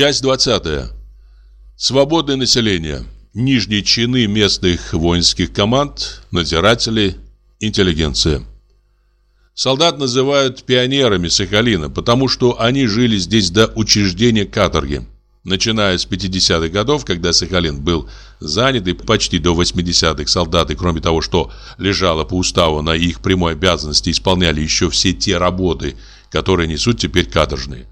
Часть 20. Свободное население. Нижние чины местных воинских команд, надзиратели, интеллигенция. Солдат называют пионерами Сахалина, потому что они жили здесь до учреждения каторги. Начиная с 50-х годов, когда Сахалин был занят и почти до 80-х солдаты, кроме того, что лежало по уставу на их прямой обязанности, исполняли еще все те работы, которые несут теперь каторжные.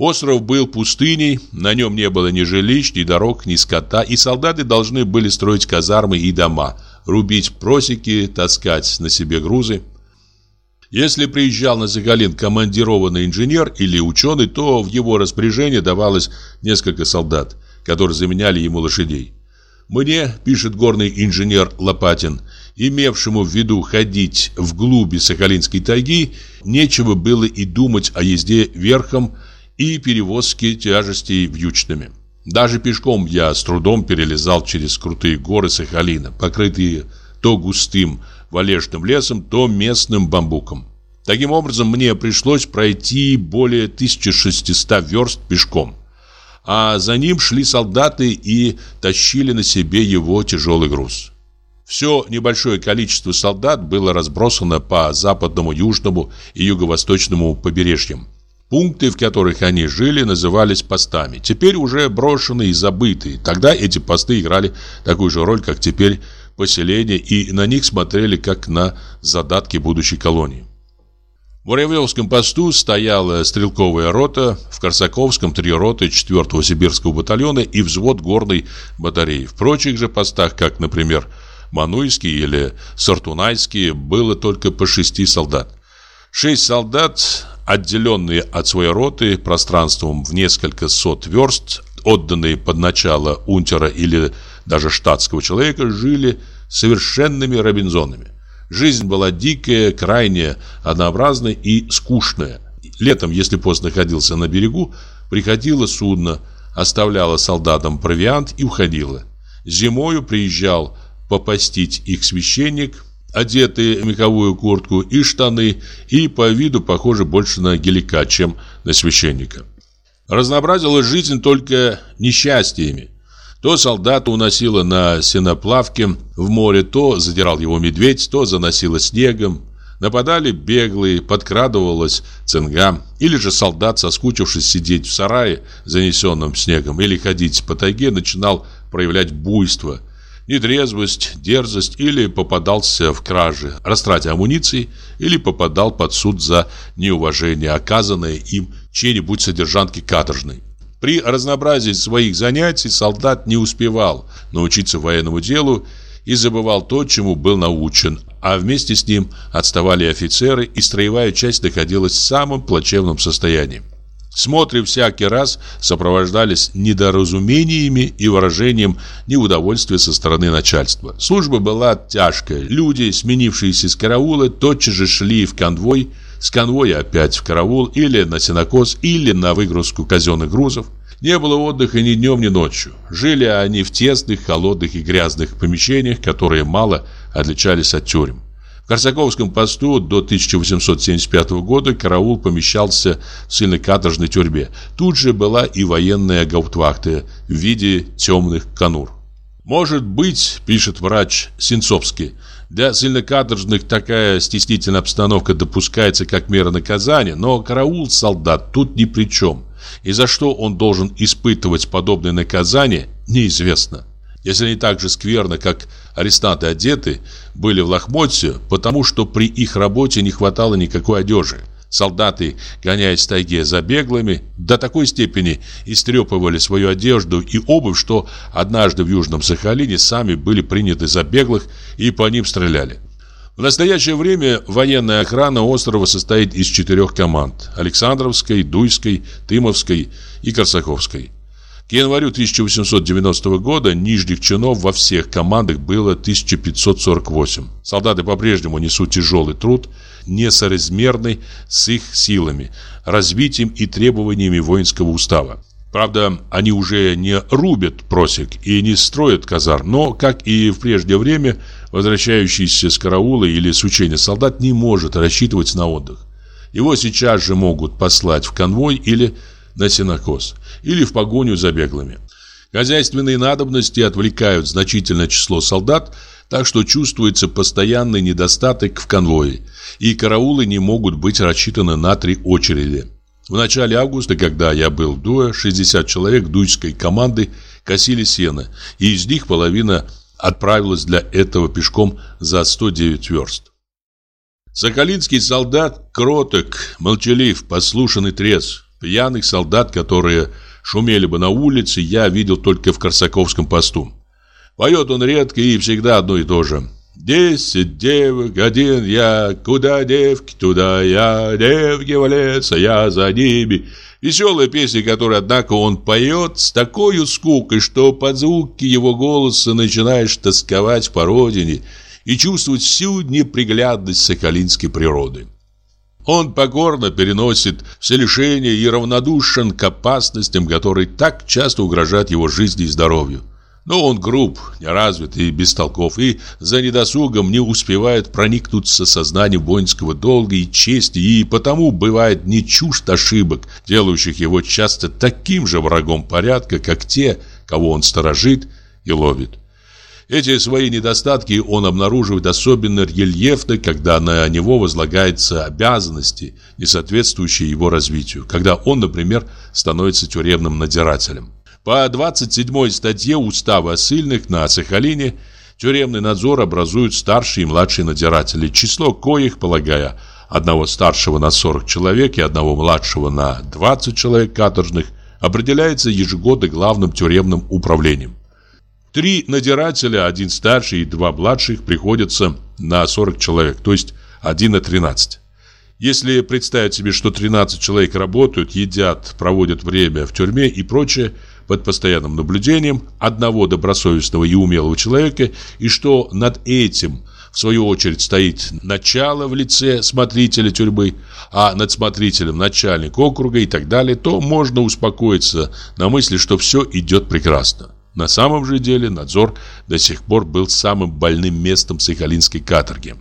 Остров был пустыней, на нем не было ни жилищ, ни дорог, ни скота, и солдаты должны были строить казармы и дома, рубить просеки, таскать на себе грузы. Если приезжал на Сахалин командированный инженер или ученый, то в его распоряжение давалось несколько солдат, которые заменяли ему лошадей. Мне, пишет горный инженер Лопатин, имевшему в виду ходить в глуби Сахалинской тайги, нечего было и думать о езде верхом и перевозке тяжестей вьючными. Даже пешком я с трудом перелезал через крутые горы Сахалина, покрытые то густым валежным лесом, то местным бамбуком. Таким образом, мне пришлось пройти более 1600 верст пешком. А за ним шли солдаты и тащили на себе его тяжелый груз. Все небольшое количество солдат было разбросано по западному, южному и юго-восточному побережьям. Пункты, в которых они жили, назывались постами. Теперь уже брошенные и забытые. Тогда эти посты играли такую же роль, как теперь поселения, и на них смотрели как на задатки будущей колонии. В Муравьевском посту стояла стрелковая рота, в Корсаковском три роты 4-го сибирского батальона и взвод горной батареи. В прочих же постах, как, например, Мануйский или Сартунайский, было только по шести солдат. Шесть солдат, отделенные от своей роты пространством в несколько сот верст, отданные под начало унтера или даже штатского человека, жили совершенными робинзонами. Жизнь была дикая, крайне однообразная и скучная. Летом, если пост находился на берегу, приходило судно, оставляло солдатам провиант и уходило. Зимою приезжал попастить их священник, одетый в меховую куртку и штаны, и по виду похоже больше на гелика, чем на священника. Разнообразила жизнь только несчастьями. То солдата уносило на сеноплавке в море, то задирал его медведь, то заносило снегом. Нападали беглые, подкрадывалась цинга, или же солдат, соскучившись сидеть в сарае, занесенном снегом, или ходить по тайге, начинал проявлять буйство, недрезвость, дерзость, или попадался в краже, растрате амуниции, или попадал под суд за неуважение, оказанное им чьей-нибудь содержанке каторжной. При разнообразии своих занятий солдат не успевал научиться военному делу и забывал то, чему был научен, а вместе с ним отставали офицеры, и строевая часть находилась в самом плачевном состоянии. Смотры всякий раз сопровождались недоразумениями и выражением неудовольствия со стороны начальства. Служба была тяжкая. Люди, сменившиеся с караула, тотчас же шли в конвой, с конвоя опять в караул или на сенокос, или на выгрузку казенных грузов. Не было отдыха ни днем, ни ночью. Жили они в тесных, холодных и грязных помещениях, которые мало отличались от тюрем. Корсаковском посту до 1875 года караул помещался в сильно-каторжной тюрьме. Тут же была и военная гауптвахта в виде темных конур. «Может быть, — пишет врач Сенцовский, — для сильнокаторжных такая стеснительная обстановка допускается как мера наказания, но караул солдат тут ни при чем. И за что он должен испытывать подобное наказание, неизвестно если они так же скверно, как арестанты одеты, были в лохмотье, потому что при их работе не хватало никакой одежи. Солдаты, гоняясь в тайге за беглыми, до такой степени истрепывали свою одежду и обувь, что однажды в Южном Сахалине сами были приняты за беглых и по ним стреляли. В настоящее время военная охрана острова состоит из четырех команд – Александровской, Дуйской, Тымовской и Корсаковской. К январю 1890 года нижних чинов во всех командах было 1548. Солдаты по-прежнему несут тяжелый труд, несоразмерный с их силами, развитием и требованиями воинского устава. Правда, они уже не рубят просек и не строят казар, но, как и в прежнее время, возвращающийся с караула или с учения солдат не может рассчитывать на отдых. Его сейчас же могут послать в конвой или на сенокос или в погоню за беглыми. Хозяйственные надобности отвлекают значительное число солдат, так что чувствуется постоянный недостаток в конвое, и караулы не могут быть рассчитаны на три очереди. В начале августа, когда я был в Дуэ, 60 человек дуйской команды косили сено, и из них половина отправилась для этого пешком за 109 верст. Соколинский солдат кроток, молчалив, послушен трезв. Пьяных солдат, которые шумели бы на улице, я видел только в Корсаковском посту. Поет он редко и всегда одно и то же. Десять девок, один я, куда девки, туда я, девки в лес, а я за ними. Веселая песня, которую, однако, он поет с такой скукой, что под звуки его голоса начинаешь тосковать по родине и чувствовать всю неприглядность соколинской природы. Он покорно переносит все лишения и равнодушен к опасностям, которые так часто угрожают его жизни и здоровью. Но он груб, неразвит и бестолков, и за недосугом не успевает проникнуться сознанием воинского долга и чести, и потому бывает не чужд ошибок, делающих его часто таким же врагом порядка, как те, кого он сторожит и ловит. Эти свои недостатки он обнаруживает особенно рельефно, когда на него возлагаются обязанности, не соответствующие его развитию, когда он, например, становится тюремным надзирателем. По 27 статье Устава ссыльных на Сахалине тюремный надзор образуют старшие и младшие надзиратели, число коих, полагая, одного старшего на 40 человек и одного младшего на 20 человек каторжных, определяется ежегодно главным тюремным управлением. Три надзирателя, один старший и два младших, приходятся на 40 человек, то есть один на 13. Если представить себе, что 13 человек работают, едят, проводят время в тюрьме и прочее, под постоянным наблюдением одного добросовестного и умелого человека, и что над этим, в свою очередь, стоит начало в лице смотрителя тюрьмы, а над смотрителем начальник округа и так далее, то можно успокоиться на мысли, что все идет прекрасно. На самом же деле надзор до сих пор был самым больным местом Сахалинской каторги.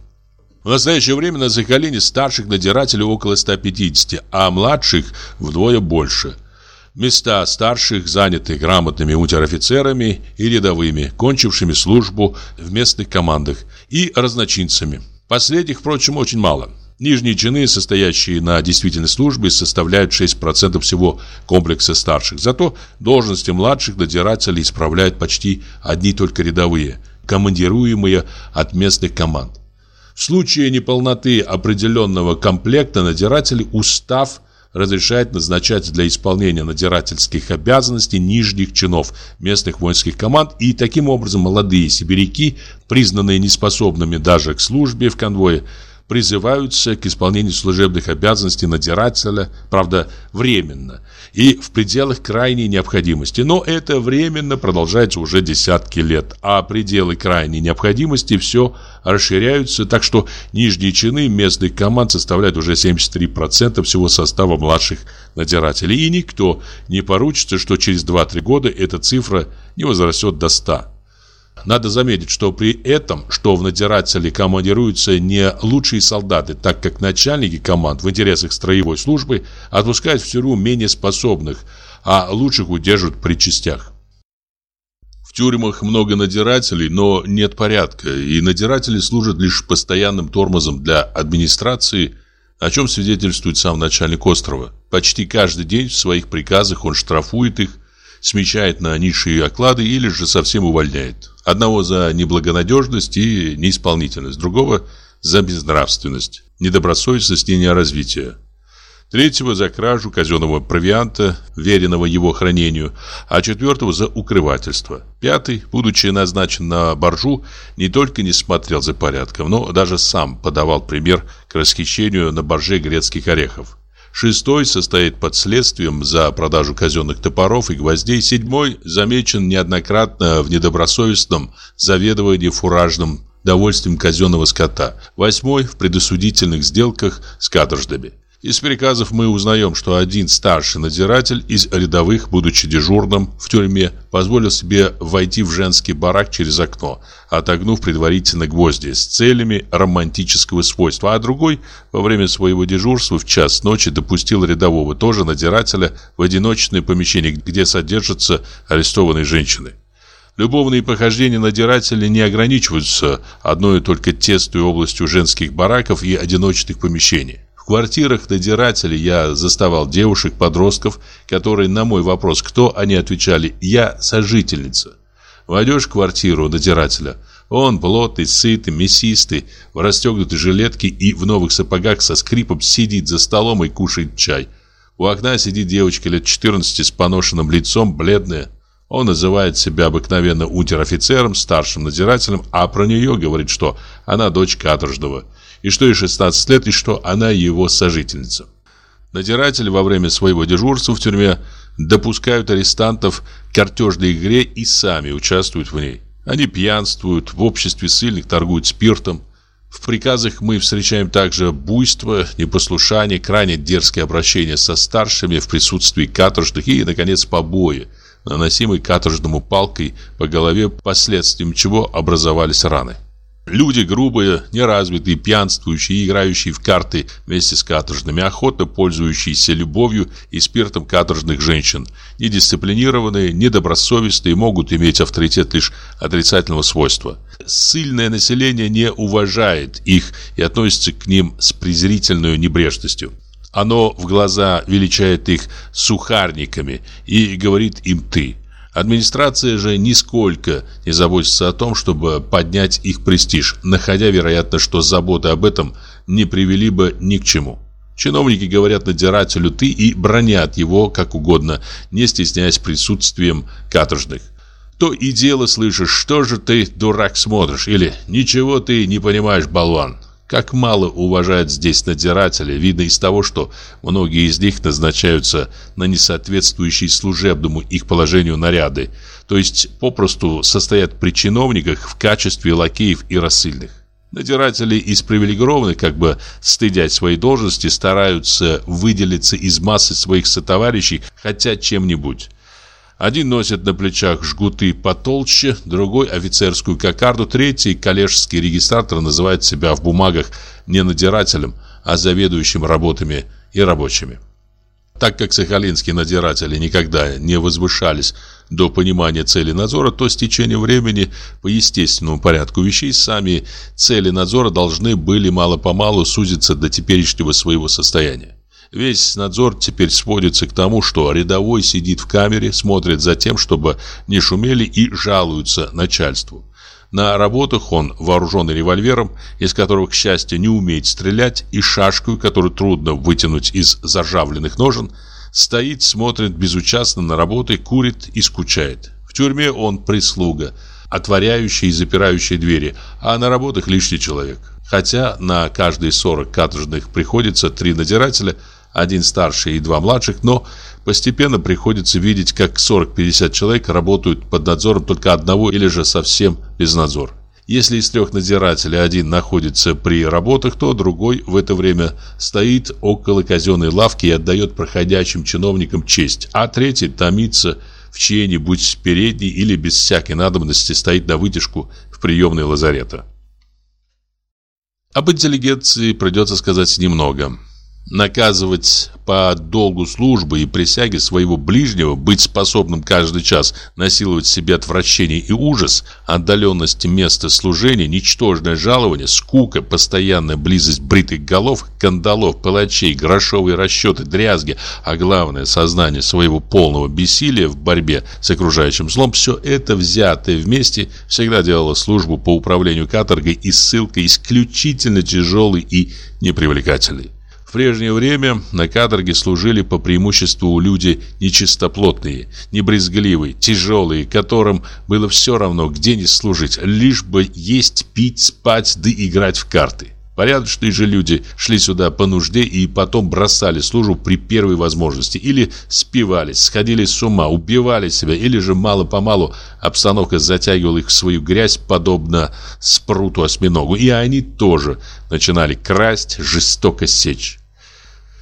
В настоящее время на Сахалине старших надзирателей около 150, а младших вдвое больше. Места старших заняты грамотными унтер-офицерами и рядовыми, кончившими службу в местных командах, и разночинцами. Последних, впрочем, очень мало. Нижние чины, состоящие на действительной службе, составляют 6% всего комплекса старших. Зато должности младших надзирателей исправляют почти одни только рядовые, командируемые от местных команд. В случае неполноты определенного комплекта надзирателей устав разрешает назначать для исполнения надзирательских обязанностей нижних чинов местных воинских команд и таким образом молодые сибиряки, признанные неспособными даже к службе в конвое, призываются к исполнению служебных обязанностей надзирателя, правда, временно, и в пределах крайней необходимости. Но это временно продолжается уже десятки лет, а пределы крайней необходимости все расширяются, так что нижние чины местных команд составляют уже 73% всего состава младших надзирателей. И никто не поручится, что через 2-3 года эта цифра не возрастет до 100%. Надо заметить, что при этом, что в надзиратели командируются не лучшие солдаты, так как начальники команд в интересах строевой службы отпускают в тюрьму менее способных, а лучших удерживают при частях. В тюрьмах много надзирателей, но нет порядка, и надзиратели служат лишь постоянным тормозом для администрации, о чем свидетельствует сам начальник острова. Почти каждый день в своих приказах он штрафует их, смещает на низшие оклады или же совсем увольняет. Одного за неблагонадежность и неисполнительность, другого за безнравственность, недобросовестность и неразвитие. Третьего за кражу казенного провианта, веренного его хранению, а четвертого за укрывательство. Пятый, будучи назначен на боржу, не только не смотрел за порядком, но даже сам подавал пример к расхищению на борже грецких орехов. Шестой состоит под следствием за продажу казенных топоров и гвоздей. Седьмой замечен неоднократно в недобросовестном заведовании фуражным довольствием казенного скота. Восьмой в предосудительных сделках с каторжными. Из приказов мы узнаем, что один старший надзиратель из рядовых, будучи дежурным в тюрьме, позволил себе войти в женский барак через окно, отогнув предварительно гвозди с целями романтического свойства, а другой во время своего дежурства в час ночи допустил рядового, тоже надзирателя, в одиночное помещение, где содержатся арестованные женщины. Любовные похождения надзирателя не ограничиваются одной только тесной областью женских бараков и одиночных помещений квартирах надзирателей я заставал девушек-подростков, которые на мой вопрос, кто они, отвечали «я сожительница». Войдешь в квартиру надзирателя, он плотный, сытый, мясистый, в расстегнутой жилетке и в новых сапогах со скрипом сидит за столом и кушает чай. У окна сидит девочка лет 14 с поношенным лицом, бледная. Он называет себя обыкновенно унтер-офицером, старшим надзирателем, а про нее говорит, что она дочь каторжного – и что ей 16 лет, и что она его сожительница. Надзиратели во время своего дежурства в тюрьме допускают арестантов к картежной игре и сами участвуют в ней. Они пьянствуют, в обществе сильных торгуют спиртом. В приказах мы встречаем также буйство, непослушание, крайне дерзкое обращение со старшими в присутствии каторжных и, наконец, побои, наносимые каторжному палкой по голове, последствием чего образовались раны. Люди грубые, неразвитые, пьянствующие, играющие в карты вместе с каторжными, охотно пользующиеся любовью и спиртом каторжных женщин, недисциплинированные, недобросовестные, могут иметь авторитет лишь отрицательного свойства. Сильное население не уважает их и относится к ним с презрительной небрежностью. Оно в глаза величает их сухарниками и говорит им «ты». Администрация же нисколько не заботится о том, чтобы поднять их престиж, находя, вероятно, что заботы об этом не привели бы ни к чему. Чиновники говорят надзирателю «ты» и бронят его как угодно, не стесняясь присутствием каторжных. То и дело слышишь, что же ты, дурак, смотришь, или «ничего ты не понимаешь, болван». Как мало уважают здесь надзиратели, видно из того, что многие из них назначаются на несоответствующие служебному их положению наряды, то есть попросту состоят при чиновниках в качестве лакеев и рассыльных. Надзиратели из привилегированных, как бы стыдять своей должности, стараются выделиться из массы своих сотоварищей хотя чем-нибудь. Один носит на плечах жгуты потолще, другой офицерскую кокарду, третий коллежский регистратор называет себя в бумагах не надзирателем, а заведующим работами и рабочими. Так как сахалинские надзиратели никогда не возвышались до понимания цели надзора, то с течением времени по естественному порядку вещей сами цели надзора должны были мало-помалу сузиться до теперешнего своего состояния. Весь надзор теперь сводится к тому, что рядовой сидит в камере, смотрит за тем, чтобы не шумели и жалуются начальству. На работах он вооруженный револьвером, из которого, к счастью, не умеет стрелять, и шашкой, которую трудно вытянуть из заржавленных ножен, стоит, смотрит безучастно на работы, курит и скучает. В тюрьме он прислуга, отворяющая и запирающая двери, а на работах лишний человек. Хотя на каждые 40 каторжных приходится три надзирателя – один старший и два младших, но постепенно приходится видеть, как 40-50 человек работают под надзором только одного или же совсем без надзора. Если из трех надзирателей один находится при работах, то другой в это время стоит около казенной лавки и отдает проходящим чиновникам честь, а третий томится в чьей-нибудь передней или без всякой надобности стоит на вытяжку в приемной лазарета. Об интеллигенции придется сказать немного. Наказывать по долгу службы и присяги своего ближнего, быть способным каждый час насиловать себе отвращение и ужас, отдаленность места служения, ничтожное жалование, скука, постоянная близость бритых голов, кандалов, палачей, грошовые расчеты, дрязги, а главное сознание своего полного бессилия в борьбе с окружающим злом, все это взятое вместе всегда делало службу по управлению каторгой и ссылкой исключительно тяжелой и непривлекательной. В прежнее время на каторге служили по преимуществу люди нечистоплотные, небрезгливые, тяжелые, которым было все равно, где не служить, лишь бы есть, пить, спать да играть в карты. Порядочные же люди шли сюда по нужде и потом бросали службу при первой возможности. Или спивались, сходили с ума, убивали себя, или же мало-помалу обстановка затягивала их в свою грязь, подобно спруту осьминогу. И они тоже начинали красть, жестоко сечь.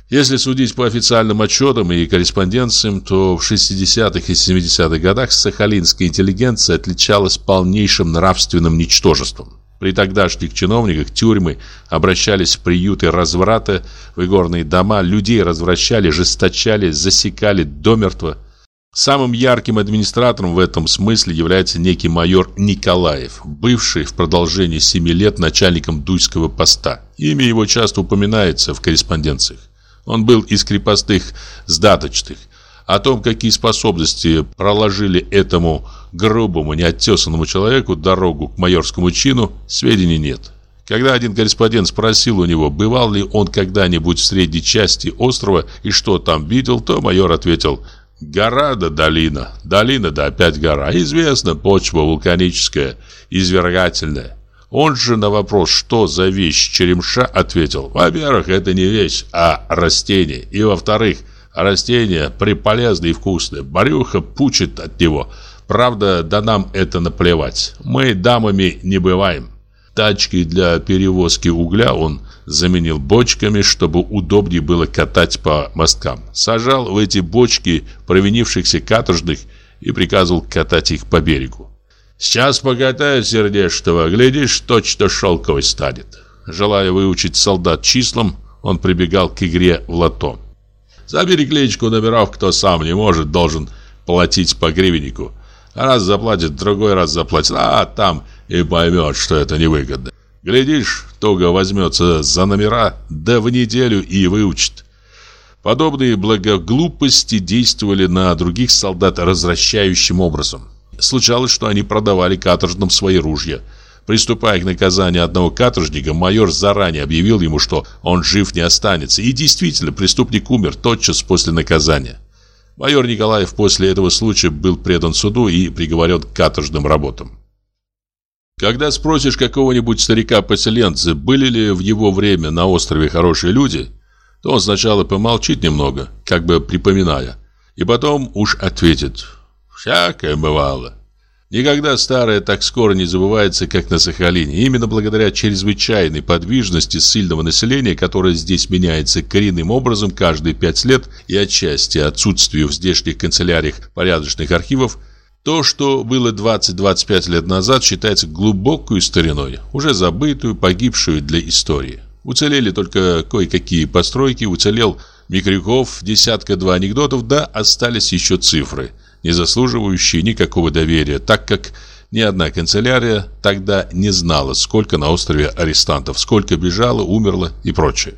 Если судить по официальным отчетам и корреспонденциям, то в 60-х и 70-х годах сахалинская интеллигенция отличалась полнейшим нравственным ничтожеством. При тогдашних чиновниках тюрьмы обращались в приюты разврата, в игорные дома, людей развращали, жесточали, засекали домертво. Самым ярким администратором в этом смысле является некий майор Николаев, бывший в продолжении семи лет начальником Дуйского поста. Имя его часто упоминается в корреспонденциях. Он был из крепостных сдаточных. О том, какие способности проложили этому грубому, неоттесанному человеку дорогу к майорскому чину, сведений нет. Когда один корреспондент спросил у него, бывал ли он когда-нибудь в средней части острова и что там видел, то майор ответил «Гора да долина, долина да опять гора. Известно, почва вулканическая, извергательная. Он же на вопрос, что за вещь черемша, ответил, во-первых, это не вещь, а растение, и во-вторых, растение приполезное и вкусное, брюхо пучит от него. Правда, да нам это наплевать, мы дамами не бываем. Тачки для перевозки угля он заменил бочками, чтобы удобнее было катать по мосткам. Сажал в эти бочки провинившихся каторжных и приказывал катать их по берегу. Сейчас покатаю сердечного, глядишь, точно шелковый станет. Желая выучить солдат числам, он прибегал к игре в лото. Забери кличку номеров, кто сам не может, должен платить по гривеннику. Раз заплатит, другой раз заплатит, а там и поймет, что это невыгодно. Глядишь, туго возьмется за номера, да в неделю и выучит. Подобные благоглупости действовали на других солдат развращающим образом. Случалось, что они продавали каторжным свои ружья. Приступая к наказанию одного каторжника, майор заранее объявил ему, что он жив не останется. И действительно, преступник умер тотчас после наказания. Майор Николаев после этого случая был предан суду и приговорен к каторжным работам. Когда спросишь какого-нибудь старика-поселенца, были ли в его время на острове хорошие люди, то он сначала помолчит немного, как бы припоминая, и потом уж ответит – Всякое бывало. Никогда старое так скоро не забывается, как на Сахалине. Именно благодаря чрезвычайной подвижности сильного населения, которое здесь меняется коренным образом каждые пять лет и отчасти отсутствию в здешних канцеляриях порядочных архивов, то, что было 20-25 лет назад, считается глубокой стариной, уже забытую, погибшую для истории. Уцелели только кое-какие постройки, уцелел Микрюков, десятка-два анекдотов, да остались еще цифры – не заслуживающие никакого доверия, так как ни одна канцелярия тогда не знала, сколько на острове арестантов, сколько бежало, умерло и прочее.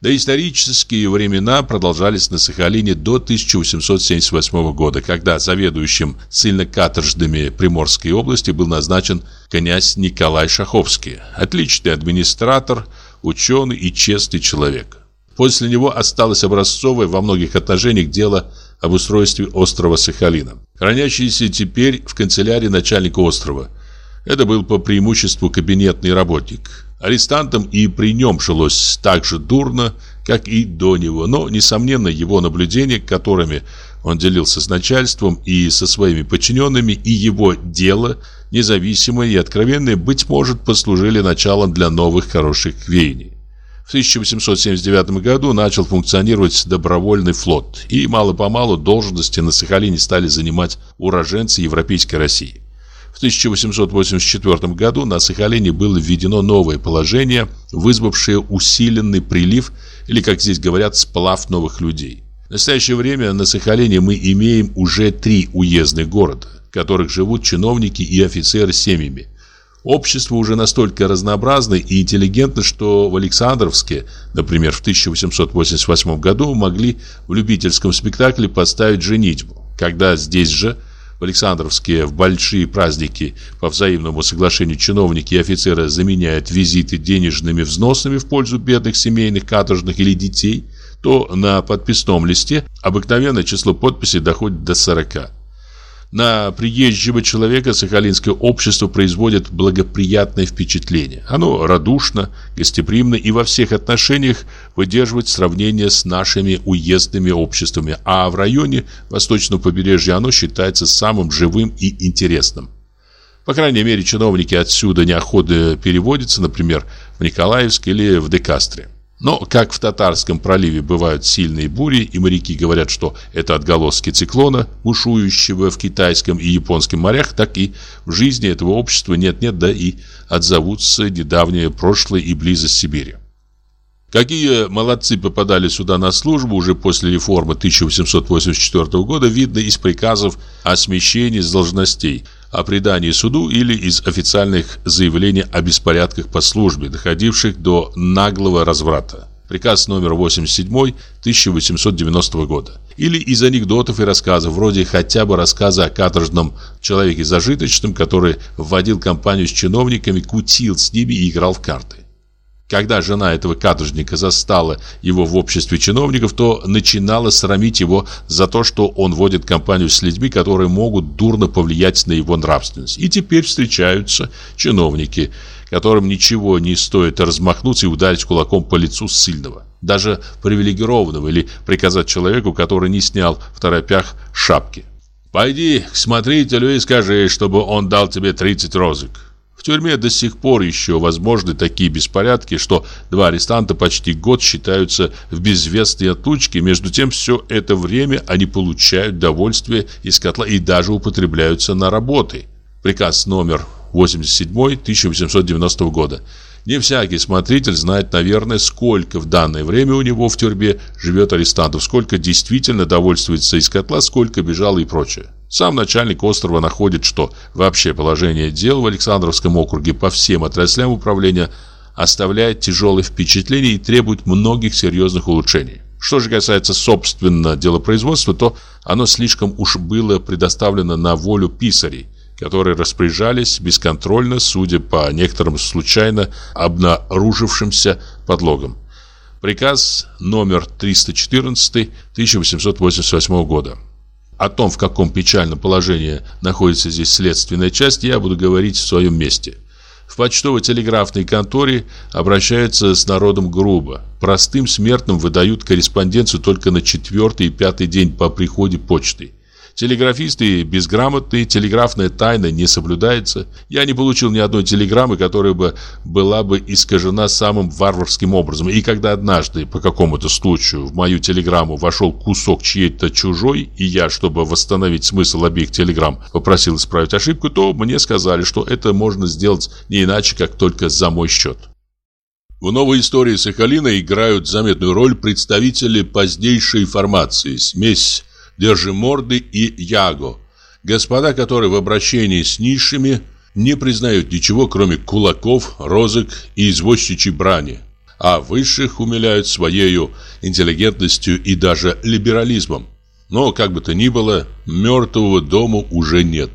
Доисторические времена продолжались на Сахалине до 1878 года, когда заведующим ссыльно-каторжными Приморской области был назначен князь Николай Шаховский, отличный администратор, ученый и честный человек. После него осталось образцовое во многих отношениях дело об устройстве острова Сахалина, хранящийся теперь в канцелярии начальника острова. Это был по преимуществу кабинетный работник. Арестантам и при нем жилось так же дурно, как и до него, но, несомненно, его наблюдения, которыми он делился с начальством и со своими подчиненными, и его дело, независимое и откровенное, быть может, послужили началом для новых хороших веяний. В 1879 году начал функционировать добровольный флот, и мало-помалу должности на Сахалине стали занимать уроженцы Европейской России. В 1884 году на Сахалине было введено новое положение, вызвавшее усиленный прилив, или, как здесь говорят, сплав новых людей. В настоящее время на Сахалине мы имеем уже три уездных города, в которых живут чиновники и офицеры семьями – Общество уже настолько разнообразно и интеллигентно, что в Александровске, например, в 1888 году могли в любительском спектакле поставить женитьбу, когда здесь же, в Александровске, в большие праздники по взаимному соглашению чиновники и офицеры заменяют визиты денежными взносами в пользу бедных семейных, каторжных или детей, то на подписном листе обыкновенное число подписей доходит до 40. На приезжего человека сахалинское общество производит благоприятное впечатление. Оно радушно, гостеприимно и во всех отношениях выдерживает сравнение с нашими уездными обществами, а в районе восточного побережья оно считается самым живым и интересным. По крайней мере, чиновники отсюда неохотно переводятся, например, в Николаевск или в Декастре. Но, как в Татарском проливе бывают сильные бури, и моряки говорят, что это отголоски циклона, бушующего в китайском и японском морях, так и в жизни этого общества нет-нет, да и отзовутся недавнее прошлое и близость Сибири. Какие молодцы попадали сюда на службу уже после реформы 1884 года, видно из приказов о смещении с должностей, о предании суду или из официальных заявлений о беспорядках по службе, доходивших до наглого разврата. Приказ номер 87 1890 года. Или из анекдотов и рассказов, вроде хотя бы рассказа о каторжном человеке зажиточном, который вводил компанию с чиновниками, кутил с ними и играл в карты. Когда жена этого каторжника застала его в обществе чиновников, то начинала срамить его за то, что он водит компанию с людьми, которые могут дурно повлиять на его нравственность. И теперь встречаются чиновники, которым ничего не стоит размахнуться и ударить кулаком по лицу сильного. Даже привилегированного или приказать человеку, который не снял в торопях шапки. «Пойди к смотрителю и скажи, чтобы он дал тебе 30 розок». В тюрьме до сих пор еще возможны такие беспорядки, что два арестанта почти год считаются в безвестной отлучке. Между тем, все это время они получают довольствие из котла и даже употребляются на работы. Приказ номер 87 1890 года. Не всякий смотритель знает, наверное, сколько в данное время у него в тюрьме живет арестантов, сколько действительно довольствуется из котла, сколько бежало и прочее. Сам начальник острова находит, что вообще положение дел в Александровском округе по всем отраслям управления оставляет тяжелое впечатление и требует многих серьезных улучшений. Что же касается собственно делопроизводства, то оно слишком уж было предоставлено на волю писарей, которые распоряжались бесконтрольно, судя по некоторым случайно обнаружившимся подлогам. Приказ номер 314 1888 года. О том, в каком печальном положении находится здесь следственная часть, я буду говорить в своем месте. В почтово-телеграфной конторе обращаются с народом грубо. Простым смертным выдают корреспонденцию только на четвертый и пятый день по приходе почты. Телеграфисты безграмотные, телеграфная тайна не соблюдается. Я не получил ни одной телеграммы, которая бы была бы искажена самым варварским образом. И когда однажды по какому-то случаю в мою телеграмму вошел кусок чьей-то чужой, и я, чтобы восстановить смысл обеих телеграмм, попросил исправить ошибку, то мне сказали, что это можно сделать не иначе, как только за мой счет. В новой истории Сахалина играют заметную роль представители позднейшей формации, смесь Держиморды и Яго. Господа, которые в обращении с низшими не признают ничего, кроме кулаков, розок и извозчичьей брани, а высших умиляют своею интеллигентностью и даже либерализмом. Но, как бы то ни было, мертвого дома уже нет.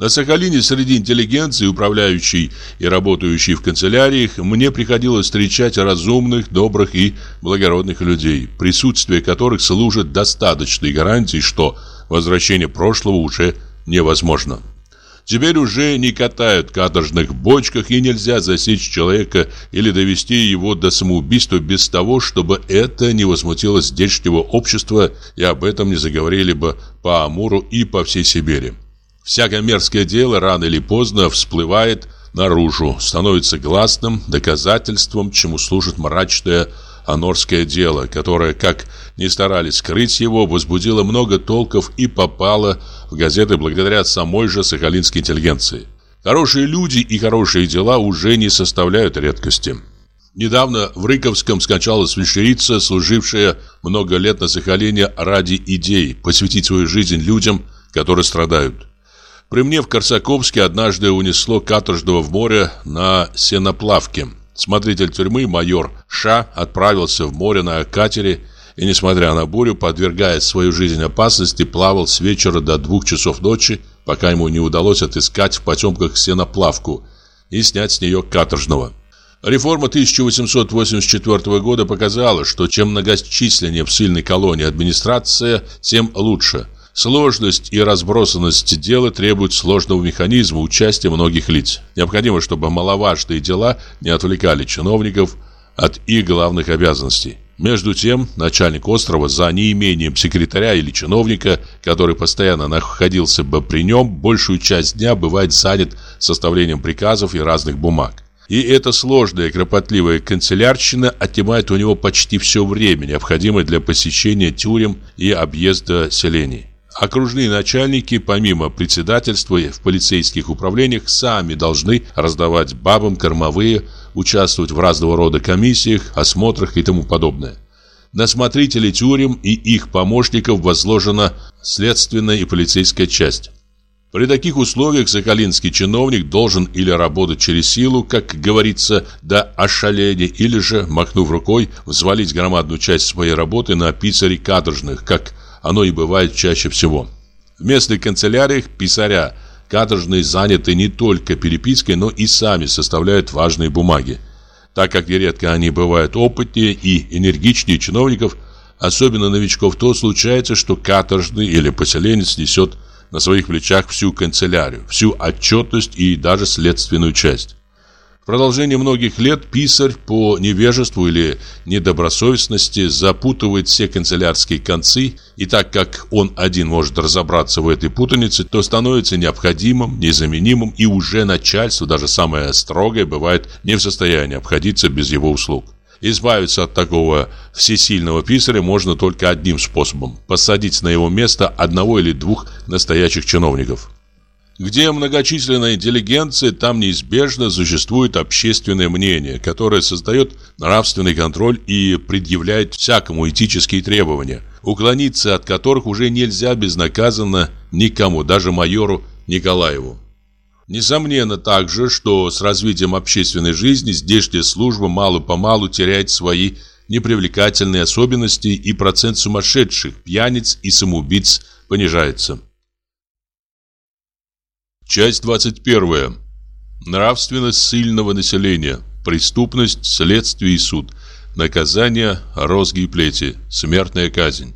На Сахалине среди интеллигенции, управляющей и работающей в канцеляриях, мне приходилось встречать разумных, добрых и благородных людей, присутствие которых служит достаточной гарантией, что возвращение прошлого уже невозможно. Теперь уже не катают в каторжных бочках и нельзя засечь человека или довести его до самоубийства без того, чтобы это не возмутило здешнего общества и об этом не заговорили бы по Амуру и по всей Сибири. Всякое мерзкое дело рано или поздно всплывает наружу, становится гласным доказательством, чему служит мрачное анорское дело, которое, как ни старались скрыть его, возбудило много толков и попало в газеты благодаря самой же сахалинской интеллигенции. Хорошие люди и хорошие дела уже не составляют редкости. Недавно в Рыковском скончалась вещерица, служившая много лет на Сахалине ради идей посвятить свою жизнь людям, которые страдают. При мне в Корсаковске однажды унесло каторжного в море на сеноплавке. Смотритель тюрьмы, майор Ша, отправился в море на катере и, несмотря на бурю, подвергая свою жизнь опасности, плавал с вечера до двух часов ночи, пока ему не удалось отыскать в потемках сеноплавку и снять с нее каторжного. Реформа 1884 года показала, что чем многочисленнее в сильной колонии администрация, тем лучше – Сложность и разбросанность дела требуют сложного механизма участия многих лиц. Необходимо, чтобы маловажные дела не отвлекали чиновников от их главных обязанностей. Между тем, начальник острова за неимением секретаря или чиновника, который постоянно находился бы при нем, большую часть дня бывает занят составлением приказов и разных бумаг. И эта сложная, кропотливая канцелярщина отнимает у него почти все время, необходимое для посещения тюрем и объезда селений. Окружные начальники, помимо председательства в полицейских управлениях, сами должны раздавать бабам кормовые, участвовать в разного рода комиссиях, осмотрах и тому подобное. На смотрителей тюрем и их помощников возложена следственная и полицейская часть. При таких условиях соколинский чиновник должен или работать через силу, как говорится, до ошаления, или же, махнув рукой, взвалить громадную часть своей работы на писарей каторжных, как оно и бывает чаще всего. В местных канцеляриях писаря каторжные заняты не только перепиской, но и сами составляют важные бумаги. Так как нередко они бывают опытнее и энергичнее чиновников, особенно новичков, то случается, что каторжный или поселенец несет на своих плечах всю канцелярию, всю отчетность и даже следственную часть. В продолжение многих лет писарь по невежеству или недобросовестности запутывает все канцелярские концы, и так как он один может разобраться в этой путанице, то становится необходимым, незаменимым, и уже начальство, даже самое строгое, бывает не в состоянии обходиться без его услуг. Избавиться от такого всесильного писаря можно только одним способом – посадить на его место одного или двух настоящих чиновников. Где многочисленная интеллигенция, там неизбежно существует общественное мнение, которое создает нравственный контроль и предъявляет всякому этические требования, уклониться от которых уже нельзя безнаказанно никому, даже майору Николаеву. Несомненно также, что с развитием общественной жизни здешняя служба мало-помалу теряет свои непривлекательные особенности и процент сумасшедших, пьяниц и самоубийц понижается. Часть 21. Нравственность сильного населения. Преступность, следствие и суд. Наказание, розги и плети. Смертная казнь.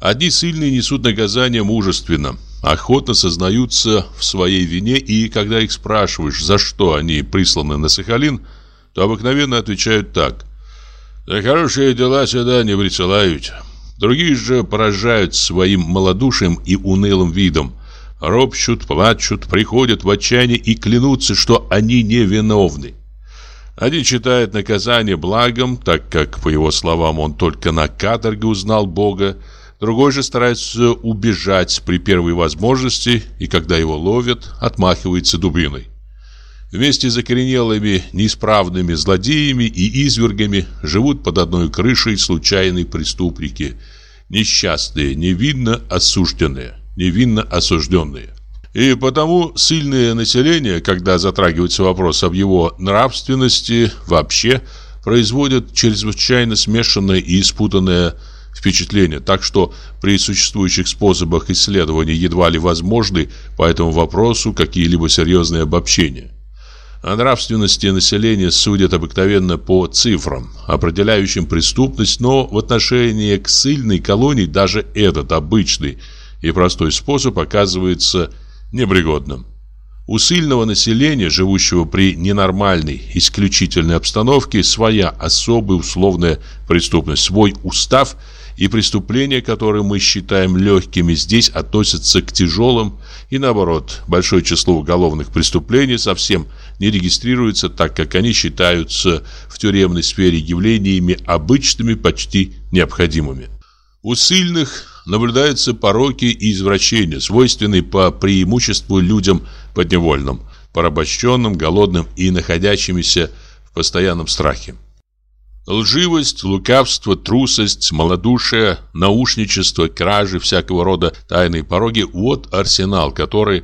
Одни сильные несут наказание мужественно – охотно сознаются в своей вине, и когда их спрашиваешь, за что они присланы на Сахалин, то обыкновенно отвечают так. «За хорошие дела сюда не присылают». Другие же поражают своим малодушием и унылым видом. Ропщут, плачут, приходят в отчаяние и клянутся, что они невиновны. Один считает наказание благом, так как, по его словам, он только на каторге узнал Бога, Другой же старается убежать при первой возможности и, когда его ловят, отмахивается дубиной. Вместе с закоренелыми, неисправными злодеями и извергами живут под одной крышей случайные преступники, несчастные, невинно осужденные, невинно осужденные. И потому сильное население, когда затрагивается вопрос об его нравственности вообще, производят чрезвычайно смешанное и спутанное впечатление, так что при существующих способах исследования едва ли возможны по этому вопросу какие-либо серьезные обобщения. О нравственности населения судят обыкновенно по цифрам, определяющим преступность, но в отношении к сильной колонии даже этот обычный и простой способ оказывается непригодным. У сильного населения, живущего при ненормальной, исключительной обстановке, своя особая условная преступность, свой устав – и преступления, которые мы считаем легкими, здесь относятся к тяжелым, и наоборот, большое число уголовных преступлений совсем не регистрируется, так как они считаются в тюремной сфере явлениями обычными, почти необходимыми. У сильных наблюдаются пороки и извращения, свойственные по преимуществу людям подневольным, порабощенным, голодным и находящимися в постоянном страхе. Лживость, лукавство, трусость, малодушие, наушничество, кражи, всякого рода тайные пороги – вот арсенал, который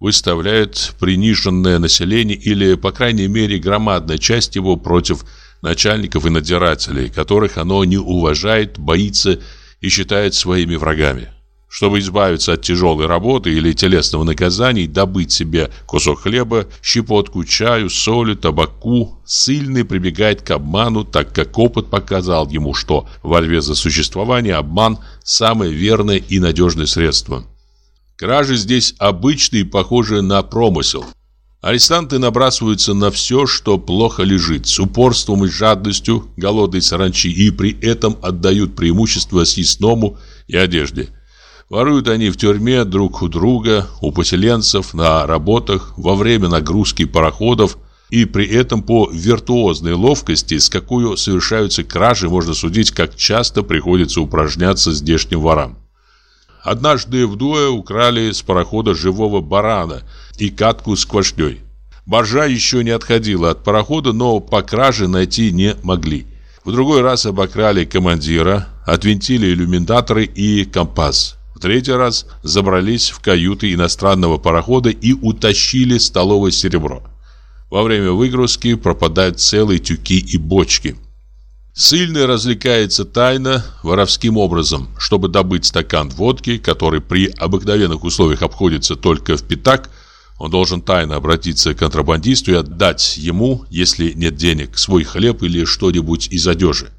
выставляет приниженное население или, по крайней мере, громадная часть его против начальников и надзирателей, которых оно не уважает, боится и считает своими врагами. Чтобы избавиться от тяжелой работы или телесного наказания добыть себе кусок хлеба, щепотку чаю, соли, табаку, сильный прибегает к обману, так как опыт показал ему, что в борьбе за существование обман – самое верное и надежное средство. Кражи здесь обычные и похожи на промысел. Арестанты набрасываются на все, что плохо лежит, с упорством и жадностью голодной саранчи и при этом отдают преимущество съестному и одежде. Воруют они в тюрьме друг у друга, у поселенцев, на работах, во время нагрузки пароходов, и при этом по виртуозной ловкости, с какой совершаются кражи, можно судить, как часто приходится упражняться здешним ворам. Однажды вдвое украли с парохода живого барана и катку с квашней. Боржа еще не отходила от парохода, но по краже найти не могли. В другой раз обокрали командира, отвинтили иллюминаторы и компас. В третий раз забрались в каюты иностранного парохода и утащили столовое серебро. Во время выгрузки пропадают целые тюки и бочки. Сыльный развлекается тайно, воровским образом, чтобы добыть стакан водки, который при обыкновенных условиях обходится только в пятак, он должен тайно обратиться к контрабандисту и отдать ему, если нет денег, свой хлеб или что-нибудь из одежи.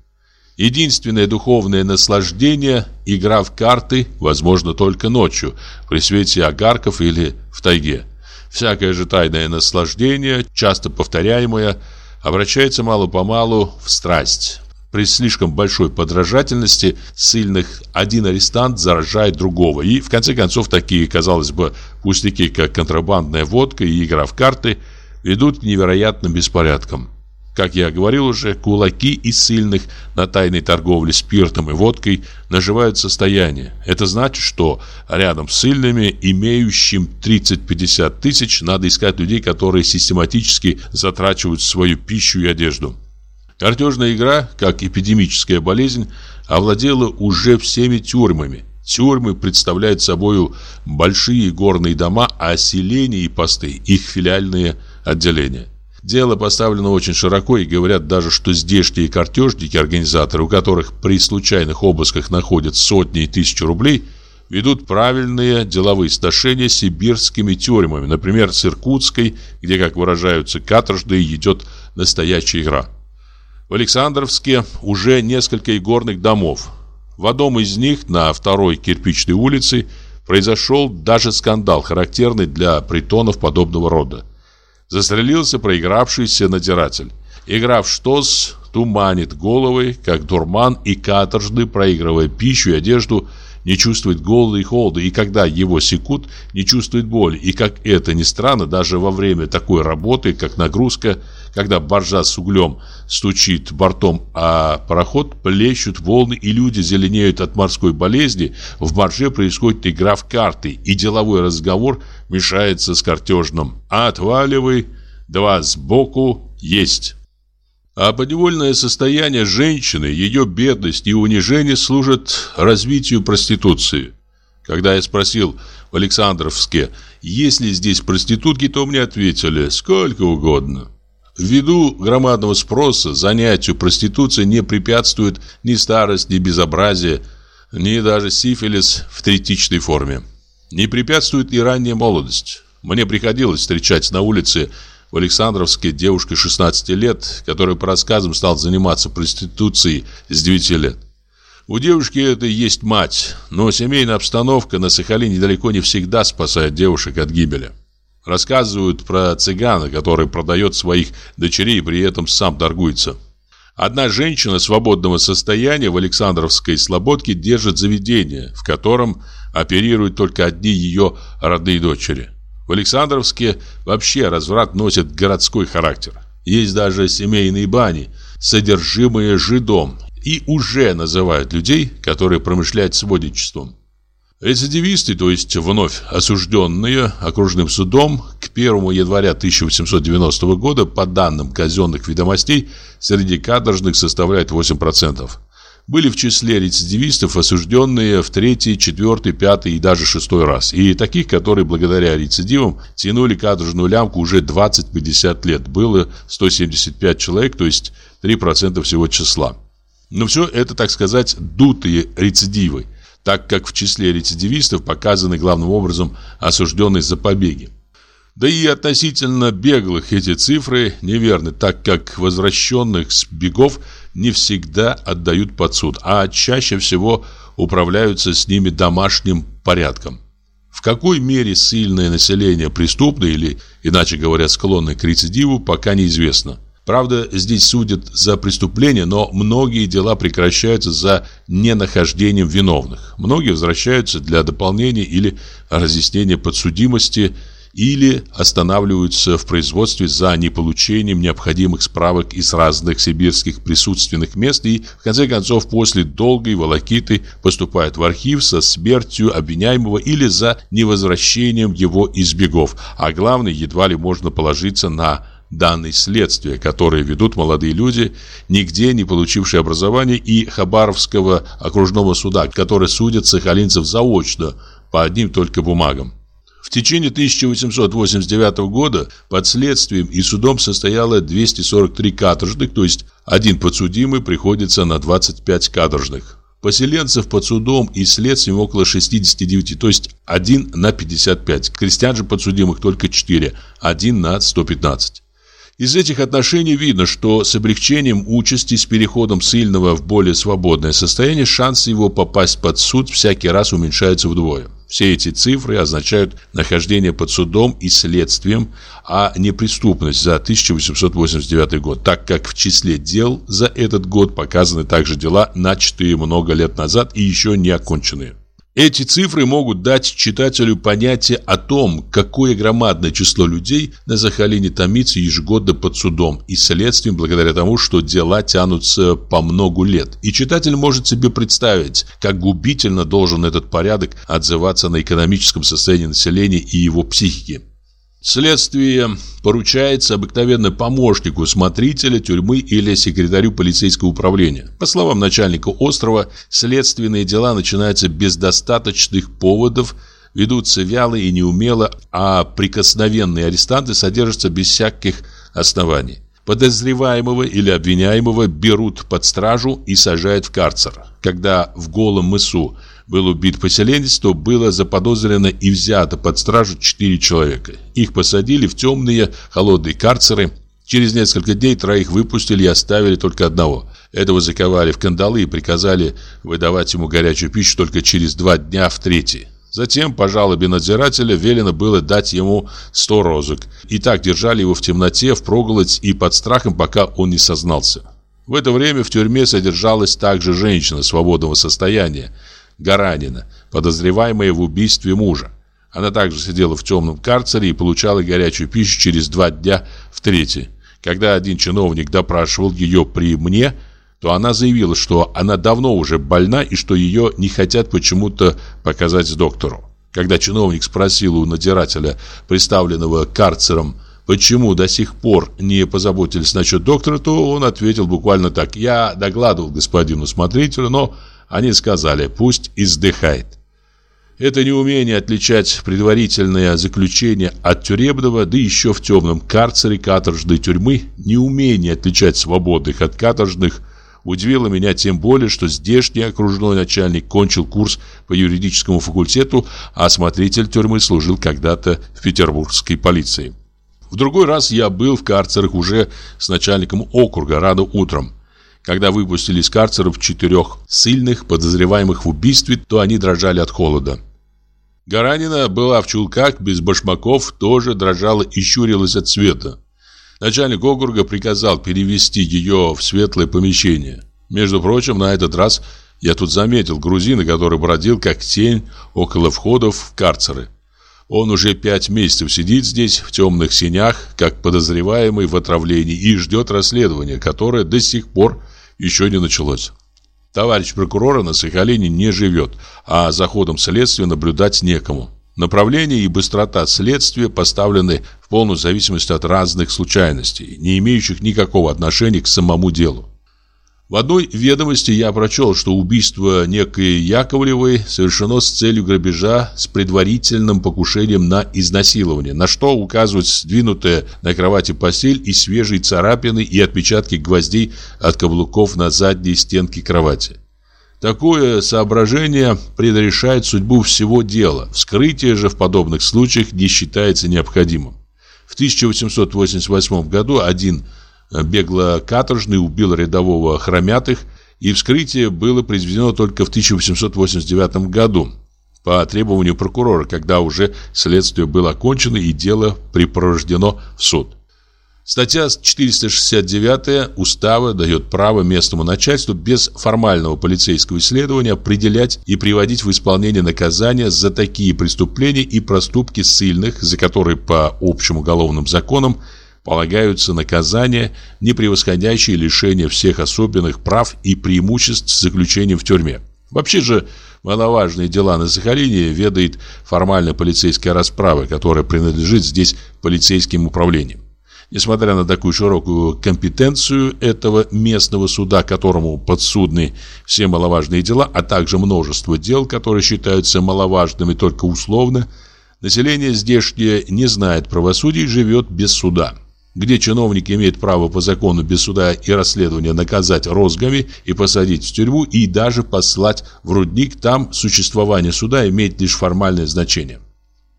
Единственное духовное наслаждение – игра в карты, возможно, только ночью, при свете огарков или в тайге. Всякое же тайное наслаждение, часто повторяемое, обращается мало-помалу в страсть. При слишком большой подражательности сильных один арестант заражает другого. И, в конце концов, такие, казалось бы, пустяки, как контрабандная водка и игра в карты, ведут к невероятным беспорядкам. Как я говорил уже, кулаки из сильных на тайной торговле спиртом и водкой наживают состояние. Это значит, что рядом с сильными, имеющим 30-50 тысяч, надо искать людей, которые систематически затрачивают свою пищу и одежду. Картежная игра, как эпидемическая болезнь, овладела уже всеми тюрьмами. Тюрьмы представляют собой большие горные дома, а селения и посты – их филиальные отделения. Дело поставлено очень широко и говорят даже, что здешние картежники, организаторы, у которых при случайных обысках находят сотни и тысячи рублей, ведут правильные деловые сношения с сибирскими тюрьмами, например, с Иркутской, где, как выражаются каторжные, идет настоящая игра. В Александровске уже несколько игорных домов. В одном из них, на второй кирпичной улице, произошел даже скандал, характерный для притонов подобного рода. Застрелился проигравшийся надзиратель. Игра в штос туманит головы, как дурман, и каторжный, проигрывая пищу и одежду, не чувствует голода и холода, и когда его секут, не чувствует боли. И как это ни странно, даже во время такой работы, как нагрузка, когда баржа с углем стучит бортом, а пароход плещут волны, и люди зеленеют от морской болезни, в барже происходит игра в карты, и деловой разговор мешается с картежным. «Отваливай, два сбоку, есть». А подневольное состояние женщины, ее бедность и унижение служат развитию проституции. Когда я спросил в Александровске, есть ли здесь проститутки, то мне ответили, сколько угодно. Ввиду громадного спроса занятию проституции не препятствует ни старость, ни безобразие, ни даже сифилис в третичной форме. Не препятствует и ранняя молодость. Мне приходилось встречать на улице в Александровске девушка 16 лет, которая по рассказам стала заниматься проституцией с 9 лет. У девушки это и есть мать, но семейная обстановка на Сахалине далеко не всегда спасает девушек от гибели. Рассказывают про цыгана, который продает своих дочерей и при этом сам торгуется. Одна женщина свободного состояния в Александровской Слободке держит заведение, в котором оперируют только одни ее родные дочери. В Александровске вообще разврат носит городской характер. Есть даже семейные бани, содержимые жидом, и уже называют людей, которые промышляют сводничеством. Рецидивисты, то есть вновь осужденные окружным судом, к 1 января 1890 года, по данным казенных ведомостей, среди каторжных составляют 8% были в числе рецидивистов, осужденные в третий, четвертый, пятый и даже шестой раз. И таких, которые благодаря рецидивам тянули каторжную лямку уже 20-50 лет. Было 175 человек, то есть 3% всего числа. Но все это, так сказать, дутые рецидивы, так как в числе рецидивистов показаны главным образом осужденные за побеги. Да и относительно беглых эти цифры неверны, так как возвращенных с бегов не всегда отдают под суд, а чаще всего управляются с ними домашним порядком. В какой мере сильное население преступно или, иначе говоря, склонно к рецидиву, пока неизвестно. Правда, здесь судят за преступление, но многие дела прекращаются за ненахождением виновных. Многие возвращаются для дополнения или разъяснения подсудимости или останавливаются в производстве за неполучением необходимых справок из разных сибирских присутственных мест и, в конце концов, после долгой волокиты поступают в архив со смертью обвиняемого или за невозвращением его из бегов, а главное, едва ли можно положиться на данные следствия, которые ведут молодые люди, нигде не получившие образование, и Хабаровского окружного суда, которые судят сахалинцев заочно по одним только бумагам. В течение 1889 года под следствием и судом состояло 243 каторжных, то есть один подсудимый приходится на 25 каторжных. Поселенцев под судом и следствием около 69, то есть 1 на 55. Крестьян же подсудимых только 4, 1 на 115. Из этих отношений видно, что с облегчением участи, с переходом сильного в более свободное состояние, шансы его попасть под суд всякий раз уменьшаются вдвое. Все эти цифры означают нахождение под судом и следствием, а не преступность за 1889 год, так как в числе дел за этот год показаны также дела, начатые много лет назад и еще не оконченные. Эти цифры могут дать читателю понятие о том, какое громадное число людей на Сахалине томится ежегодно под судом и следствием благодаря тому, что дела тянутся по многу лет. И читатель может себе представить, как губительно должен этот порядок отзываться на экономическом состоянии населения и его психике. Следствие поручается обыкновенно помощнику смотрителя тюрьмы или секретарю полицейского управления. По словам начальника острова, следственные дела начинаются без достаточных поводов, ведутся вяло и неумело, а прикосновенные арестанты содержатся без всяких оснований. Подозреваемого или обвиняемого берут под стражу и сажают в карцер. Когда в голом мысу был убит поселенец, то было заподозрено и взято под стражу четыре человека. Их посадили в темные холодные карцеры. Через несколько дней троих выпустили и оставили только одного. Этого заковали в кандалы и приказали выдавать ему горячую пищу только через два дня в третий. Затем, по жалобе надзирателя, велено было дать ему сто розок. И так держали его в темноте, впроголодь и под страхом, пока он не сознался. В это время в тюрьме содержалась также женщина свободного состояния, Гаранина, подозреваемая в убийстве мужа. Она также сидела в темном карцере и получала горячую пищу через два дня в третий. Когда один чиновник допрашивал ее при мне, то она заявила, что она давно уже больна и что ее не хотят почему-то показать доктору. Когда чиновник спросил у надзирателя, представленного карцером, почему до сих пор не позаботились насчет доктора, то он ответил буквально так. «Я догладывал господину смотрителю, но они сказали «пусть издыхает». Это неумение отличать предварительное заключение от тюремного, да еще в темном карцере каторжной тюрьмы, неумение отличать свободных от каторжных, удивило меня тем более, что здешний окружной начальник кончил курс по юридическому факультету, а смотритель тюрьмы служил когда-то в петербургской полиции. В другой раз я был в карцерах уже с начальником округа рано утром. Когда выпустили из карцеров четырех сильных, подозреваемых в убийстве, то они дрожали от холода. Гаранина была в чулках, без башмаков, тоже дрожала и щурилась от света. Начальник округа приказал перевести ее в светлое помещение. Между прочим, на этот раз я тут заметил грузина, который бродил как тень около входов в карцеры. Он уже пять месяцев сидит здесь, в темных синях, как подозреваемый в отравлении, и ждет расследования, которое до сих пор еще не началось. Товарищ прокурора на Сахалине не живет, а за ходом следствия наблюдать некому. Направление и быстрота следствия поставлены в полную зависимость от разных случайностей, не имеющих никакого отношения к самому делу. В одной ведомости я прочел, что убийство некой Яковлевой совершено с целью грабежа с предварительным покушением на изнасилование, на что указывают сдвинутая на кровати постель и свежие царапины и отпечатки гвоздей от каблуков на задней стенке кровати. Такое соображение предрешает судьбу всего дела. Вскрытие же в подобных случаях не считается необходимым. В 1888 году один бегло-каторжный убил рядового хромятых, и вскрытие было произведено только в 1889 году по требованию прокурора, когда уже следствие было окончено и дело припровождено в суд. Статья 469 Устава дает право местному начальству без формального полицейского исследования определять и приводить в исполнение наказания за такие преступления и проступки ссыльных, за которые по общим уголовным законам полагаются наказания, не превосходящие лишение всех особенных прав и преимуществ с заключением в тюрьме. Вообще же маловажные дела на Сахалине ведает формальная полицейская расправа, которая принадлежит здесь полицейским управлениям. Несмотря на такую широкую компетенцию этого местного суда, которому подсудны все маловажные дела, а также множество дел, которые считаются маловажными только условно, население здешнее не знает правосудия и живет без суда. Где чиновник имеет право по закону без суда и расследования наказать розгами и посадить в тюрьму и даже послать в рудник, там существование суда имеет лишь формальное значение.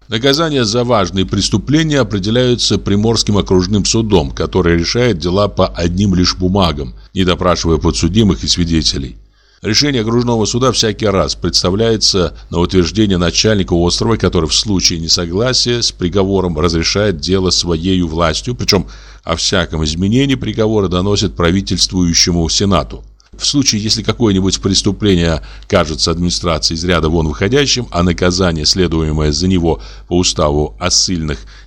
Наказания за важные преступления определяются Приморским окружным судом, который решает дела по одним лишь бумагам, не допрашивая подсудимых и свидетелей. Решение окружного суда всякий раз представляется на утверждение начальника острова, который в случае несогласия с приговором разрешает дело своей властью, причем о всяком изменении приговора доносит правительствующему Сенату. В случае, если какое-нибудь преступление кажется администрации из ряда вон выходящим, а наказание, следуемое за него по уставу о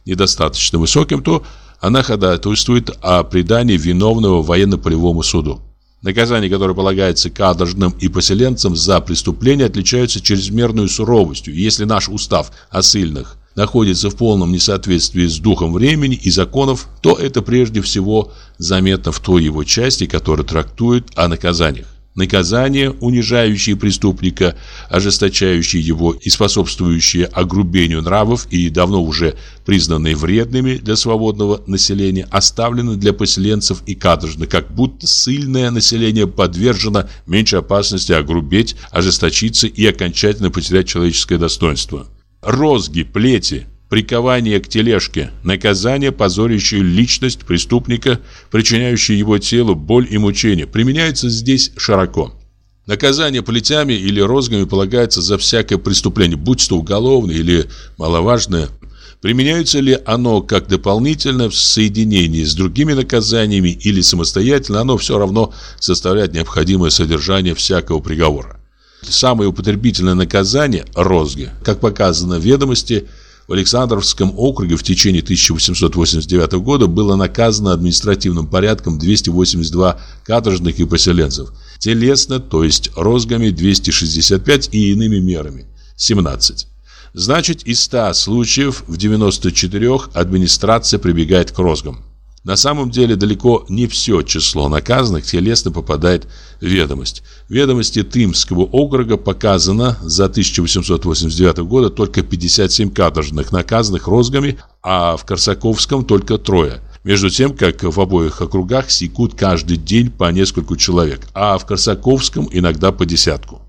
недостаточно высоким, то она ходатайствует о предании виновного военно-полевому суду. Наказания, которые полагаются каторжным и поселенцам за преступления, отличаются чрезмерной суровостью. Если наш устав о ссыльных находится в полном несоответствии с духом времени и законов, то это прежде всего заметно в той его части, которая трактует о наказаниях. Наказания, унижающие преступника, ожесточающие его и способствующие огрубению нравов и давно уже признанные вредными для свободного населения, оставлены для поселенцев и каторжных, как будто сильное население подвержено меньшей опасности огрубеть, ожесточиться и окончательно потерять человеческое достоинство. Розги, плети, прикование к тележке, наказание, позорящее личность преступника, причиняющее его телу боль и мучение, применяется здесь широко. Наказание плетями или розгами полагается за всякое преступление, будь то уголовное или маловажное. Применяется ли оно как дополнительно в соединении с другими наказаниями или самостоятельно, оно все равно составляет необходимое содержание всякого приговора. Самое употребительное наказание – розги. Как показано в ведомости, в Александровском округе в течение 1889 года было наказано административным порядком 282 каторжных и поселенцев. Телесно, то есть розгами 265 и иными мерами – 17. Значит, из 100 случаев в 94 администрация прибегает к розгам. На самом деле далеко не все число наказанных телесно попадает в ведомость. В ведомости Тымского округа показано за 1889 года только 57 каторжных наказанных розгами, а в Корсаковском только трое. Между тем, как в обоих округах секут каждый день по нескольку человек, а в Корсаковском иногда по десятку.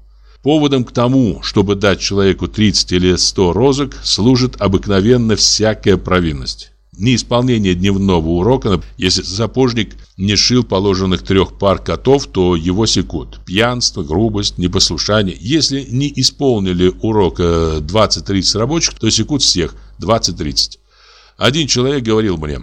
Поводом к тому, чтобы дать человеку 30 или 100 розок, служит обыкновенно всякая провинность неисполнение дневного урока, если сапожник не шил положенных трех пар котов, то его секут. Пьянство, грубость, непослушание. Если не исполнили урока 20-30 рабочих, то секут всех 20-30. Один человек говорил мне,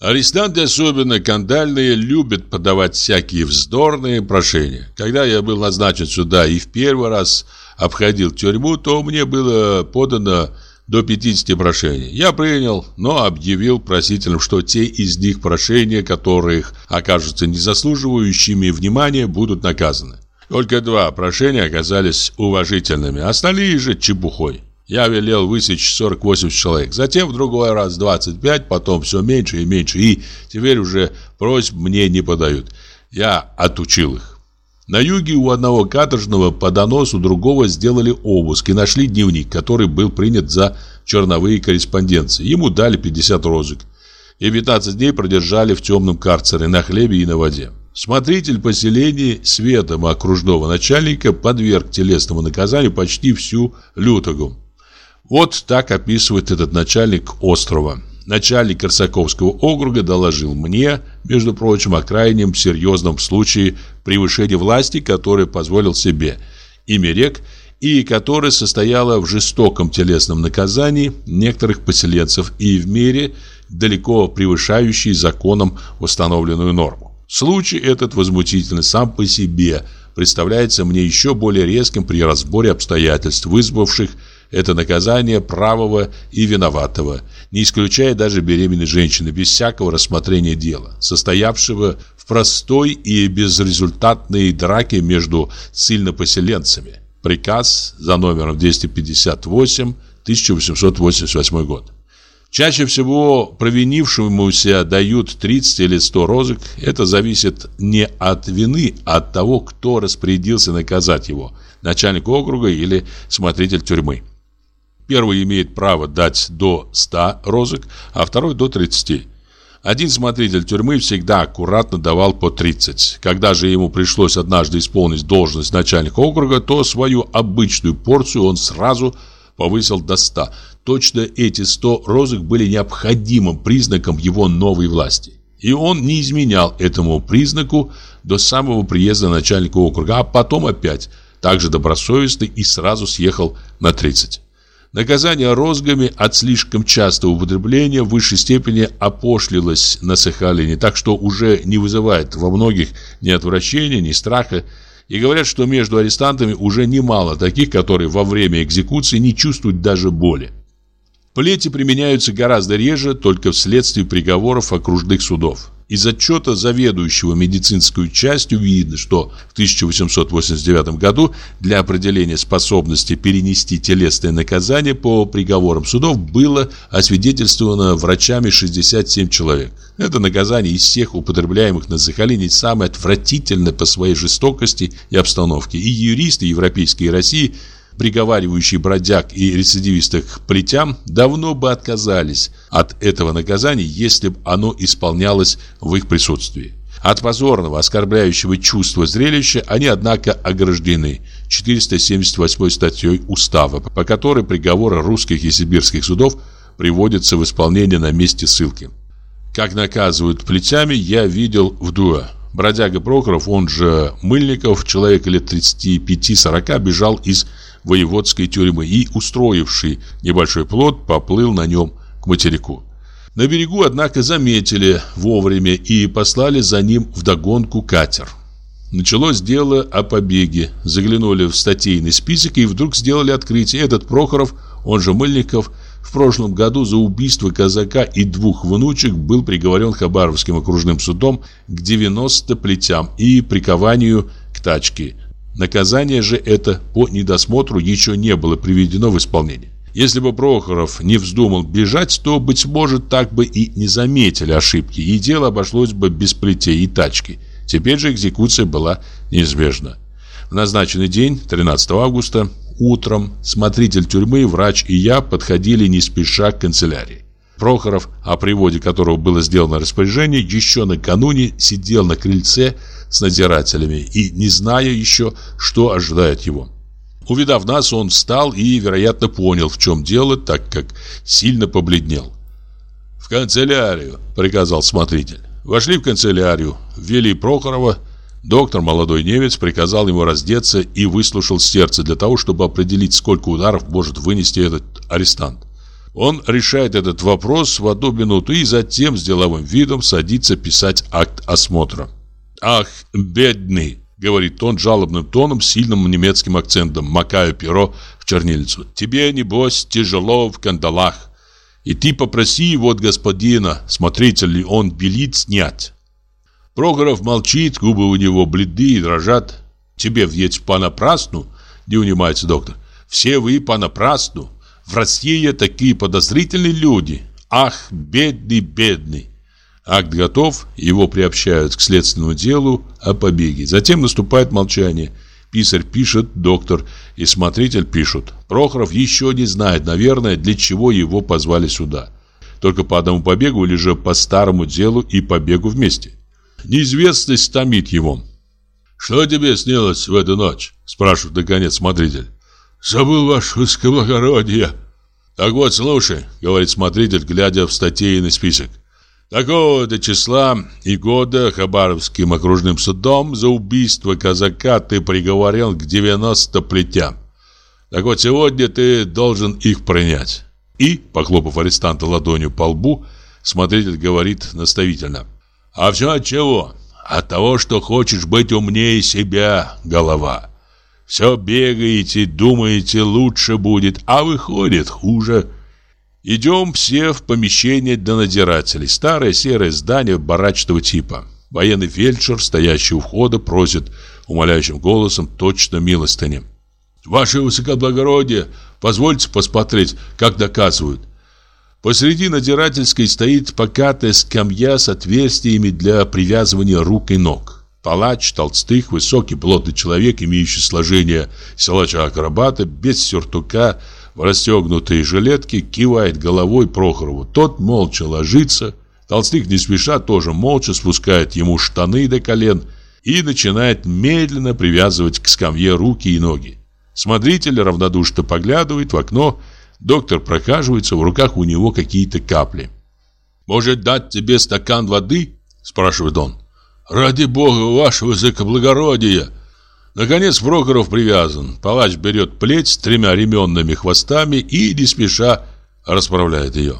Арестанты, особенно кандальные, любят подавать всякие вздорные прошения. Когда я был назначен сюда и в первый раз обходил тюрьму, то мне было подано до 50 прошений. Я принял, но объявил просителям, что те из них прошения, которых окажутся незаслуживающими внимания, будут наказаны. Только два прошения оказались уважительными, остальные же чепухой. Я велел высечь 48 человек, затем в другой раз 25, потом все меньше и меньше, и теперь уже просьб мне не подают. Я отучил их. На юге у одного каторжного по доносу другого сделали обыск и нашли дневник, который был принят за черновые корреспонденции. Ему дали 50 розок. И 15 дней продержали в темном карцере на хлебе и на воде. Смотритель поселения светом окружного начальника подверг телесному наказанию почти всю лютогу. Вот так описывает этот начальник острова. Начальник Корсаковского округа доложил мне, между прочим, о крайнем серьезном случае превышения власти, который позволил себе имя рек и которая состояла в жестоком телесном наказании некоторых поселенцев и в мере, далеко превышающей законом установленную норму. Случай этот возмутительный сам по себе представляется мне еще более резким при разборе обстоятельств, вызвавших это наказание правого и виноватого, не исключая даже беременной женщины, без всякого рассмотрения дела, состоявшего в простой и безрезультатной драке между сильнопоселенцами. Приказ за номером 258, 1888 год. Чаще всего провинившемуся дают 30 или 100 розок. Это зависит не от вины, а от того, кто распорядился наказать его. Начальник округа или смотритель тюрьмы. Первый имеет право дать до 100 розок, а второй до 30. Один смотритель тюрьмы всегда аккуратно давал по 30. Когда же ему пришлось однажды исполнить должность начальника округа, то свою обычную порцию он сразу повысил до 100. Точно эти 100 розок были необходимым признаком его новой власти. И он не изменял этому признаку до самого приезда начальника округа, а потом опять, также добросовестно и сразу съехал на 30. Наказание розгами от слишком частого употребления в высшей степени опошлилось на Сахалине, так что уже не вызывает во многих ни отвращения, ни страха. И говорят, что между арестантами уже немало таких, которые во время экзекуции не чувствуют даже боли. Плети применяются гораздо реже, только вследствие приговоров окружных судов. Из отчета заведующего медицинской частью видно, что в 1889 году для определения способности перенести телесное наказание по приговорам судов было освидетельствовано врачами 67 человек. Это наказание из всех употребляемых на Сахалине самое отвратительное по своей жестокости и обстановке. И юристы европейские и России – приговаривающие бродяг и рецидивистов к плетям, давно бы отказались от этого наказания, если бы оно исполнялось в их присутствии. От позорного, оскорбляющего чувства зрелища они, однако, ограждены 478 статьей Устава, по которой приговоры русских и сибирских судов приводятся в исполнение на месте ссылки. Как наказывают плетями, я видел в Дуа. Бродяга Прохоров, он же Мыльников, человек лет 35-40, бежал из воеводской тюрьмы и, устроивший небольшой плот, поплыл на нем к материку. На берегу, однако, заметили вовремя и послали за ним вдогонку катер. Началось дело о побеге. Заглянули в статейный список и вдруг сделали открытие. Этот Прохоров, он же Мыльников, в прошлом году за убийство казака и двух внучек был приговорен Хабаровским окружным судом к 90 плетям и прикованию к тачке Наказание же это по недосмотру еще не было приведено в исполнение. Если бы Прохоров не вздумал бежать, то, быть может, так бы и не заметили ошибки, и дело обошлось бы без плетей и тачки. Теперь же экзекуция была неизбежна. В назначенный день, 13 августа, утром, смотритель тюрьмы, врач и я подходили не спеша к канцелярии. Прохоров, о приводе которого было сделано распоряжение, еще накануне сидел на крыльце с надзирателями и не зная еще, что ожидает его. Увидав нас, он встал и, вероятно, понял, в чем дело, так как сильно побледнел. «В канцелярию», — приказал смотритель. Вошли в канцелярию, ввели Прохорова. Доктор, молодой немец, приказал ему раздеться и выслушал сердце для того, чтобы определить, сколько ударов может вынести этот арестант. Он решает этот вопрос в одну минуту и затем с деловым видом садится писать акт осмотра. «Ах, бедный!» — говорит он жалобным тоном, сильным немецким акцентом, макая перо в чернильницу. «Тебе, небось, тяжело в кандалах. И ты попроси вот господина, смотритель ли он белит снять». Прохоров молчит, губы у него бледные и дрожат. «Тебе ведь понапрасну?» — не унимается доктор. «Все вы понапрасну. В России такие подозрительные люди. Ах, бедный, бедный!» Акт готов, его приобщают к следственному делу о побеге. Затем наступает молчание. Писарь пишет, доктор и смотритель пишут. Прохоров еще не знает, наверное, для чего его позвали сюда. Только по одному побегу или же по старому делу и побегу вместе. Неизвестность томит его. «Что тебе снилось в эту ночь?» спрашивает наконец смотритель. «Забыл ваше высокоблагородие». «Так вот, слушай», говорит смотритель, глядя в статейный список. Такого-то числа и года Хабаровским окружным судом за убийство казака ты приговорен к 90 плетям. Так вот, сегодня ты должен их принять. И, похлопав арестанта ладонью по лбу, смотритель говорит наставительно. А все от чего? От того, что хочешь быть умнее себя, голова. Все бегаете, думаете, лучше будет, а выходит хуже. Идем все в помещение для надзирателей. Старое серое здание барачного типа. Военный фельдшер, стоящий у входа, просит умоляющим голосом точно милостыни. «Ваше высокоблагородие, позвольте посмотреть, как доказывают». Посреди надзирательской стоит покатая скамья с отверстиями для привязывания рук и ног. Палач, толстых, высокий, плотный человек, имеющий сложение силача-акробата, без сюртука, в расстегнутой жилетке, кивает головой Прохорову. Тот молча ложится. Толстых не спеша тоже молча спускает ему штаны до колен и начинает медленно привязывать к скамье руки и ноги. Смотритель равнодушно поглядывает в окно. Доктор прохаживается, в руках у него какие-то капли. «Может дать тебе стакан воды?» – спрашивает он. «Ради бога, ваше высокоблагородие!» Наконец Прохоров привязан. Палач берет плеть с тремя ременными хвостами и, не спеша, расправляет ее.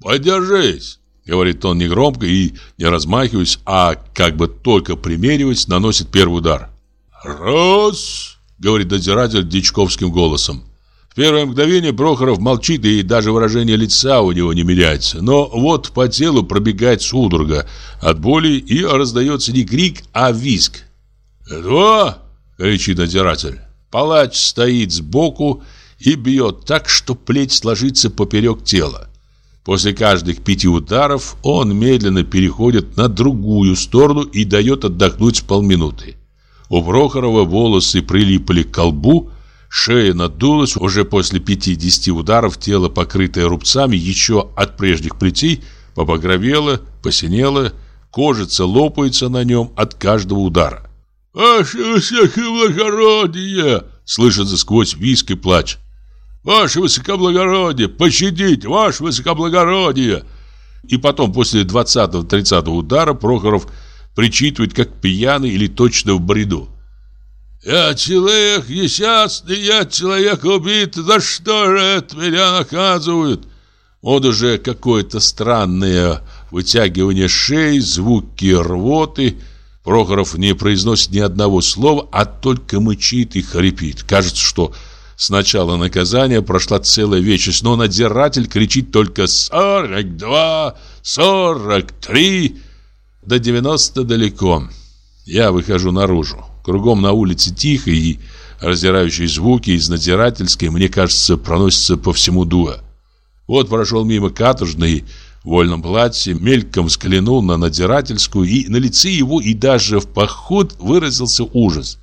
«Подержись!» — говорит он негромко и, не размахиваясь, а как бы только примериваясь, наносит первый удар. «Раз!» — говорит надзиратель дичковским голосом. В первое мгновение Прохоров молчит, и даже выражение лица у него не меняется. Но вот по телу пробегает судорога от боли, и раздается не крик, а визг. «Два!» — кричит надзиратель. Палач стоит сбоку и бьет так, что плеть ложится поперек тела. После каждых пяти ударов он медленно переходит на другую сторону и дает отдохнуть полминуты. У Прохорова волосы прилипли к колбу, Шея надулась, уже после 50 ударов тело, покрытое рубцами, еще от прежних плетей, побагровело, посинело, кожица лопается на нем от каждого удара. «Ваше высокоблагородие!» — слышится сквозь виск и плач. «Ваше высокоблагородие! Пощадите! Ваше высокоблагородие!» И потом, после 20-30 удара, Прохоров причитывает, как пьяный или точно в бреду. Я человек несчастный, я человек убит, за что же это меня наказывают? Вот уже какое-то странное вытягивание шеи, звуки рвоты. Прохоров не произносит ни одного слова, а только мычит и хрипит. Кажется, что с начала наказания прошла целая вечность, но надзиратель кричит только «Сорок два! Сорок три!» До девяносто далеко. Я выхожу наружу. Кругом на улице тихо и раздирающие звуки из надзирательской, мне кажется, проносятся по всему дуа. Вот прошел мимо каторжный вольном платье, мельком взглянул на надзирательскую, и на лице его и даже в поход выразился ужас.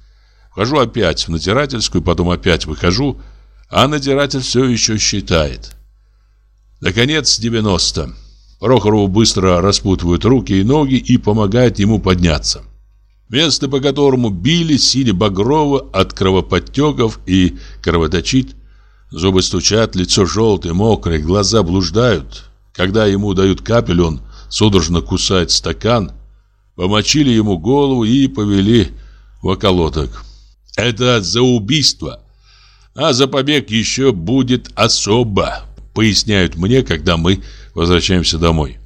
Вхожу опять в надзирательскую, потом опять выхожу, а надзиратель все еще считает. Наконец, 90. Прохорову быстро распутывают руки и ноги и помогают ему подняться. Место, по которому били, сине-багрово от кровоподтеков и кровоточит. Зубы стучат, лицо желтое, мокрое, глаза блуждают. Когда ему дают капель, он судорожно кусает стакан. Помочили ему голову и повели в околоток. Это за убийство. А за побег еще будет особо, поясняют мне, когда мы возвращаемся домой.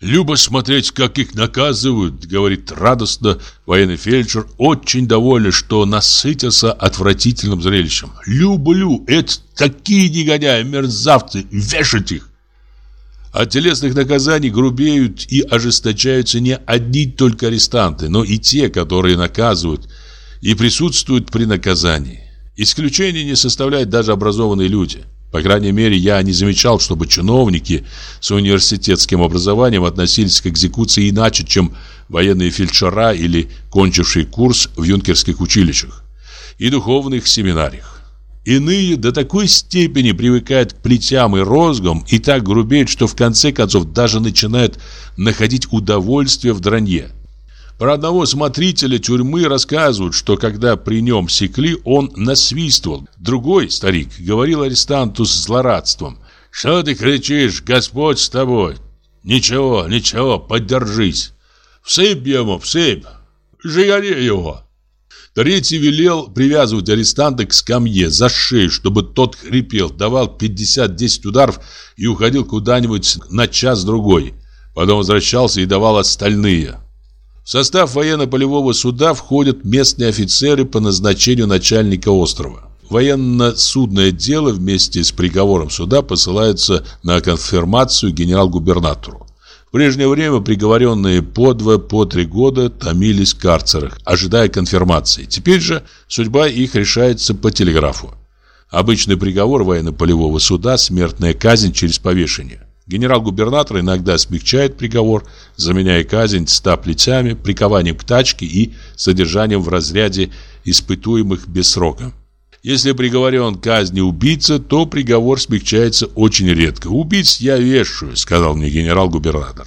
Любо смотреть, как их наказывают, говорит радостно военный фельдшер, очень довольный, что насытился отвратительным зрелищем. Люблю, это такие негодяи, мерзавцы, вешать их. От телесных наказаний грубеют и ожесточаются не одни только арестанты, но и те, которые наказывают и присутствуют при наказании. Исключение не составляют даже образованные люди. По крайней мере, я не замечал, чтобы чиновники с университетским образованием относились к экзекуции иначе, чем военные фельдшера или кончившие курс в юнкерских училищах и духовных семинариях. Иные до такой степени привыкают к плетям и розгам и так грубеют, что в конце концов даже начинают находить удовольствие в дранье. Про одного смотрителя тюрьмы рассказывают, что когда при нем секли, он насвистывал. Другой, старик, говорил арестанту с злорадством. «Что ты кричишь? Господь с тобой!» «Ничего, ничего, поддержись!» «Всыпь ему, всыпь! Жигари его!» Третий велел привязывать арестанта к скамье за шею, чтобы тот хрипел, давал 50-10 ударов и уходил куда-нибудь на час-другой. Потом возвращался и давал остальные. В состав военно-полевого суда входят местные офицеры по назначению начальника острова. Военно-судное дело вместе с приговором суда посылается на конфирмацию генерал-губернатору. В прежнее время приговоренные по два, по три года томились в карцерах, ожидая конфирмации. Теперь же судьба их решается по телеграфу. Обычный приговор военно-полевого суда – смертная казнь через повешение. Генерал-губернатор иногда смягчает приговор, заменяя казнь ста плетями, прикованием к тачке и содержанием в разряде испытуемых без срока. Если приговорен к казни убийца, то приговор смягчается очень редко. «Убийц я вешаю», — сказал мне генерал-губернатор.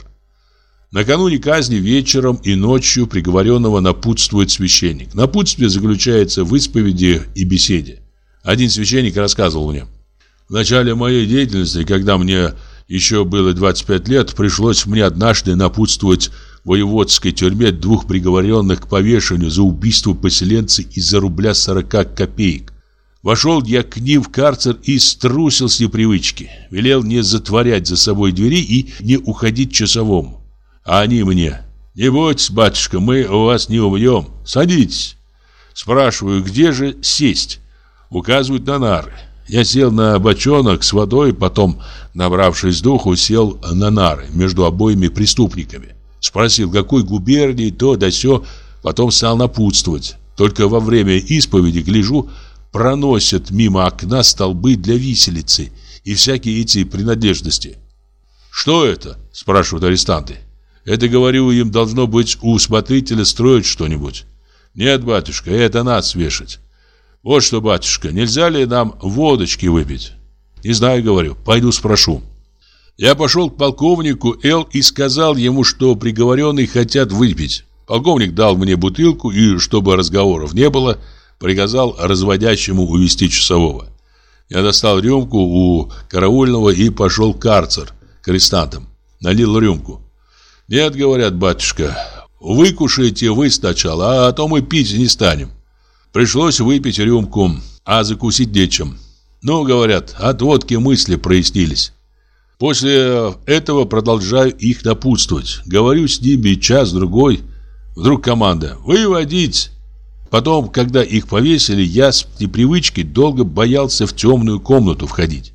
Накануне казни вечером и ночью приговоренного напутствует священник. Напутствие заключается в исповеди и беседе. Один священник рассказывал мне. В начале моей деятельности, когда мне еще было 25 лет, пришлось мне однажды напутствовать в воеводской тюрьме двух приговоренных к повешению за убийство поселенца из-за рубля 40 копеек. Вошел я к ним в карцер и струсил с непривычки. Велел не затворять за собой двери и не уходить часовому. А они мне. «Не бойтесь, батюшка, мы у вас не убьем. Садитесь». Спрашиваю, где же сесть? Указывают на нары. Я сел на бочонок с водой, потом, набравшись духу, сел на нары между обоими преступниками. Спросил, какой губернии, то да сё, потом стал напутствовать. Только во время исповеди гляжу, проносят мимо окна столбы для виселицы и всякие эти принадлежности. «Что это?» – спрашивают арестанты. «Это, говорю, им должно быть у смотрителя строить что-нибудь». «Нет, батюшка, это нас вешать». «Вот что, батюшка, нельзя ли нам водочки выпить?» «Не знаю, говорю, пойду спрошу». Я пошел к полковнику Л и сказал ему, что приговоренные хотят выпить. Полковник дал мне бутылку, и, чтобы разговоров не было, приказал разводящему увести часового. Я достал рюмку у караульного и пошел в карцер к арестантам. Налил рюмку. «Нет, — говорят, батюшка, — выкушайте вы сначала, а то мы пить не станем». Пришлось выпить рюмку, а закусить нечем. Ну, говорят, от водки мысли прояснились. После этого продолжаю их напутствовать. Говорю с ними час-другой. Вдруг команда «Выводить!» Потом, когда их повесили, я с непривычки долго боялся в темную комнату входить.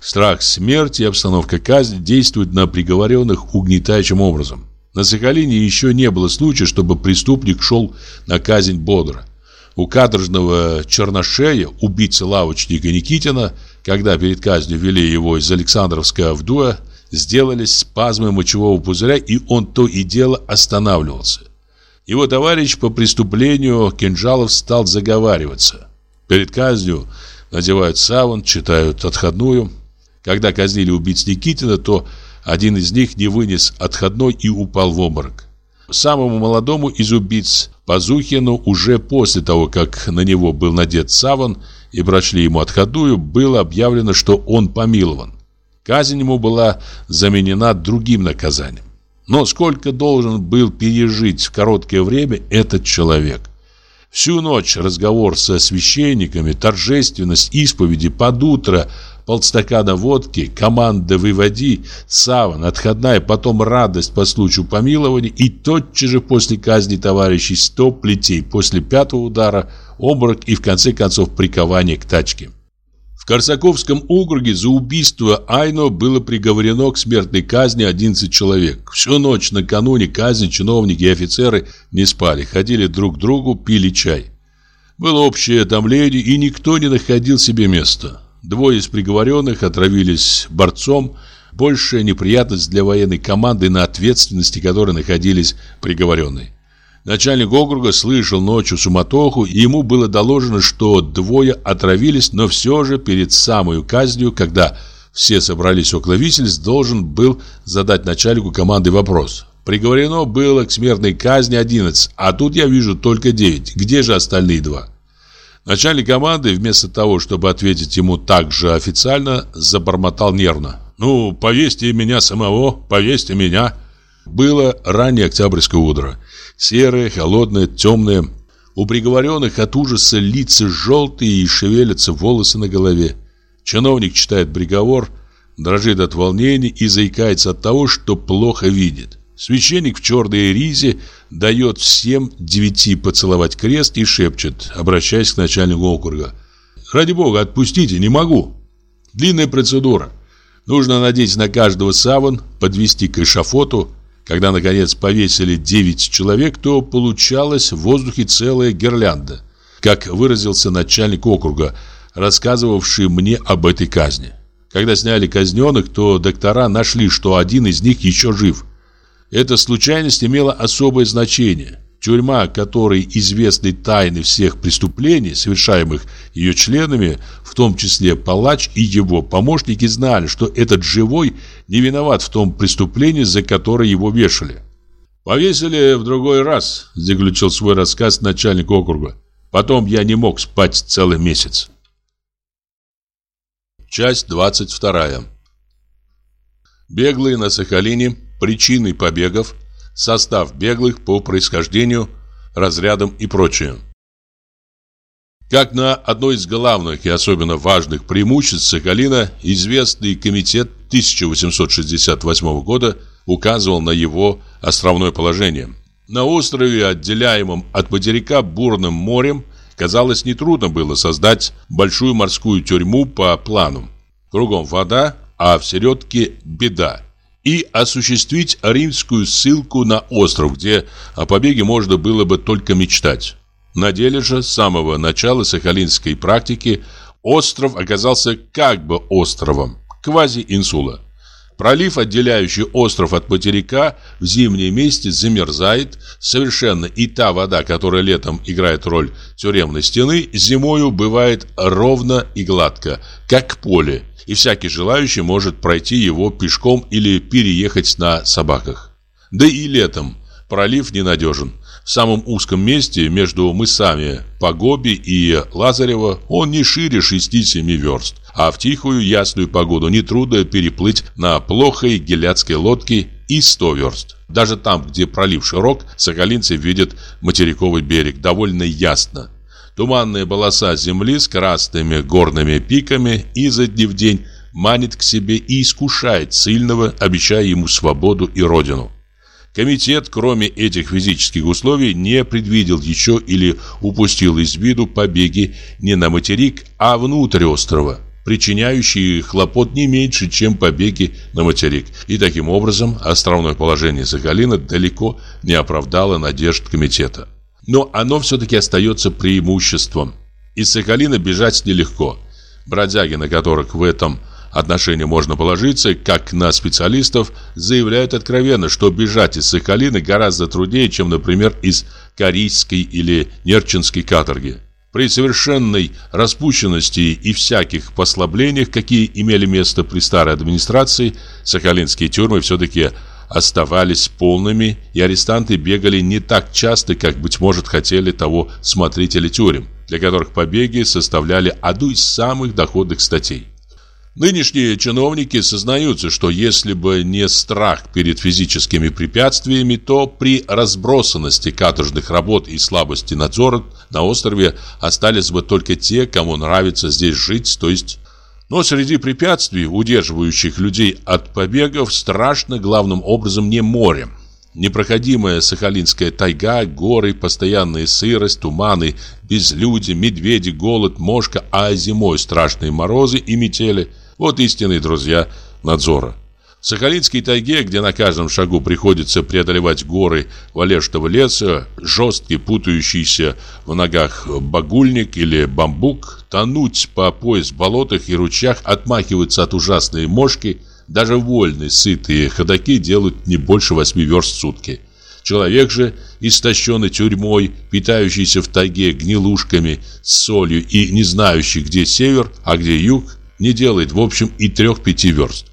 Страх смерти и обстановка казни действуют на приговоренных угнетающим образом. На Сахалине еще не было случая, чтобы преступник шел на казнь бодро. У каторжного черношея, убийцы лавочника Никитина, когда перед казнью вели его из Александровска в сделались спазмы мочевого пузыря, и он то и дело останавливался. Его товарищ по преступлению Кинжалов стал заговариваться. Перед казнью надевают саван, читают отходную. Когда казнили убийц Никитина, то один из них не вынес отходной и упал в обморок. Самому молодому из убийц Пазухину уже после того, как на него был надет саван и прочли ему отходную, было объявлено, что он помилован. Казнь ему была заменена другим наказанием. Но сколько должен был пережить в короткое время этот человек? Всю ночь разговор со священниками, торжественность исповеди под утро, полстакана водки, команда «Выводи», саван, отходная, потом радость по случаю помилования и тотчас же после казни товарищей сто плетей, после пятого удара обморок и в конце концов прикование к тачке. Корсаковском округе за убийство Айно было приговорено к смертной казни 11 человек. Всю ночь накануне казни чиновники и офицеры не спали, ходили друг к другу, пили чай. Было общее томление, и никто не находил себе места. Двое из приговоренных отравились борцом, большая неприятность для военной команды, на ответственности которой находились приговоренные. Начальник округа слышал ночью суматоху, и ему было доложено, что двое отравились, но все же перед самой казнью, когда все собрались около виселиц, должен был задать начальнику команды вопрос. Приговорено было к смертной казни 11, а тут я вижу только 9. Где же остальные два? Начальник команды, вместо того, чтобы ответить ему так же официально, забормотал нервно. «Ну, повесьте меня самого, повесьте меня». Было раннее октябрьское утро. Серое, холодное, темное. У приговоренных от ужаса лица желтые и шевелятся волосы на голове. Чиновник читает приговор, дрожит от волнения и заикается от того, что плохо видит. Священник в черной ризе дает всем девяти поцеловать крест и шепчет, обращаясь к начальнику округа. «Ради бога, отпустите, не могу». Длинная процедура. Нужно надеть на каждого саван, подвести к эшафоту. Когда, наконец, повесили девять человек, то получалась в воздухе целая гирлянда. Как выразился начальник округа, рассказывавший мне об этой казни. Когда сняли казненных, то доктора нашли, что один из них еще жив – эта случайность имела особое значение. Тюрьма, которой известны тайны всех преступлений, совершаемых ее членами, в том числе палач и его помощники, знали, что этот живой не виноват в том преступлении, за которое его вешали. «Повесили в другой раз», – заключил свой рассказ начальник округа. «Потом я не мог спать целый месяц». Часть 22. Беглые на Сахалине причины побегов, состав беглых по происхождению, разрядам и прочее. Как на одно из главных и особенно важных преимуществ Сахалина, известный комитет 1868 года указывал на его островное положение. На острове, отделяемом от материка бурным морем, казалось, нетрудно было создать большую морскую тюрьму по плану. Кругом вода, а в середке беда и осуществить римскую ссылку на остров, где о побеге можно было бы только мечтать. На деле же с самого начала сахалинской практики остров оказался как бы островом, квази-инсула. Пролив, отделяющий остров от материка, в зимние месяцы замерзает совершенно, и та вода, которая летом играет роль тюремной стены, зимою бывает ровно и гладко, как поле, и всякий желающий может пройти его пешком или переехать на собаках. Да и летом пролив ненадежен. В самом узком месте между мысами Погоби и Лазарева он не шире 6-7 верст, а в тихую ясную погоду нетрудно переплыть на плохой геляцкой лодке и 100 верст. Даже там, где пролив широк, соколинцы видят материковый берег довольно ясно. Туманная полоса земли с красными горными пиками изо дня в день манит к себе и искушает сильного, обещая ему свободу и родину. Комитет, кроме этих физических условий, не предвидел еще или упустил из виду побеги не на материк, а внутрь острова, причиняющие хлопот не меньше, чем побеги на материк. И таким образом островное положение Сахалина далеко не оправдало надежд комитета. Но оно все-таки остается преимуществом. Из Сахалина бежать нелегко. Бродяги, на которых в этом отношении можно положиться, как на специалистов, заявляют откровенно, что бежать из Сахалина гораздо труднее, чем, например, из Корейской или Нерчинской каторги. При совершенной распущенности и всяких послаблениях, какие имели место при старой администрации, сахалинские тюрьмы все-таки оставались полными, и арестанты бегали не так часто, как, быть может, хотели того смотрители тюрем, для которых побеги составляли одну из самых доходных статей. Нынешние чиновники сознаются, что если бы не страх перед физическими препятствиями, то при разбросанности каторжных работ и слабости надзора на острове остались бы только те, кому нравится здесь жить, то есть но среди препятствий, удерживающих людей от побегов, страшно главным образом не море. Непроходимая Сахалинская тайга, горы, постоянная сырость, туманы, безлюдье, медведи, голод, мошка, а зимой страшные морозы и метели – вот истинные друзья надзора. В Сахалинской тайге, где на каждом шагу приходится преодолевать горы валежного леса, жесткий, путающийся в ногах багульник или бамбук, тонуть по пояс в болотах и ручьях, отмахиваться от ужасной мошки, даже вольные, сытые ходаки делают не больше восьми верст в сутки. Человек же, истощенный тюрьмой, питающийся в тайге гнилушками, солью и не знающий, где север, а где юг, не делает, в общем, и трех-пяти верст.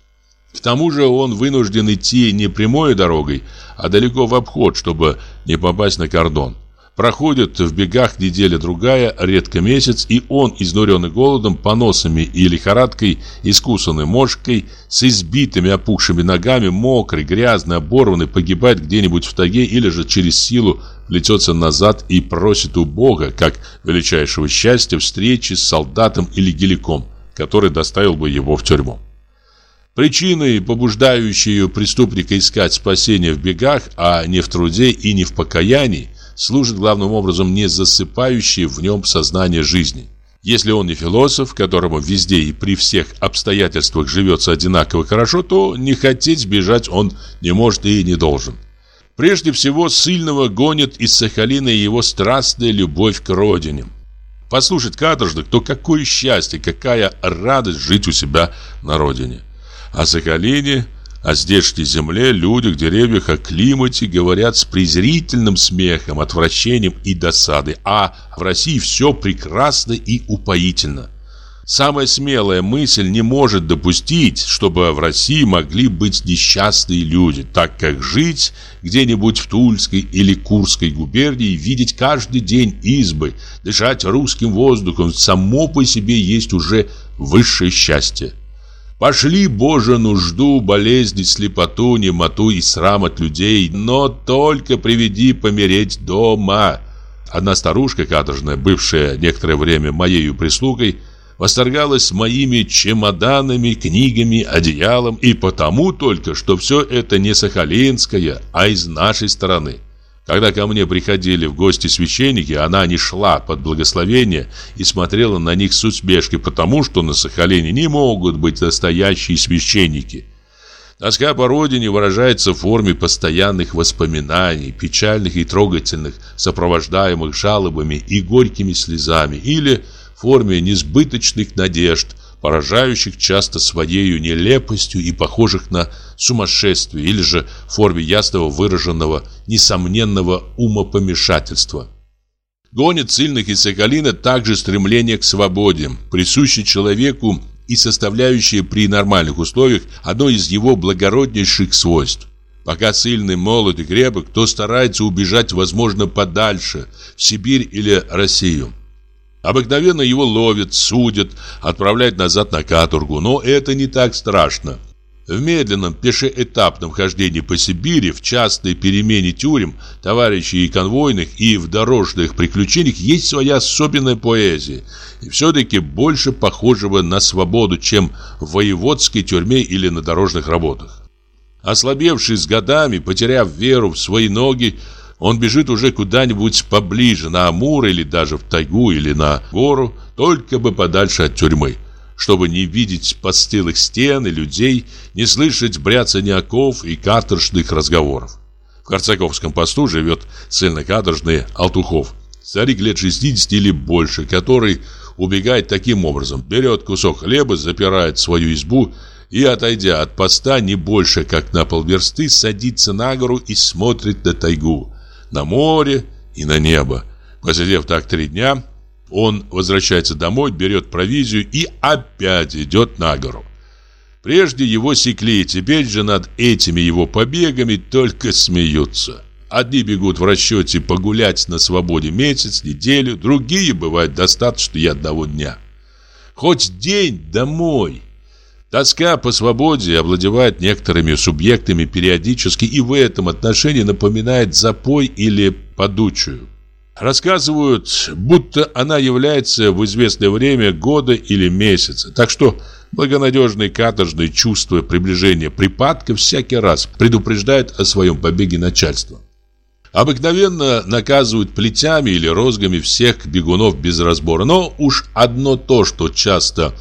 К тому же он вынужден идти не прямой дорогой, а далеко в обход, чтобы не попасть на кордон. Проходит в бегах неделя-другая, редко месяц, и он, изнуренный голодом, поносами и лихорадкой, искусанной мошкой, с избитыми опухшими ногами, мокрый, грязный, оборванный, погибает где-нибудь в таге или же через силу плетется назад и просит у Бога, как величайшего счастья, встречи с солдатом или геликом, который доставил бы его в тюрьму. Причиной, побуждающей преступника искать спасение в бегах, а не в труде и не в покаянии, служит главным образом не засыпающее в нем сознание жизни. Если он не философ, которому везде и при всех обстоятельствах живется одинаково хорошо, то не хотеть бежать он не может и не должен. Прежде всего, сильного гонит из Сахалина его страстная любовь к родине. Послушать каторжных, то какое счастье, какая радость жить у себя на родине. О Сахалине о здешней земле, людях, деревьях, о климате говорят с презрительным смехом, отвращением и досадой. А в России все прекрасно и упоительно. Самая смелая мысль не может допустить, чтобы в России могли быть несчастные люди, так как жить где-нибудь в Тульской или Курской губернии, видеть каждый день избы, дышать русским воздухом, само по себе есть уже высшее счастье. Пошли, Боже, нужду, болезни, слепоту, немоту и срам от людей, но только приведи помереть дома. Одна старушка каторжная, бывшая некоторое время моею прислугой, восторгалась моими чемоданами, книгами, одеялом и потому только, что все это не сахалинское, а из нашей стороны. Когда ко мне приходили в гости священники, она не шла под благословение и смотрела на них с усмешкой, потому что на Сахалине не могут быть настоящие священники. Тоска по родине выражается в форме постоянных воспоминаний, печальных и трогательных, сопровождаемых жалобами и горькими слезами, или форме несбыточных надежд – поражающих часто своей нелепостью и похожих на сумасшествие или же в форме ясного выраженного, несомненного умопомешательства. Гонит сильных из Соколина также стремление к свободе, присущее человеку и составляющее при нормальных условиях одно из его благороднейших свойств. Пока сильный, молод и крепок, то старается убежать, возможно, подальше, в Сибирь или Россию. Обыкновенно его ловят, судят, отправляют назад на каторгу, но это не так страшно. В медленном пешеэтапном хождении по Сибири, в частной перемене тюрем, товарищей и конвойных и в дорожных приключениях есть своя особенная поэзия, и все-таки больше похожего на свободу, чем в воеводской тюрьме или на дорожных работах. Ослабевший с годами, потеряв веру в свои ноги, он бежит уже куда-нибудь поближе, на Амур или даже в тайгу или на гору, только бы подальше от тюрьмы, чтобы не видеть постылых стен и людей, не слышать бряцания оков и каторжных разговоров. В Корцаковском посту живет ссыльно-каторжный Алтухов, старик лет 60 или больше, который убегает таким образом, берет кусок хлеба, запирает свою избу и, отойдя от поста не больше, как на полверсты, садится на гору и смотрит на тайгу на море и на небо. Посидев так три дня, он возвращается домой, берет провизию и опять идет на гору. Прежде его секли, теперь же над этими его побегами только смеются. Одни бегут в расчете погулять на свободе месяц, неделю, другие, бывает, достаточно и одного дня. Хоть день домой – Тоска по свободе овладевает некоторыми субъектами периодически и в этом отношении напоминает запой или подучую. Рассказывают, будто она является в известное время года или месяца. Так что благонадежные каторжные чувства приближения припадка всякий раз предупреждают о своем побеге начальства. Обыкновенно наказывают плетями или розгами всех бегунов без разбора. Но уж одно то, что часто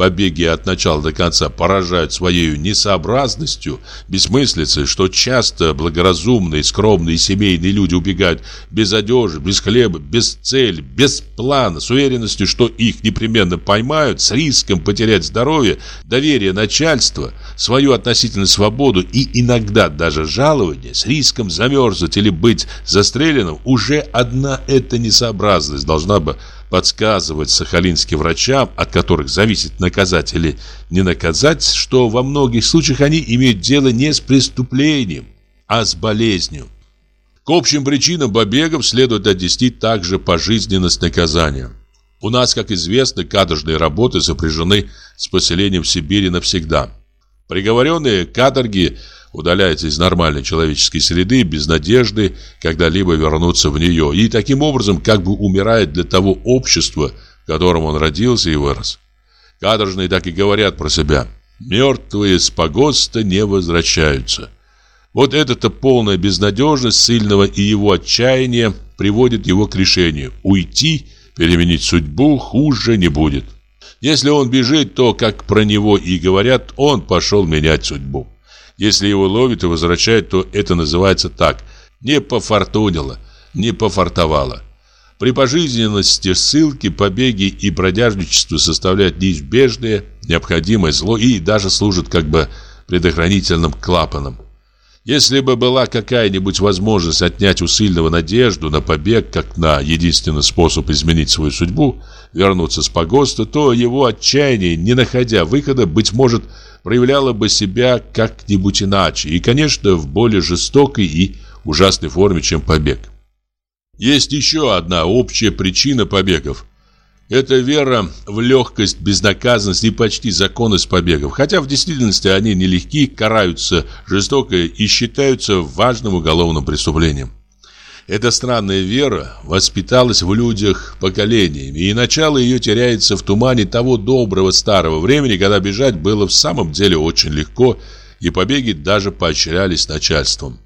побеги от начала до конца поражают своей несообразностью, бессмыслицей, что часто благоразумные, скромные семейные люди убегают без одежды, без хлеба, без цели, без плана, с уверенностью, что их непременно поймают, с риском потерять здоровье, доверие начальства, свою относительную свободу и иногда даже жалование, с риском замерзнуть или быть застреленным, уже одна эта несообразность должна бы подсказывать сахалинским врачам, от которых зависит наказать или не наказать, что во многих случаях они имеют дело не с преступлением, а с болезнью. К общим причинам побегов следует отнести также пожизненность наказания. У нас, как известно, каторжные работы сопряжены с поселением в Сибири навсегда. Приговоренные к удаляются из нормальной человеческой среды без надежды когда-либо вернуться в нее и таким образом как бы умирает для того общества, в котором он родился и вырос. Каторжные так и говорят про себя «мертвые с погоста не возвращаются». Вот эта-то полная безнадежность сильного и его отчаяние приводит его к решению – уйти – Переменить судьбу хуже не будет. Если он бежит, то, как про него и говорят, он пошел менять судьбу. Если его ловят и возвращают, то это называется так. Не пофартунило, не пофартовало. При пожизненности ссылки, побеги и бродяжничество составляют неизбежное, необходимое зло и даже служат как бы предохранительным клапаном. Если бы была какая-нибудь возможность отнять у сильного надежду на побег, как на единственный способ изменить свою судьбу, вернуться с погоста, то его отчаяние, не находя выхода, быть может, проявляло бы себя как-нибудь иначе, и, конечно, в более жестокой и ужасной форме, чем побег. Есть еще одна общая причина побегов – это вера в легкость, безнаказанность и почти законность побегов. Хотя в действительности они нелегки, караются жестоко и считаются важным уголовным преступлением. Эта странная вера воспиталась в людях поколениями, и начало ее теряется в тумане того доброго старого времени, когда бежать было в самом деле очень легко, и побеги даже поощрялись начальством.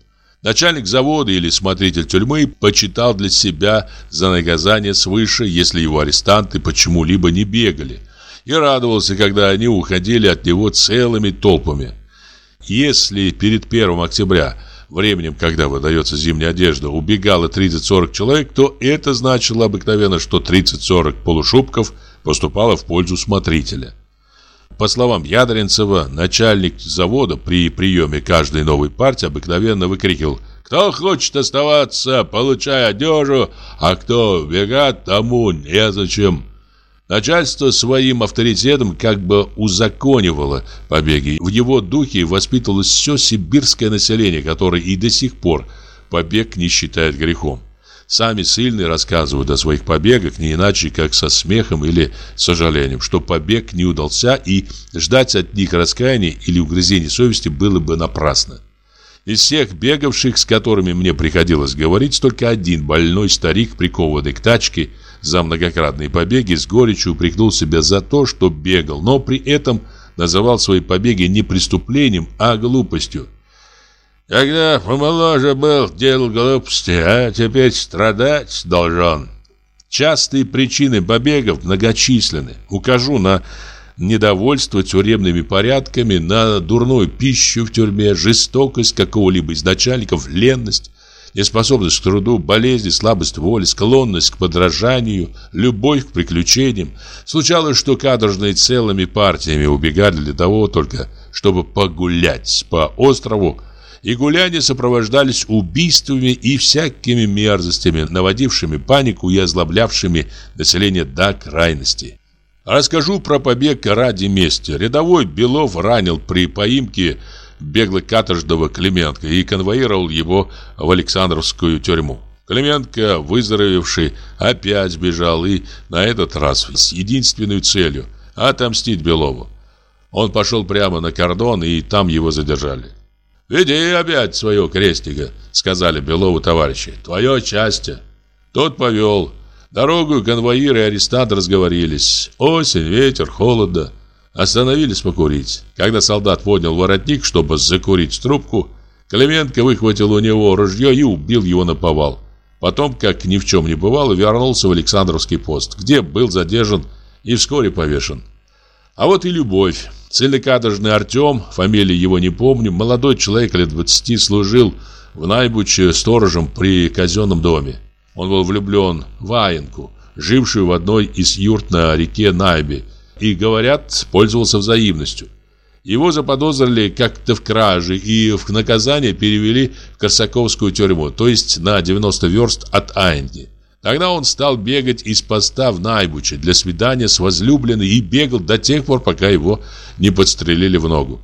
Начальник завода или смотритель тюрьмы почитал для себя за наказание свыше, если его арестанты почему-либо не бегали, и радовался, когда они уходили от него целыми толпами. Если перед 1 октября, временем, когда выдается зимняя одежда, убегало 30-40 человек, то это значило обыкновенно, что 30-40 полушубков поступало в пользу смотрителя. По словам Ядринцева, начальник завода при приеме каждой новой партии обыкновенно выкрикивал «Кто хочет оставаться, получай одежду, а кто бегать, тому незачем». Начальство своим авторитетом как бы узаконивало побеги. В его духе воспитывалось все сибирское население, которое и до сих пор побег не считает грехом. Сами сильные рассказывают о своих побегах не иначе, как со смехом или сожалением, что побег не удался и ждать от них раскаяния или угрызения совести было бы напрасно. Из всех бегавших, с которыми мне приходилось говорить, только один больной старик, прикованный к тачке за многократные побеги, с горечью упрекнул себя за то, что бегал, но при этом называл свои побеги не преступлением, а глупостью. Когда помоложе был, делал глупости, а теперь страдать должен. Частые причины побегов многочисленны. Укажу на недовольство тюремными порядками, на дурную пищу в тюрьме, жестокость какого-либо из начальников, ленность, неспособность к труду, болезни, слабость воли, склонность к подражанию, любовь к приключениям. Случалось, что каторжные целыми партиями убегали для того только, чтобы погулять по острову, и гуляния сопровождались убийствами и всякими мерзостями, наводившими панику и озлоблявшими население до крайности. Расскажу про побег ради мести. Рядовой Белов ранил при поимке бегло-каторжного Клименко и конвоировал его в Александровскую тюрьму. Клименко, выздоровевший, опять сбежал и на этот раз с единственной целью – отомстить Белову. Он пошел прямо на кордон, и там его задержали. «Веди опять свое крестика», — сказали Белову товарищи. «Твое счастье». Тот повел. Дорогу конвоиры и арестант разговорились. Осень, ветер, холодно. Остановились покурить. Когда солдат поднял воротник, чтобы закурить трубку, Клименко выхватил у него ружье и убил его на повал. Потом, как ни в чем не бывало, вернулся в Александровский пост, где был задержан и вскоре повешен. А вот и любовь. Целикадожный Артем, фамилии его не помню, молодой человек лет 20 служил в Найбуче сторожем при казенном доме. Он был влюблен в Аинку, жившую в одной из юрт на реке Найбе, и, говорят, пользовался взаимностью. Его заподозрили как-то в краже и в наказание перевели в Корсаковскую тюрьму, то есть на 90 верст от Айнки. Тогда он стал бегать из поста в Найбуче для свидания с возлюбленной и бегал до тех пор, пока его не подстрелили в ногу.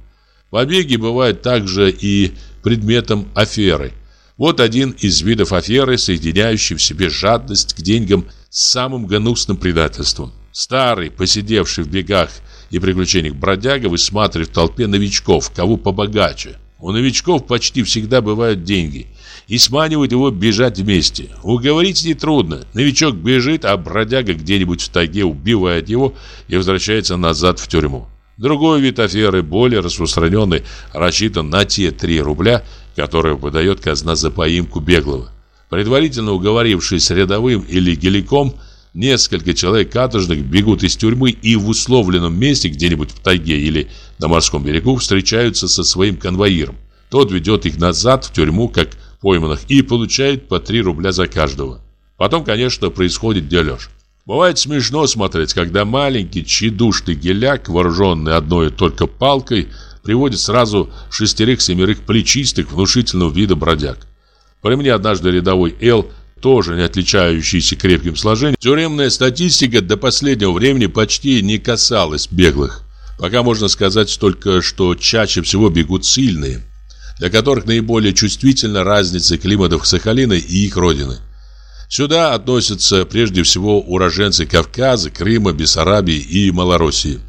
Побеги бывают также и предметом аферы. Вот один из видов аферы, соединяющий в себе жадность к деньгам с самым гнусным предательством. Старый, посидевший в бегах и приключениях бродяга, высматривает в толпе новичков, кого побогаче. У новичков почти всегда бывают деньги – и сманивает его бежать вместе. Уговорить нетрудно. Новичок бежит, а бродяга где-нибудь в тайге убивает его и возвращается назад в тюрьму. Другой вид аферы, более распространенный, рассчитан на те 3 рубля, которые выдает казна за поимку беглого. Предварительно уговорившись рядовым или геликом, несколько человек каторжных бегут из тюрьмы и в условленном месте, где-нибудь в тайге или на морском берегу, встречаются со своим конвоиром. Тот ведет их назад в тюрьму, как пойманных и получает по 3 рубля за каждого. Потом, конечно, происходит дележ. Бывает смешно смотреть, когда маленький тщедушный геляк, вооруженный одной только палкой, приводит сразу шестерых-семерых плечистых внушительного вида бродяг. При мне однажды рядовой Эл, тоже не отличающийся крепким сложением, тюремная статистика до последнего времени почти не касалась беглых. Пока можно сказать только, что чаще всего бегут сильные – для которых наиболее чувствительна разница климатов Сахалина и их родины. Сюда относятся прежде всего уроженцы Кавказа, Крыма, Бессарабии и Малороссии.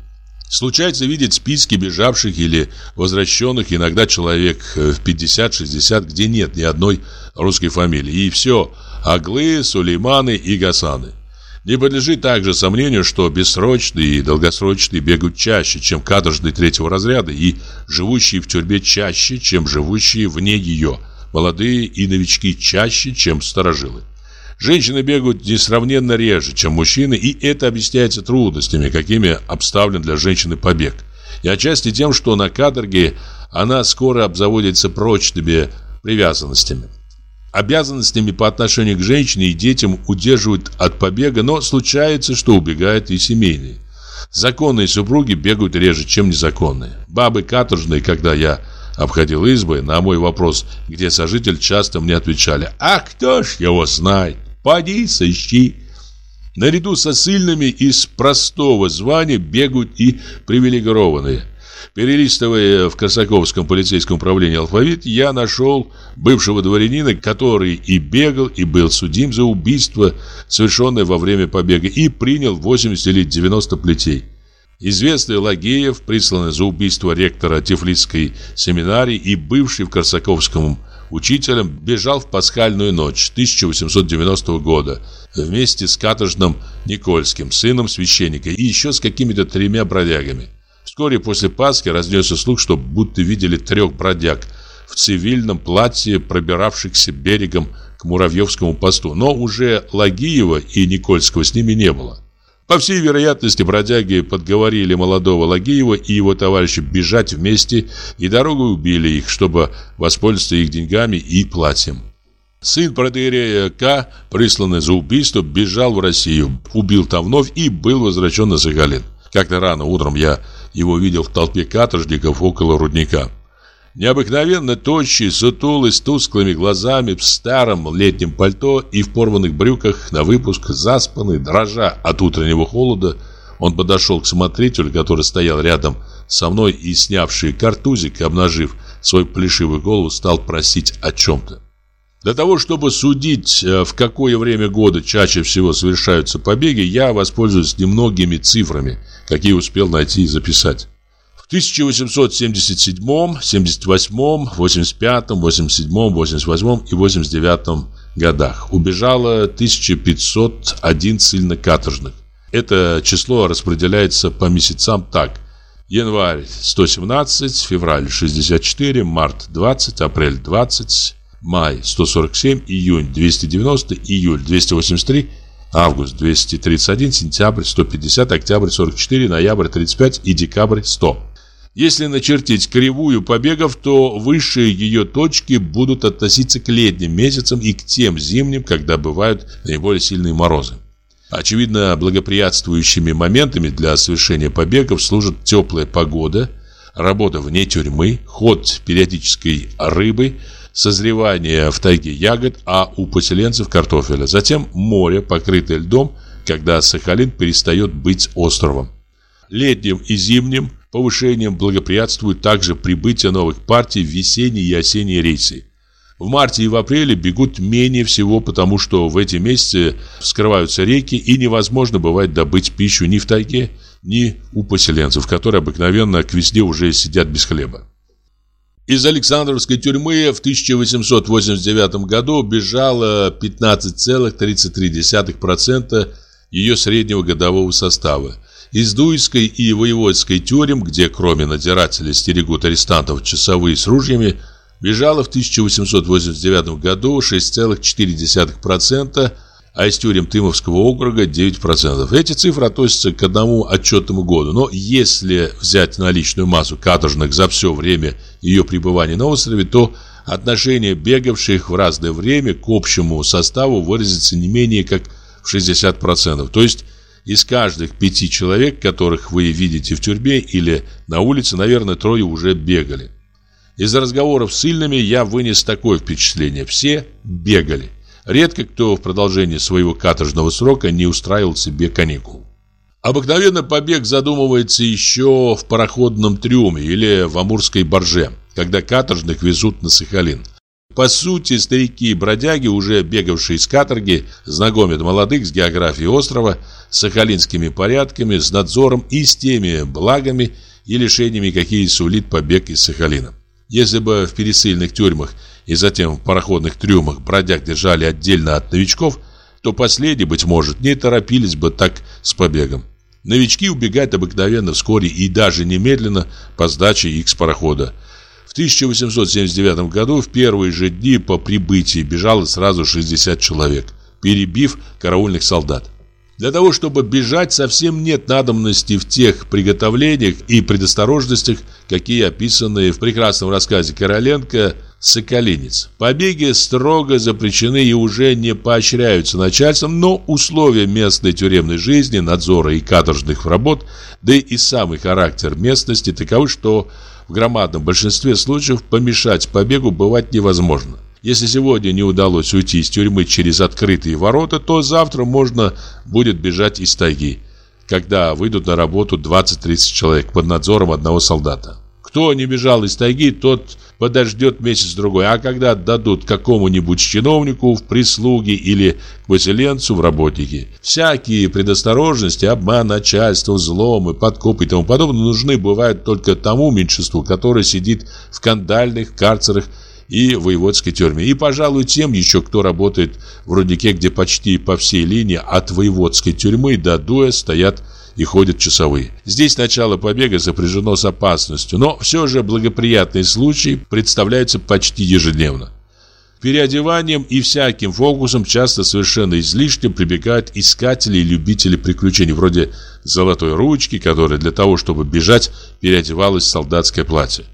Случается видеть списки бежавших или возвращенных иногда человек в 50-60, где нет ни одной русской фамилии. И все – Аглы, Сулейманы и Гасаны. Не подлежит также сомнению, что бессрочные и долгосрочные бегают чаще, чем каторжные третьего разряда и живущие в тюрьме чаще, чем живущие вне ее, молодые и новички чаще, чем старожилы. Женщины бегают несравненно реже, чем мужчины, и это объясняется трудностями, какими обставлен для женщины побег. И отчасти тем, что на каторге она скоро обзаводится прочными привязанностями. Обязанностями по отношению к женщине и детям удерживают от побега, но случается, что убегают и семейные. Законные супруги бегают реже, чем незаконные. Бабы каторжные, когда я обходил избы, на мой вопрос, где сожитель, часто мне отвечали «А кто ж его знает? Поди, сыщи». Наряду со сильными из простого звания бегают и привилегированные. Перелистывая в Корсаковском полицейском управлении алфавит, я нашел бывшего дворянина, который и бегал, и был судим за убийство, совершенное во время побега, и принял 80 или 90 плетей. Известный Лагеев, присланный за убийство ректора Тифлисской семинарии и бывший в Корсаковском учителем, бежал в пасхальную ночь 1890 года вместе с каторжным Никольским, сыном священника, и еще с какими-то тремя бродягами. Вскоре после Пасхи разнесся слух, что будто видели трех бродяг в цивильном платье, пробиравшихся берегом к Муравьевскому посту. Но уже Лагиева и Никольского с ними не было. По всей вероятности, бродяги подговорили молодого Лагиева и его товарища бежать вместе и дорогу убили их, чтобы воспользоваться их деньгами и платьем. Сын протеерея К, присланный за убийство, бежал в Россию, убил там вновь и был возвращен на Сахалин. Как-то рано утром я его видел в толпе каторжников около рудника. Необыкновенно тощий, сутулый, с тусклыми глазами, в старом летнем пальто и в порванных брюках на выпуск, заспанный, дрожа от утреннего холода, он подошел к смотрителю, который стоял рядом со мной и, снявший картузик, обнажив свой плешивый голову, стал просить о чем-то. Для того, чтобы судить, э, в какое время года чаще всего совершаются побеги, я воспользуюсь немногими цифрами, какие успел найти и записать. В 1877, 78, 85, 87, 88 и 89 годах убежало 1501 ссыльно-каторжных. Это число распределяется по месяцам так. Январь 117, февраль 64, март 20, апрель 20, май 147, июнь 290, июль 283, август 231, сентябрь 150, октябрь 44, ноябрь 35 и декабрь 100. Если начертить кривую побегов, то высшие ее точки будут относиться к летним месяцам и к тем зимним, когда бывают наиболее сильные морозы. Очевидно, благоприятствующими моментами для совершения побегов служат теплая погода, работа вне тюрьмы, ход периодической рыбы – созревание в тайге ягод, а у поселенцев картофеля. Затем море, покрытое льдом, когда Сахалин перестает быть островом. Летним и зимним повышением благоприятствует также прибытие новых партий в весенние и осенние рейсы. В марте и в апреле бегут менее всего, потому что в эти месяцы вскрываются реки и невозможно бывает добыть пищу ни в тайге, ни у поселенцев, которые обыкновенно к весне уже сидят без хлеба. Из Александровской тюрьмы в 1889 году бежало 15,33% ее среднего годового состава. Из Дуйской и Воеводской тюрем, где кроме надзирателей стерегут арестантов часовые с ружьями, бежало в 1889 году 6,4%, а из тюрем Тымовского округа 9%. Эти цифры относятся к одному отчетному году, но если взять наличную массу каторжных за все время ее пребывания на острове, то отношение бегавших в разное время к общему составу выразится не менее как в 60%. То есть из каждых пяти человек, которых вы видите в тюрьме или на улице, наверное, трое уже бегали. Из разговоров с сильными я вынес такое впечатление. Все бегали. Редко кто в продолжении своего каторжного срока не устраивал себе каникул. Обыкновенно побег задумывается еще в пароходном трюме или в амурской барже, когда каторжных везут на Сахалин. По сути, старики и бродяги, уже бегавшие из каторги, знакомят молодых с географией острова, с сахалинскими порядками, с надзором и с теми благами и лишениями, какие сулит побег из Сахалина. Если бы в пересыльных тюрьмах и затем в пароходных трюмах бродяг держали отдельно от новичков, то последние, быть может, не торопились бы так с побегом. Новички убегают обыкновенно вскоре и даже немедленно по сдаче их с парохода. В 1879 году в первые же дни по прибытии бежало сразу 60 человек, перебив караульных солдат. Для того, чтобы бежать, совсем нет надобности в тех приготовлениях и предосторожностях, какие описаны в прекрасном рассказе Короленко «Соколинец». Побеги строго запрещены и уже не поощряются начальством, но условия местной тюремной жизни, надзора и каторжных работ, да и самый характер местности таковы, что в громадном большинстве случаев помешать побегу бывать невозможно. Если сегодня не удалось уйти из тюрьмы через открытые ворота, то завтра можно будет бежать из тайги, когда выйдут на работу 20-30 человек под надзором одного солдата. Кто не бежал из тайги, тот подождет месяц-другой, а когда отдадут какому-нибудь чиновнику в прислуги или к поселенцу в работники. Всякие предосторожности, обман начальства, взломы, подкупы и тому подобное нужны бывают только тому меньшинству, которое сидит в кандальных карцерах и воеводской тюрьме. И, пожалуй, тем еще, кто работает в руднике, где почти по всей линии от воеводской тюрьмы до Дуя стоят и ходят часовые. Здесь начало побега сопряжено с опасностью, но все же благоприятные случаи представляются почти ежедневно. Переодеванием и всяким фокусом часто совершенно излишне прибегают искатели и любители приключений, вроде золотой ручки, которая для того, чтобы бежать, переодевалась в солдатское платье.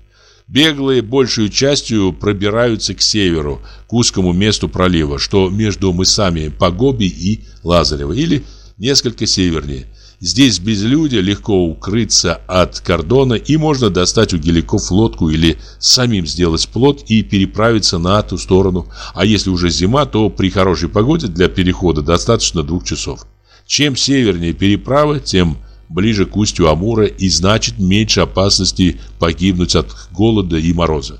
Беглые большей частью пробираются к северу, к узкому месту пролива, что между мысами Погоби и Лазарева, или несколько севернее. Здесь без безлюдье, легко укрыться от кордона и можно достать у геликов лодку или самим сделать плот и переправиться на ту сторону. А если уже зима, то при хорошей погоде для перехода достаточно двух часов. Чем севернее переправа, тем ближе к устью Амура и значит меньше опасности погибнуть от голода и мороза.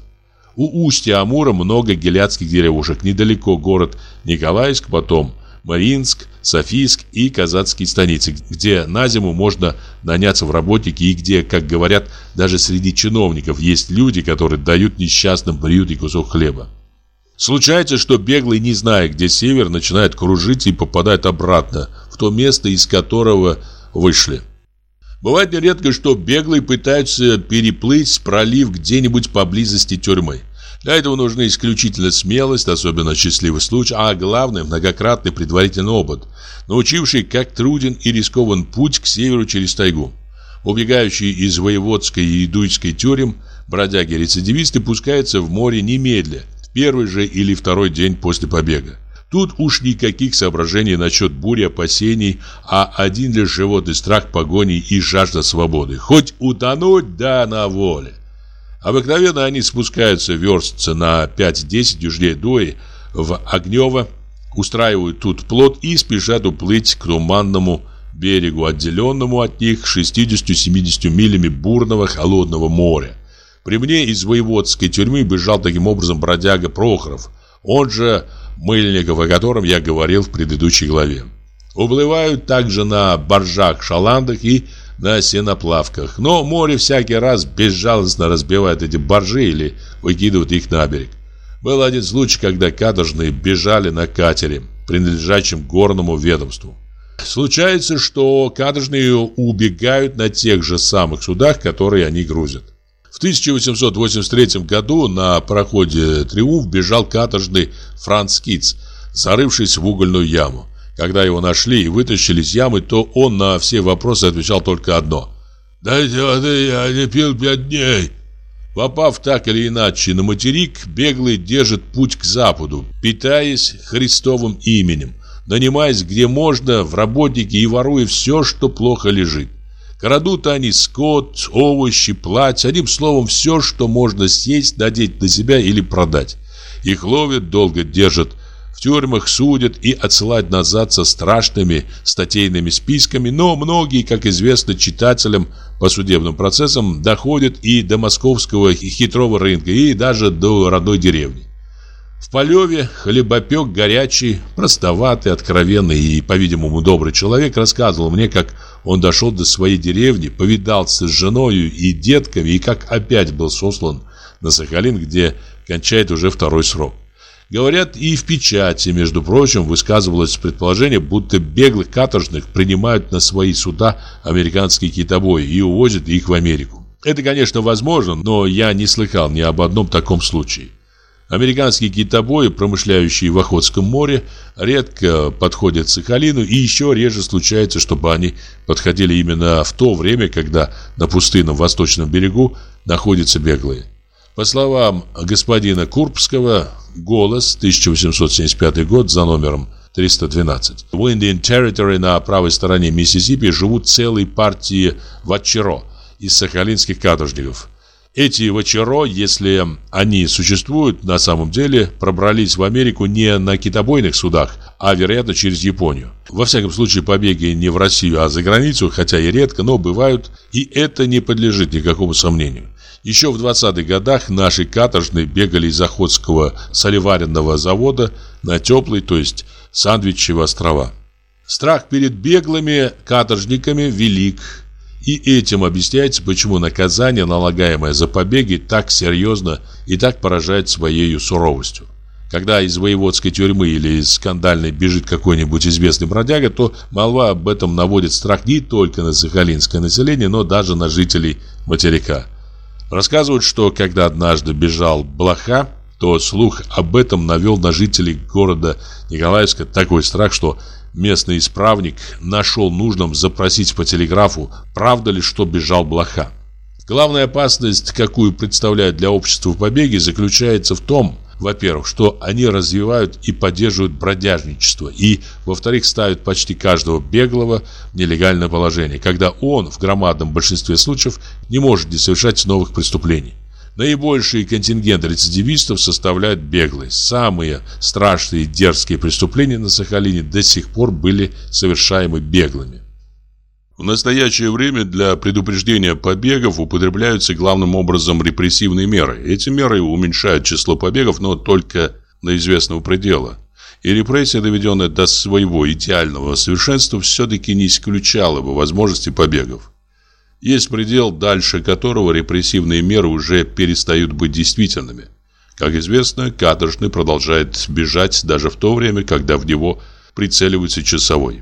У устья Амура много геляцких деревушек, недалеко город Николаевск, потом Мариинск, Софийск и казацкие станицы, где на зиму можно наняться в работники и где, как говорят, даже среди чиновников есть люди, которые дают несчастным приют и кусок хлеба. Случается, что беглый, не зная, где север, начинает кружить и попадает обратно, в то место, из которого вышли. Бывает нередко, что беглые пытаются переплыть пролив где-нибудь поблизости тюрьмы. Для этого нужна исключительно смелость, особенно счастливый случай, а главное – многократный предварительный опыт, научивший, как труден и рискован путь к северу через тайгу. Убегающие из воеводской и идуйской тюрем, бродяги-рецидивисты пускаются в море немедля, в первый же или второй день после побега. Тут уж никаких соображений насчет бури опасений, а один лишь животный страх погони и жажда свободы. Хоть утонуть, да на воле. Обыкновенно они спускаются верстцы на 5-10 южнее Дуи в Огнево, устраивают тут плот и спешат уплыть к туманному берегу, отделенному от них 60-70 милями бурного холодного моря. При мне из воеводской тюрьмы бежал таким образом бродяга Прохоров, он же Мыльников, о котором я говорил в предыдущей главе. Уплывают также на боржах-шаландах и на сеноплавках, но море всякий раз безжалостно разбивает эти боржи или выкидывает их на берег. Был один случай, когда каторжные бежали на катере, принадлежащем горному ведомству. Случается, что каторжные убегают на тех же самых судах, которые они грузят. В 1883 году на проходе «Триумф» бежал каторжный Франц Китц, зарывшись в угольную яму. Когда его нашли и вытащили из ямы, то он на все вопросы отвечал только одно. «Дайте воды, я не пил пять дней». Попав так или иначе на материк, беглый держит путь к западу, питаясь Христовым именем, нанимаясь где можно в работники и воруя все, что плохо лежит. Крадут они скот, овощи, платья, одним словом, все, что можно съесть, надеть на себя или продать. Их ловят, долго держат в тюрьмах, судят и отсылают назад со страшными статейными списками, но многие, как известно читателям по судебным процессам, доходят и до московского хитрого рынка, и даже до родной деревни. В Полеве хлебопек горячий, простоватый, откровенный и, по-видимому, добрый человек рассказывал мне, как он дошел до своей деревни, повидался с женою и детками и как опять был сослан на Сахалин, где кончает уже второй срок. Говорят, и в печати, между прочим, высказывалось предположение, будто беглых каторжных принимают на свои суда американские китобои и увозят их в Америку. Это, конечно, возможно, но я не слыхал ни об одном таком случае. Американские китобои, промышляющие в Охотском море, редко подходят Сахалину, и еще реже случается, чтобы они подходили именно в то время, когда на пустынном восточном берегу находятся беглые. По словам господина Курбского, «Голос», 1875 год, за номером 312. В Indian Territory на правой стороне Миссисипи живут целые партии ватчеро из сахалинских каторжников – эти вачеро, если они существуют на самом деле, пробрались в Америку не на китобойных судах, а, вероятно, через Японию. Во всяком случае, побеги не в Россию, а за границу, хотя и редко, но бывают, и это не подлежит никакому сомнению. Еще в 20-х годах наши каторжные бегали из Охотского соливаренного завода на теплые, то есть Сандвичевые острова. Страх перед беглыми каторжниками велик, и этим объясняется, почему наказание, налагаемое за побеги, так серьезно и так поражает своей суровостью. Когда из воеводской тюрьмы или из скандальной бежит какой-нибудь известный бродяга, то молва об этом наводит страх не только на сахалинское население, но даже на жителей материка. Рассказывают, что когда однажды бежал Блоха, то слух об этом навел на жителей города Николаевска такой страх, что местный исправник нашел нужным запросить по телеграфу, правда ли, что бежал блоха. Главная опасность, какую представляют для общества побеги, заключается в том, во-первых, что они развивают и поддерживают бродяжничество, и, во-вторых, ставят почти каждого беглого в нелегальное положение, когда он, в громадном большинстве случаев, не может не совершать новых преступлений. Наибольший контингент рецидивистов составляют беглые. Самые страшные и дерзкие преступления на Сахалине до сих пор были совершаемы беглыми. В настоящее время для предупреждения побегов употребляются главным образом репрессивные меры. Эти меры уменьшают число побегов, но только до известного предела. И репрессия, доведенная до своего идеального совершенства, все-таки не исключала бы возможности побегов. Есть предел, дальше которого репрессивные меры уже перестают быть действительными. Как известно, каторжный продолжает бежать даже в то время, когда в него прицеливается часовой.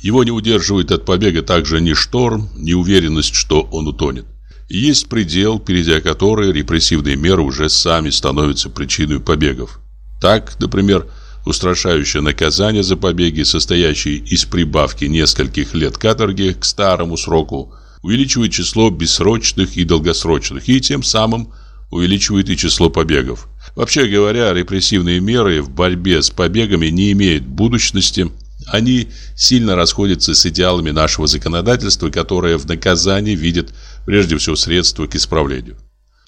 Его не удерживает от побега также ни шторм, ни уверенность, что он утонет. И есть предел, перейдя который репрессивные меры уже сами становятся причиной побегов. Так, например, устрашающее наказание за побеги, состоящее из прибавки нескольких лет каторги к старому сроку, увеличивает число бессрочных и долгосрочных, и тем самым увеличивает и число побегов. Вообще говоря, репрессивные меры в борьбе с побегами не имеют будущности. Они сильно расходятся с идеалами нашего законодательства, которое в наказании видит прежде всего средства к исправлению.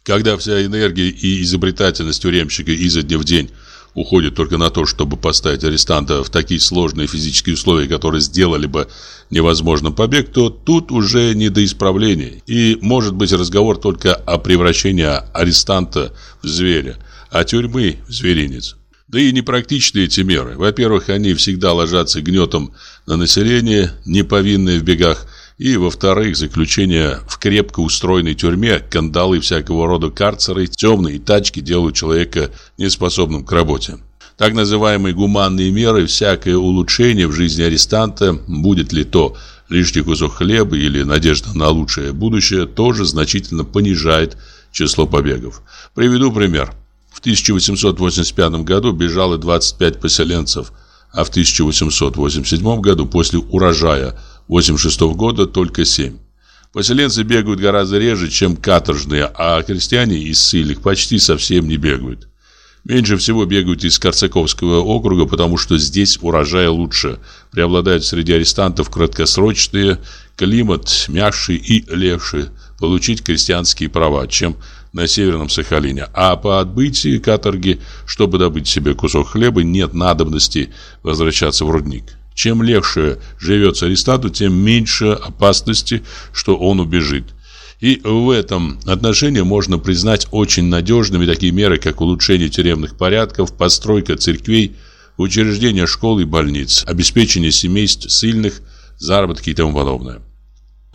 Когда вся энергия и изобретательность тюремщика изо дня в день уходит только на то, чтобы поставить арестанта в такие сложные физические условия, которые сделали бы невозможным побег, то тут уже не до исправления. И может быть разговор только о превращении арестанта в зверя, а тюрьмы в зверинец. Да и непрактичны эти меры. Во-первых, они всегда ложатся гнетом на население, не повинное в бегах, и, во-вторых, заключение в крепко устроенной тюрьме, кандалы всякого рода карцеры, темные тачки делают человека неспособным к работе. Так называемые гуманные меры, всякое улучшение в жизни арестанта, будет ли то лишний кусок хлеба или надежда на лучшее будущее, тоже значительно понижает число побегов. Приведу пример. В 1885 году бежало 25 поселенцев, а в 1887 году после урожая 86 года только 7. Поселенцы бегают гораздо реже, чем каторжные, а крестьяне из ссыльных почти совсем не бегают. Меньше всего бегают из Корсаковского округа, потому что здесь урожай лучше. Преобладают среди арестантов краткосрочные, климат мягче и легче получить крестьянские права, чем на Северном Сахалине. А по отбытии каторги, чтобы добыть себе кусок хлеба, нет надобности возвращаться в рудник. Чем легче живется арестанту, тем меньше опасности, что он убежит. И в этом отношении можно признать очень надежными такие меры, как улучшение тюремных порядков, постройка церквей, учреждение школ и больниц, обеспечение семейств сильных, заработки и тому подобное.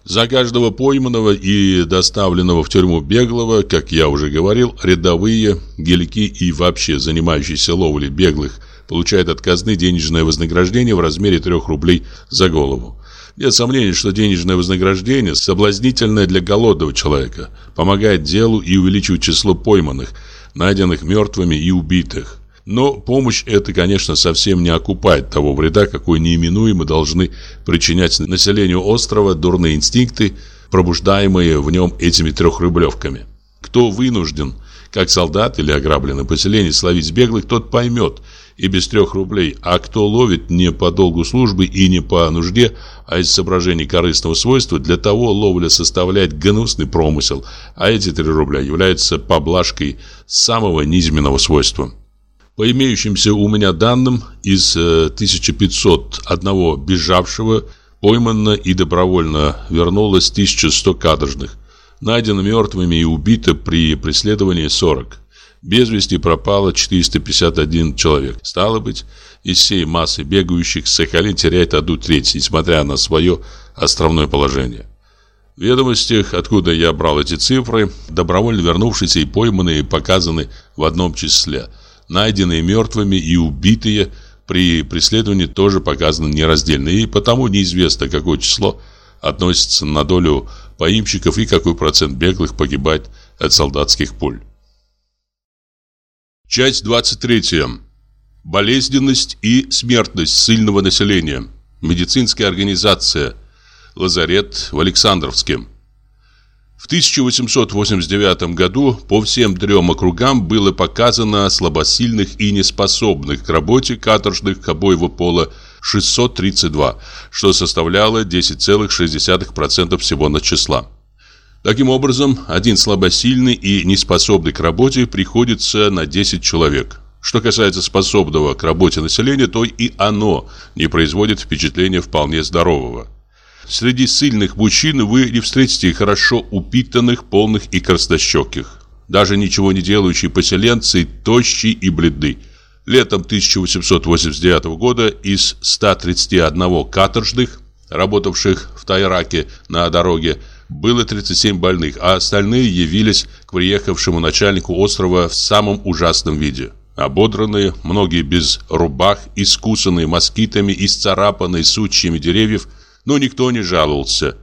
За каждого пойманного и доставленного в тюрьму беглого, как я уже говорил, рядовые, гелики и вообще занимающиеся ловлей беглых – получает от казны денежное вознаграждение в размере 3 рублей за голову. Нет сомнений, что денежное вознаграждение соблазнительное для голодного человека, помогает делу и увеличивает число пойманных, найденных мертвыми и убитых. Но помощь эта, конечно, совсем не окупает того вреда, какой неименуемо должны причинять населению острова дурные инстинкты, пробуждаемые в нем этими трехрублевками. Кто вынужден, как солдат или ограбленный поселение, словить беглых, тот поймет – и без трех рублей, а кто ловит не по долгу службы и не по нужде, а из соображений корыстного свойства, для того ловля составляет гнусный промысел, а эти три рубля являются поблажкой самого низменного свойства. По имеющимся у меня данным, из 1501 э, бежавшего поймано и добровольно вернулось 1100 каторжных, найдено мертвыми и убито при преследовании 40. Без вести пропало 451 человек. Стало быть, из всей массы бегающих Сахалин теряет одну треть, несмотря на свое островное положение. В ведомостях, откуда я брал эти цифры, добровольно вернувшиеся и пойманные показаны в одном числе. Найденные мертвыми и убитые при преследовании тоже показаны нераздельно, и потому неизвестно, какое число относится на долю поимщиков и какой процент беглых погибает от солдатских пуль. Часть 23. Болезненность и смертность сильного населения. Медицинская организация. Лазарет в Александровске. В 1889 году по всем трем округам было показано слабосильных и неспособных к работе каторжных обоего пола 632, что составляло 10,6% всего на числа. Таким образом, один слабосильный и неспособный к работе приходится на 10 человек. Что касается способного к работе населения, то и оно не производит впечатления вполне здорового. Среди сильных мужчин вы не встретите хорошо упитанных, полных и краснощеких. Даже ничего не делающие поселенцы тощие и бледны. Летом 1889 года из 131 каторжных, работавших в Тайраке на дороге, было 37 больных, а остальные явились к приехавшему начальнику острова в самом ужасном виде. Ободранные, многие без рубах, искусанные москитами, исцарапанные сучьями деревьев, но никто не жаловался.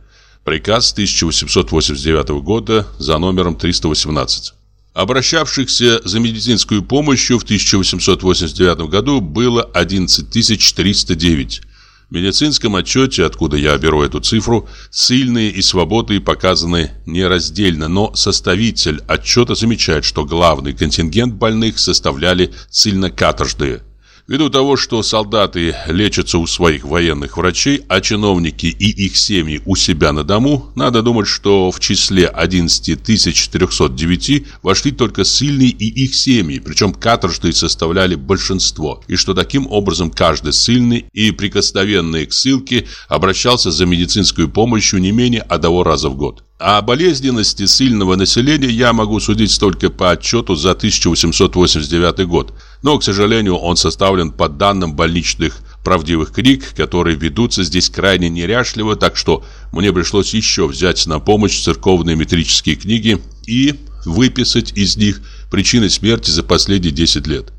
Приказ 1889 года за номером 318. Обращавшихся за медицинскую помощью в 1889 году было 11 309. В медицинском отчете, откуда я беру эту цифру, сильные и свободные показаны нераздельно, но составитель отчета замечает, что главный контингент больных составляли сильно каторжные. Ввиду того, что солдаты лечатся у своих военных врачей, а чиновники и их семьи у себя на дому, надо думать, что в числе 11 409 вошли только ссыльные и их семьи, причем каторжные составляли большинство, и что таким образом каждый ссыльный и прикосновенный к ссылке обращался за медицинской помощью не менее одного раза в год. О болезненности сильного населения я могу судить только по отчету за 1889 год, но, к сожалению, он составлен по данным больничных правдивых книг, которые ведутся здесь крайне неряшливо, так что мне пришлось еще взять на помощь церковные метрические книги и выписать из них причины смерти за последние 10 лет.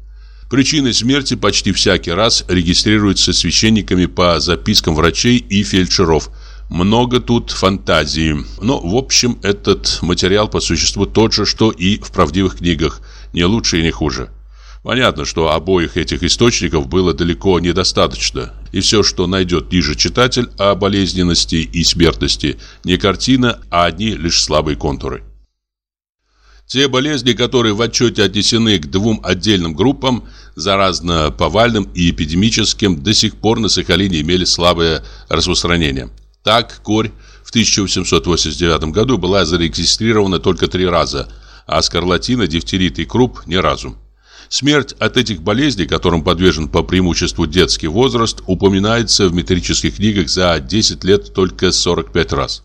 Причины смерти почти всякий раз регистрируются священниками по запискам врачей и фельдшеров – много тут фантазии. Но, в общем, этот материал по существу тот же, что и в правдивых книгах. Не лучше и не хуже. Понятно, что обоих этих источников было далеко недостаточно. И все, что найдет ниже читатель о болезненности и смертности, не картина, а одни лишь слабые контуры. Те болезни, которые в отчете отнесены к двум отдельным группам, заразно-повальным и эпидемическим, до сих пор на Сахалине имели слабое распространение. Так, корь в 1889 году была зарегистрирована только три раза, а скарлатина, дифтерит и круп – ни разу. Смерть от этих болезней, которым подвержен по преимуществу детский возраст, упоминается в метрических книгах за 10 лет только 45 раз.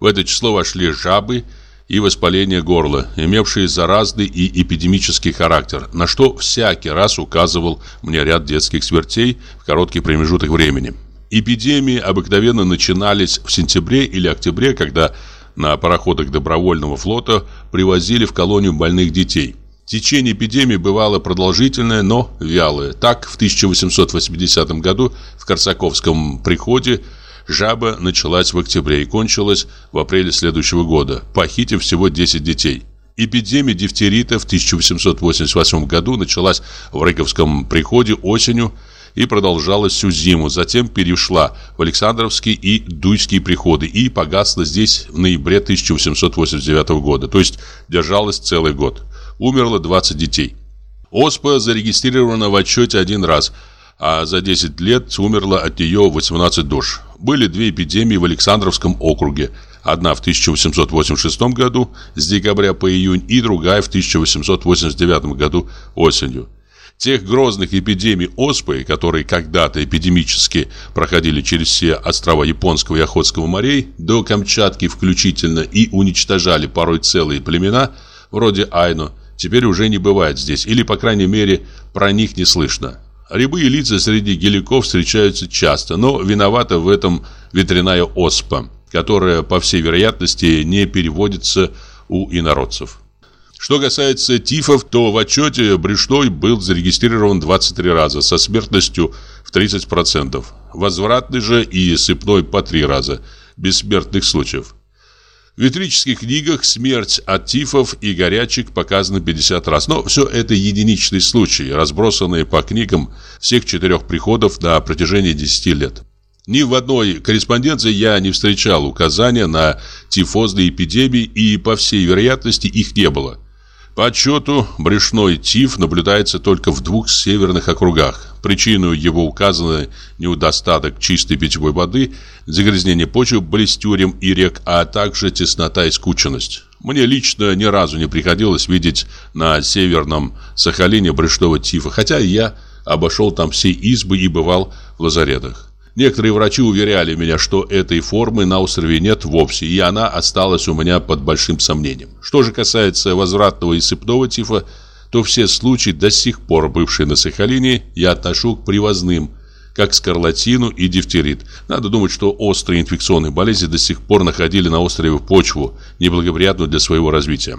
В это число вошли жабы и воспаление горла, имевшие заразный и эпидемический характер, на что всякий раз указывал мне ряд детских смертей в короткий промежуток времени. Эпидемии обыкновенно начинались в сентябре или октябре, когда на пароходах добровольного флота привозили в колонию больных детей. Течение эпидемии бывало продолжительное, но вялое. Так, в 1880 году в Корсаковском приходе жаба началась в октябре и кончилась в апреле следующего года, похитив всего 10 детей. Эпидемия дифтерита в 1888 году началась в Рыковском приходе осенью, и продолжалась всю зиму, затем перешла в Александровские и Дуйские приходы и погасла здесь в ноябре 1889 года, то есть держалась целый год. Умерло 20 детей. Оспа зарегистрирована в отчете один раз, а за 10 лет умерло от нее 18 душ. Были две эпидемии в Александровском округе. Одна в 1886 году с декабря по июнь и другая в 1889 году осенью. Тех грозных эпидемий оспы, которые когда-то эпидемически проходили через все острова Японского и Охотского морей, до Камчатки включительно, и уничтожали порой целые племена, вроде Айно, теперь уже не бывает здесь, или, по крайней мере, про них не слышно. Рябые лица среди геликов встречаются часто, но виновата в этом ветряная оспа, которая, по всей вероятности, не переводится у инородцев. Что касается тифов, то в отчете брюшной был зарегистрирован 23 раза со смертностью в 30%. Возвратный же и сыпной по 3 раза, без смертных случаев. В ветрических книгах смерть от тифов и горячек показана 50 раз. Но все это единичные случаи, разбросанные по книгам всех четырех приходов на протяжении 10 лет. Ни в одной корреспонденции я не встречал указания на тифозные эпидемии, и, по всей вероятности, их не было. По отчету, брюшной тиф наблюдается только в двух северных округах. Причиной его указаны недостаток чистой питьевой воды, загрязнение почвы блестюрем и рек, а также теснота и скученность. Мне лично ни разу не приходилось видеть на северном Сахалине брюшного тифа, хотя я обошел там все избы и бывал в лазаретах. Некоторые врачи уверяли меня, что этой формы на острове нет вовсе, и она осталась у меня под большим сомнением. Что же касается возвратного и сыпного тифа, то все случаи, до сих пор бывшие на Сахалине, я отношу к привозным, как скарлатину и дифтерит. Надо думать, что острые инфекционные болезни до сих пор находили на острове почву, неблагоприятную для своего развития.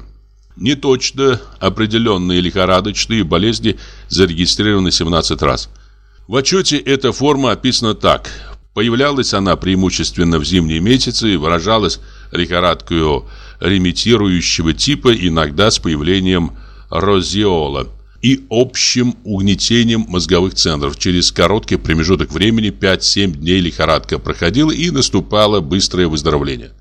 Неточно определенные лихорадочные болезни зарегистрированы 17 раз – в отчете эта форма описана так. Появлялась она преимущественно в зимние месяцы выражалась лихорадкою ремитирующего типа, иногда с появлением розиола и общим угнетением мозговых центров. Через короткий промежуток времени 5-7 дней лихорадка проходила и наступало быстрое выздоровление.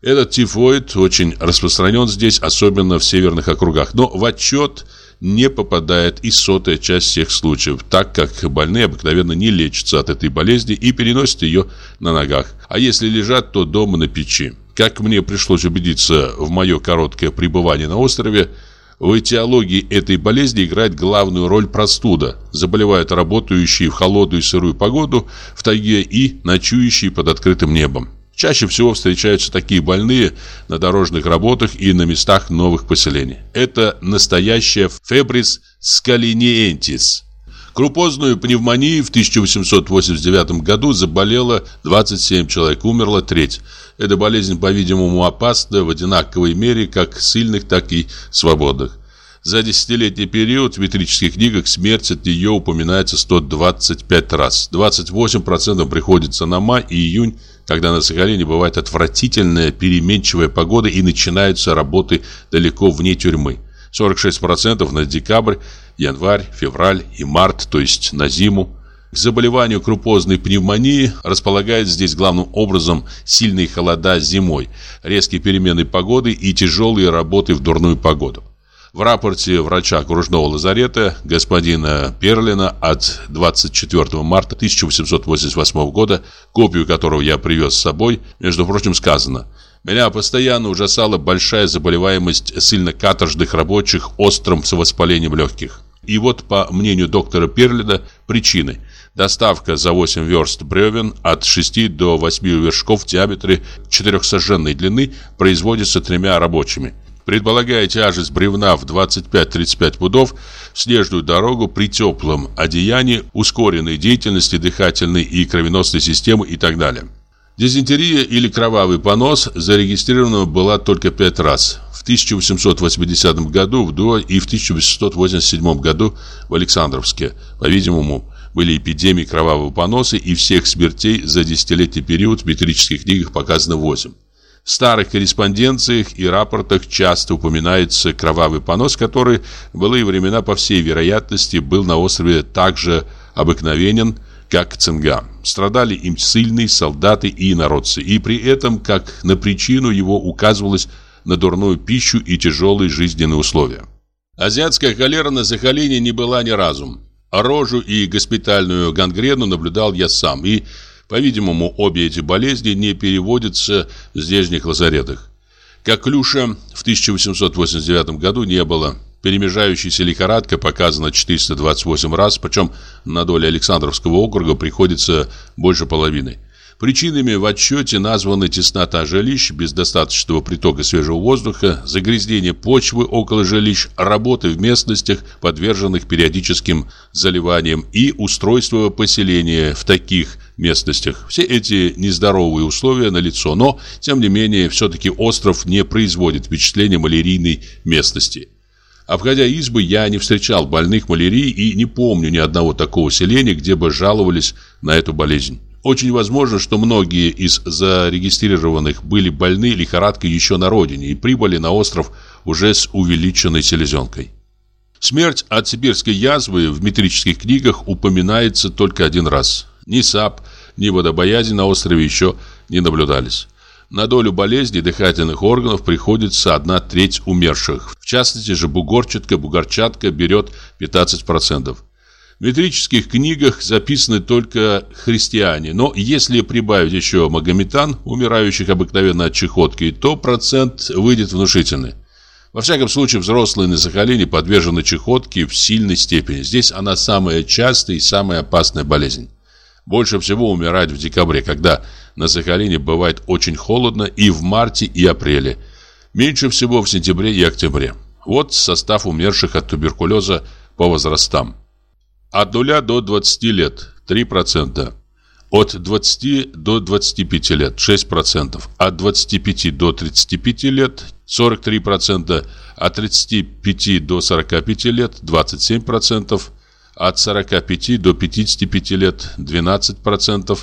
Этот тифоид очень распространен здесь, особенно в северных округах, но в отчет не попадает и сотая часть всех случаев, так как больные обыкновенно не лечатся от этой болезни и переносят ее на ногах. А если лежат, то дома на печи. Как мне пришлось убедиться в мое короткое пребывание на острове, в этиологии этой болезни играет главную роль простуда. Заболевают работающие в холодную и сырую погоду в тайге и ночующие под открытым небом. Чаще всего встречаются такие больные на дорожных работах и на местах новых поселений. Это настоящая фебрис скалиниентис. Крупозную пневмонию в 1889 году заболело 27 человек, умерло треть. Эта болезнь, по-видимому, опасна в одинаковой мере как сильных, так и свободных. За десятилетний период в метрических книгах смерть от нее упоминается 125 раз. 28% приходится на май и июнь, когда на Сахалине бывает отвратительная переменчивая погода и начинаются работы далеко вне тюрьмы. 46% на декабрь, январь, февраль и март, то есть на зиму. К заболеванию крупозной пневмонии располагает здесь главным образом сильные холода зимой, резкие перемены погоды и тяжелые работы в дурную погоду. В рапорте врача окружного лазарета господина Перлина от 24 марта 1888 года, копию которого я привез с собой, между прочим, сказано «Меня постоянно ужасала большая заболеваемость сильно-каторжных рабочих острым воспалением легких». И вот, по мнению доктора Перлина, причины – Доставка за 8 верст бревен от 6 до 8 вершков в диаметре 4-сожженной длины производится тремя рабочими. Предполагая тяжесть бревна в 25-35 пудов, снежную дорогу при теплом одеянии, ускоренной деятельности дыхательной и кровеносной системы и так далее. Дизентерия или кровавый понос зарегистрирована была только пять раз. В 1880 году в Дуа и в 1887 году в Александровске. По-видимому, были эпидемии кровавого поноса и всех смертей за десятилетний период в метрических книгах показано 8. В старых корреспонденциях и рапортах часто упоминается кровавый понос, который в былые времена, по всей вероятности, был на острове так же обыкновенен, как цинга. Страдали им сильные солдаты и народцы, и при этом, как на причину его указывалось на дурную пищу и тяжелые жизненные условия. Азиатская холера на Сахалине не была ни разу. Рожу и госпитальную гангрену наблюдал я сам, и, по-видимому, обе эти болезни не переводятся в здешних лазаретах. Как клюша в 1889 году не было. Перемежающаяся лихорадка показана 428 раз, причем на долю Александровского округа приходится больше половины. Причинами в отчете названы теснота жилищ без достаточного притока свежего воздуха, загрязнение почвы около жилищ, работы в местностях, подверженных периодическим заливаниям и устройство поселения в таких местностях. Все эти нездоровые условия налицо, но, тем не менее, все-таки остров не производит впечатления малярийной местности. Обходя избы, я не встречал больных малярией и не помню ни одного такого селения, где бы жаловались на эту болезнь. Очень возможно, что многие из зарегистрированных были больны лихорадкой еще на родине и прибыли на остров уже с увеличенной селезенкой. Смерть от сибирской язвы в метрических книгах упоминается только один раз. Ни сап, ни водобоязнь на острове еще не наблюдались. На долю болезни дыхательных органов приходится одна треть умерших. В частности же бугорчатка, бугорчатка берет 15%. В метрических книгах записаны только христиане, но если прибавить еще магометан, умирающих обыкновенно от чехотки, то процент выйдет внушительный. Во всяком случае, взрослые на Сахалине подвержены чехотке в сильной степени. Здесь она самая частая и самая опасная болезнь. Больше всего умирают в декабре, когда на Сахалине бывает очень холодно и в марте и апреле. Меньше всего в сентябре и октябре. Вот состав умерших от туберкулеза по возрастам. От 0 до 20 лет 3%. От 20 до 25 лет 6%. От 25 до 35 лет 43%. От 35 до 45 лет 27%. От 45 до 55 лет 12%.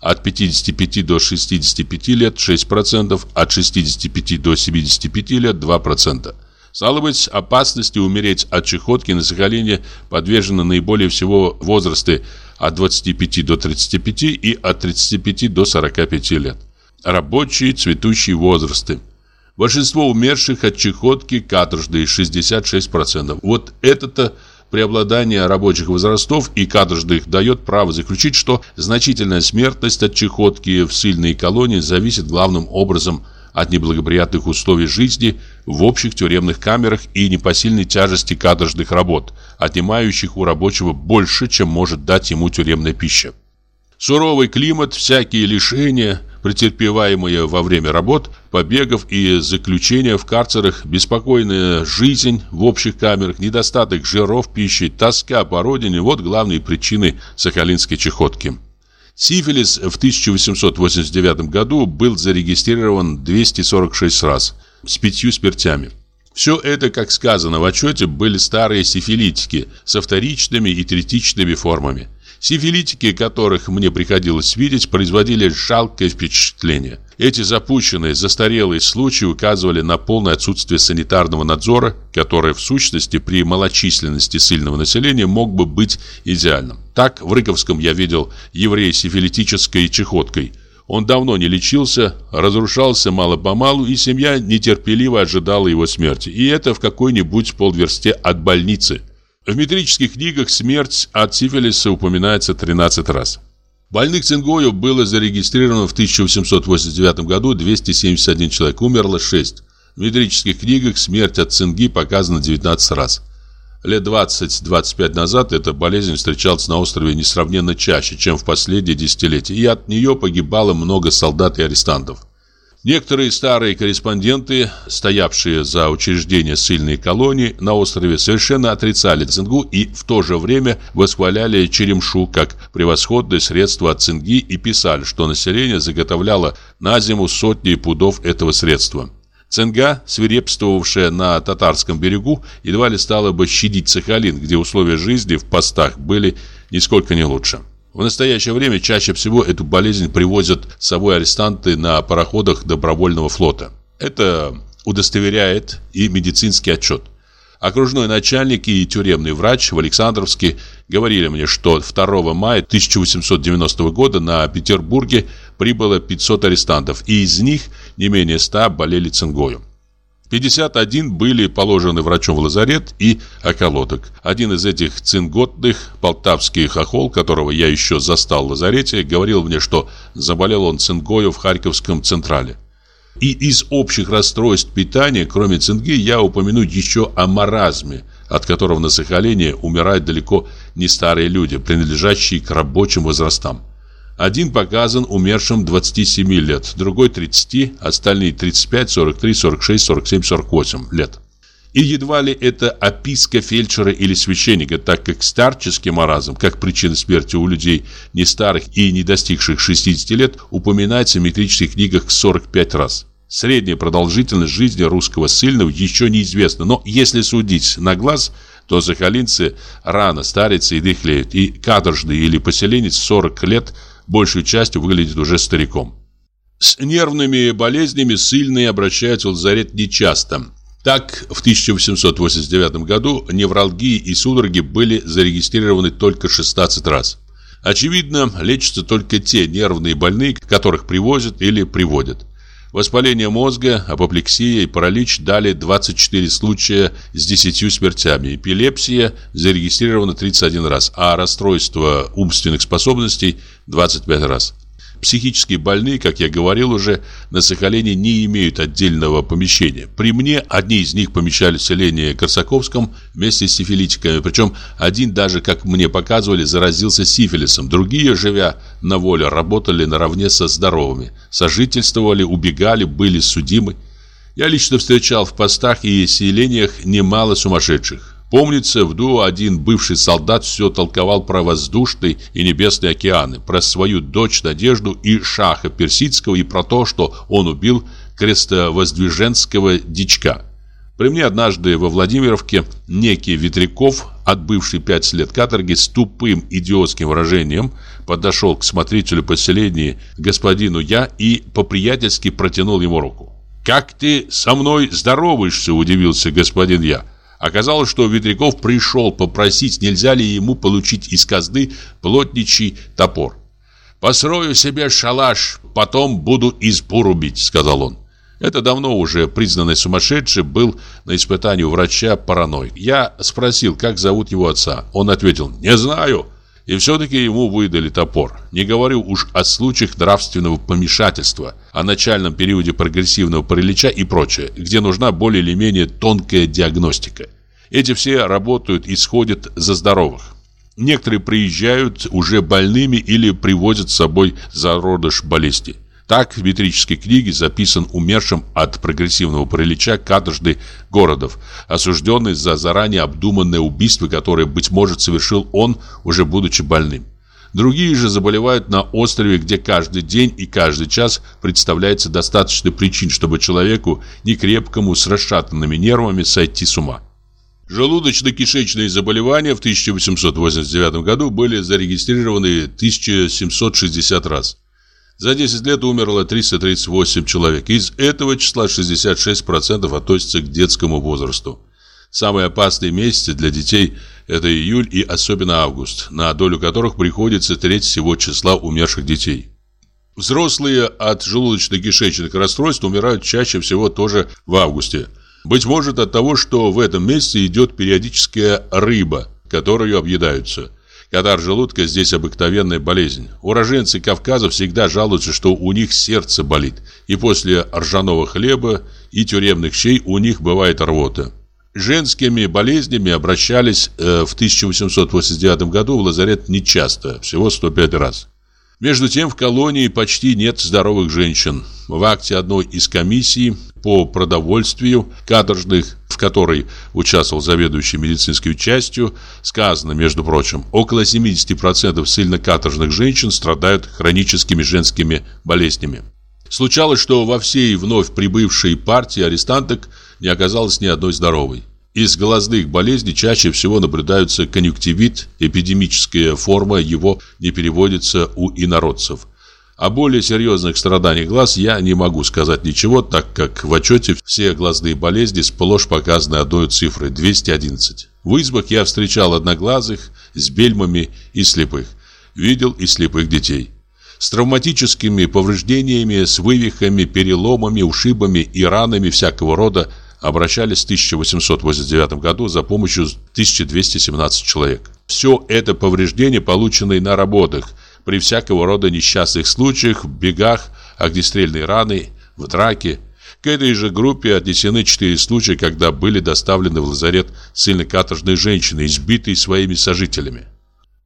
От 55 до 65 лет 6%. От 65 до 75 лет 2%. Стало быть, опасности умереть от чехотки на Сахалине подвержены наиболее всего возрасты от 25 до 35 и от 35 до 45 лет. Рабочие цветущие возрасты. Большинство умерших от чехотки каторжные 66%. Вот это-то преобладание рабочих возрастов и каторжных дает право заключить, что значительная смертность от чехотки в сильной колонии зависит главным образом от неблагоприятных условий жизни в общих тюремных камерах и непосильной тяжести каторжных работ, отнимающих у рабочего больше, чем может дать ему тюремная пища. Суровый климат, всякие лишения, претерпеваемые во время работ, побегов и заключения в карцерах, беспокойная жизнь в общих камерах, недостаток жиров пищи, тоска по родине – вот главные причины сахалинской чехотки. Сифилис в 1889 году был зарегистрирован 246 раз с пятью смертями. Все это, как сказано в отчете, были старые сифилитики со вторичными и третичными формами. Сифилитики, которых мне приходилось видеть, производили жалкое впечатление. Эти запущенные, застарелые случаи указывали на полное отсутствие санитарного надзора, который в сущности при малочисленности сильного населения мог бы быть идеальным. Так, в Рыковском я видел еврея сифилитической чехоткой. Он давно не лечился, разрушался мало-помалу, и семья нетерпеливо ожидала его смерти. И это в какой-нибудь полверсте от больницы. В метрических книгах смерть от сифилиса упоминается 13 раз. Больных цингою было зарегистрировано в 1889 году 271 человек, умерло 6. В метрических книгах смерть от цинги показана 19 раз. Лет 20-25 назад эта болезнь встречалась на острове несравненно чаще, чем в последние десятилетия, и от нее погибало много солдат и арестантов. Некоторые старые корреспонденты, стоявшие за учреждение сильной колонии на острове, совершенно отрицали цингу и в то же время восхваляли черемшу как превосходное средство от цинги и писали, что население заготовляло на зиму сотни пудов этого средства. Цинга, свирепствовавшая на татарском берегу, едва ли стала бы щадить Сахалин, где условия жизни в постах были нисколько не лучше. В настоящее время чаще всего эту болезнь привозят с собой арестанты на пароходах добровольного флота. Это удостоверяет и медицинский отчет. Окружной начальник и тюремный врач в Александровске говорили мне, что 2 мая 1890 года на Петербурге прибыло 500 арестантов, и из них не менее 100 болели цингою. 51 были положены врачом в лазарет и околоток. Один из этих цинготных, полтавский хохол, которого я еще застал в лазарете, говорил мне, что заболел он цингою в Харьковском Централе. И из общих расстройств питания, кроме цинги, я упомяну еще о маразме, от которого на Сахалине умирают далеко не старые люди, принадлежащие к рабочим возрастам. Один показан умершим 27 лет, другой 30, остальные 35, 43, 46, 47, 48 лет. И едва ли это описка фельдшера или священника, так как старческий маразм, как причина смерти у людей не старых и не достигших 60 лет, упоминается в метрических книгах 45 раз. Средняя продолжительность жизни русского ссыльного еще неизвестна, но если судить на глаз, то сахалинцы рано старятся и дыхлеют, и каторжный или поселенец 40 лет – большей частью выглядит уже стариком. С нервными болезнями сильные обращаются в лазарет нечасто. Так, в 1889 году невралгии и судороги были зарегистрированы только 16 раз. Очевидно, лечатся только те нервные больные, которых привозят или приводят. Воспаление мозга, апоплексия и паралич дали 24 случая с 10 смертями. Эпилепсия зарегистрирована 31 раз, а расстройство умственных способностей 25 раз. Психические больные, как я говорил уже, на Сахалине не имеют отдельного помещения. При мне одни из них помещались в селении Корсаковском вместе с сифилитиками, причем один даже, как мне показывали, заразился сифилисом. Другие, живя на воле, работали наравне со здоровыми, сожительствовали, убегали, были судимы. Я лично встречал в постах и селениях немало сумасшедших. Помнится, в Ду один бывший солдат все толковал про воздушный и небесные океаны, про свою дочь Надежду и Шаха Персидского и про то, что он убил крестовоздвиженского дичка. При мне однажды во Владимировке некий Ветряков, отбывший пять лет каторги, с тупым идиотским выражением подошел к смотрителю поселения господину Я и по-приятельски протянул ему руку. «Как ты со мной здороваешься?» – удивился господин Я. Оказалось, что Ветряков пришел попросить, нельзя ли ему получить из казны плотничий топор. «Построю себе шалаш, потом буду избу рубить», — сказал он. Это давно уже признанный сумасшедший был на испытании у врача параной. Я спросил, как зовут его отца. Он ответил «Не знаю». И все-таки ему выдали топор. Не говорю уж о случаях нравственного помешательства, о начальном периоде прогрессивного паралича и прочее, где нужна более или менее тонкая диагностика. Эти все работают и сходят за здоровых. Некоторые приезжают уже больными или привозят с собой зародыш болезни. Так в метрической книге записан умершим от прогрессивного паралича каторжный Городов, осужденный за заранее обдуманное убийство, которое, быть может, совершил он, уже будучи больным. Другие же заболевают на острове, где каждый день и каждый час представляется достаточно причин, чтобы человеку, некрепкому, с расшатанными нервами, сойти с ума. Желудочно-кишечные заболевания в 1889 году были зарегистрированы 1760 раз. За 10 лет умерло 338 человек. Из этого числа 66% относятся к детскому возрасту. Самые опасные месяцы для детей – это июль и особенно август, на долю которых приходится треть всего числа умерших детей. Взрослые от желудочно-кишечных расстройств умирают чаще всего тоже в августе. Быть может от того, что в этом месяце идет периодическая рыба, которую объедаются – Катар желудка здесь обыкновенная болезнь. Уроженцы Кавказа всегда жалуются, что у них сердце болит. И после ржаного хлеба и тюремных щей у них бывает рвота. Женскими болезнями обращались э, в 1889 году в лазарет нечасто, всего 105 раз. Между тем в колонии почти нет здоровых женщин. В акте одной из комиссий по продовольствию каторжных, в которой участвовал заведующий медицинской частью, сказано, между прочим, около 70% ссыльно-каторжных женщин страдают хроническими женскими болезнями. Случалось, что во всей вновь прибывшей партии арестанток не оказалось ни одной здоровой. Из глазных болезней чаще всего наблюдаются конъюнктивит, эпидемическая форма его не переводится у инородцев. О более серьезных страданиях глаз я не могу сказать ничего, так как в отчете все глазные болезни сплошь показаны одной цифрой – 211. В избах я встречал одноглазых с бельмами и слепых. Видел и слепых детей. С травматическими повреждениями, с вывихами, переломами, ушибами и ранами всякого рода обращались в 1889 году за помощью 1217 человек. Все это повреждения, полученные на работах – при всякого рода несчастных случаях, бегах, огнестрельной раны, в драке. К этой же группе отнесены четыре случая, когда были доставлены в лазарет ссыльно-каторжные женщины, избитые своими сожителями.